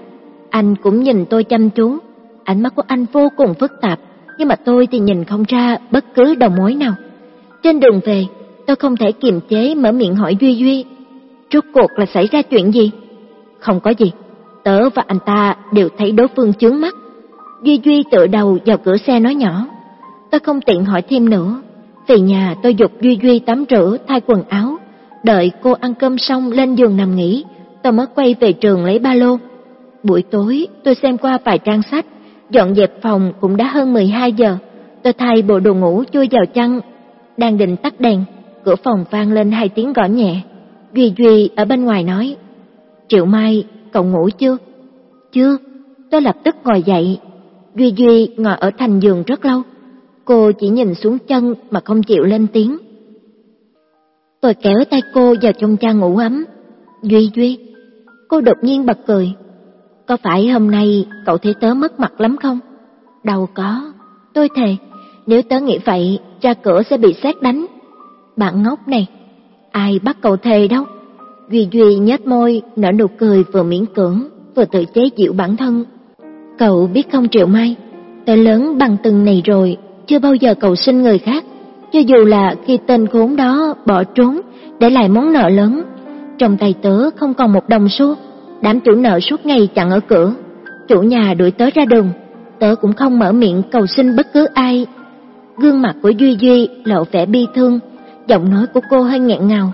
anh cũng nhìn tôi chăm chú. Ánh mắt của anh vô cùng phức tạp, nhưng mà tôi thì nhìn không ra bất cứ đầu mối nào. Trên đường về, tôi không thể kiềm chế mở miệng hỏi Duy Duy, rốt cuộc là xảy ra chuyện gì? Không có gì, tớ và anh ta đều thấy đối phương chướng mắt. Duy Duy tựa đầu vào cửa xe nói nhỏ. Tôi không tiện hỏi thêm nữa. Về nhà tôi dục Duy Duy tắm rửa, thay quần áo. Đợi cô ăn cơm xong lên giường nằm nghỉ, tôi mới quay về trường lấy ba lô. Buổi tối tôi xem qua vài trang sách, dọn dẹp phòng cũng đã hơn 12 giờ. Tôi thay bộ đồ ngủ chui vào chăn, đang định tắt đèn, cửa phòng vang lên hai tiếng gõ nhẹ. Duy Duy ở bên ngoài nói, Triệu Mai, cậu ngủ chưa? Chưa, tôi lập tức ngồi dậy. Duy Duy ngồi ở thành giường rất lâu. Cô chỉ nhìn xuống chân mà không chịu lên tiếng. Tôi kéo tay cô vào trong chăn ngủ ấm. Duy Duy, cô đột nhiên bật cười. Có phải hôm nay cậu thấy tớ mất mặt lắm không? Đâu có, tôi thề, nếu tớ nghĩ vậy, ra cửa sẽ bị xét đánh. Bạn ngốc này, ai bắt cậu thề đâu? Duy Duy nhếch môi, nở nụ cười vừa miễn cưỡng, vừa tự chế giễu bản thân. Cậu biết không Triệu Mai, tớ lớn bằng từng này rồi, chưa bao giờ cầu xin người khác, cho dù là khi tên khốn đó bỏ trốn để lại món nợ lớn. Trong tay tớ không còn một đồng xu, đám chủ nợ suốt ngày chặn ở cửa, chủ nhà đuổi tớ ra đường, tớ cũng không mở miệng cầu xin bất cứ ai. Gương mặt của Duy Duy lộ vẻ bi thương, giọng nói của cô hơi nghẹn ngào.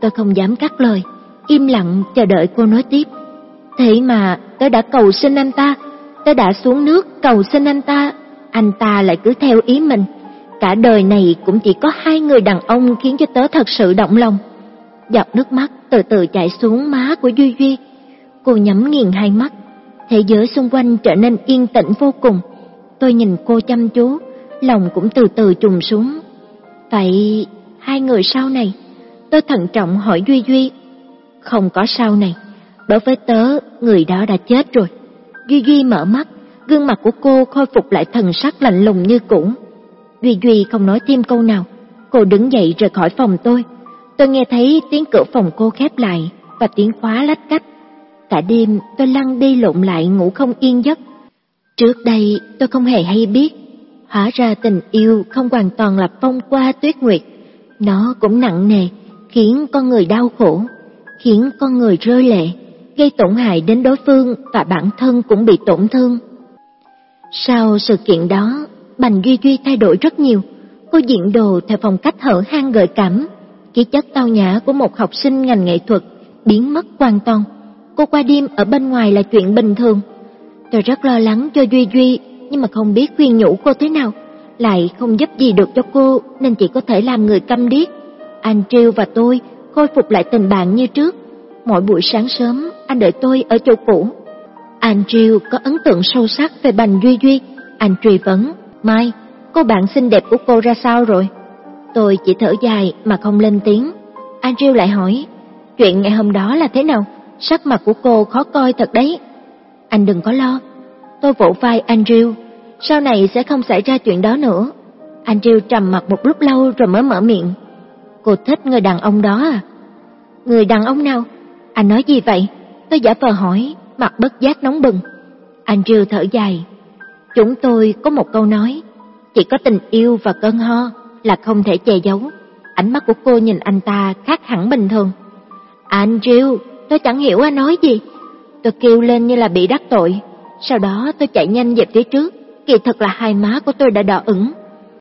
Tôi không dám cắt lời, im lặng chờ đợi cô nói tiếp. Thế mà tớ đã cầu xin anh ta, tớ đã xuống nước cầu xin anh ta, anh ta lại cứ theo ý mình. Cả đời này cũng chỉ có hai người đàn ông khiến cho tớ thật sự động lòng. Giọt nước mắt từ từ chảy xuống má của Duy Duy. Cô nhắm nghiền hai mắt, thế giới xung quanh trở nên yên tĩnh vô cùng. Tôi nhìn cô chăm chú, lòng cũng từ từ trùng xuống. Vậy hai người sau này? Tôi thận trọng hỏi Duy Duy. Không có sau này, đối với tớ, người đó đã chết rồi. Duy Duy mở mắt, gương mặt của cô khôi phục lại thần sắc lạnh lùng như cũ. Duy Duy không nói thêm câu nào, cô đứng dậy rời khỏi phòng tôi. Tôi nghe thấy tiếng cửa phòng cô khép lại và tiếng khóa lách cách. Cả đêm tôi lăn đi lộn lại ngủ không yên giấc. Trước đây tôi không hề hay biết, hóa ra tình yêu không hoàn toàn là phong qua tuyết nguyệt. Nó cũng nặng nề, khiến con người đau khổ, khiến con người rơi lệ, gây tổn hại đến đối phương và bản thân cũng bị tổn thương. Sau sự kiện đó, Bành Duy Duy thay đổi rất nhiều. Cô diện đồ theo phong cách hở hang gợi cảm, khí chất tao nhã của một học sinh ngành nghệ thuật biến mất hoàn toàn. Cô qua đêm ở bên ngoài là chuyện bình thường. Tôi rất lo lắng cho Duy Duy, nhưng mà không biết khuyên nhủ cô thế nào, lại không giúp gì được cho cô nên chỉ có thể làm người câm điếc. Anh Triêu và tôi khôi phục lại tình bạn như trước. Mỗi buổi sáng sớm, anh đợi tôi ở chỗ cũ. Andrew có ấn tượng sâu sắc về Bành Duy Duy. Anh truy vấn, Mai, cô bạn xinh đẹp của cô ra sao rồi? Tôi chỉ thở dài mà không lên tiếng. Andrew lại hỏi, chuyện ngày hôm đó là thế nào? Sắc mặt của cô khó coi thật đấy. Anh đừng có lo. Tôi vỗ vai Andrew, sau này sẽ không xảy ra chuyện đó nữa. Andrew trầm mặt một lúc lâu rồi mới mở miệng. Cô thích người đàn ông đó à? Người đàn ông nào? Anh nói gì vậy? Tôi giả vờ hỏi, mặt bất giác nóng bừng. Andrew thở dài. Chúng tôi có một câu nói, chỉ có tình yêu và cơn ho là không thể che giấu. Ánh mắt của cô nhìn anh ta khác hẳn bình thường. Andrew, tôi chẳng hiểu anh nói gì. Tôi kêu lên như là bị đắc tội. Sau đó tôi chạy nhanh về phía trước, kỳ thật là hai má của tôi đã đỏ ửng.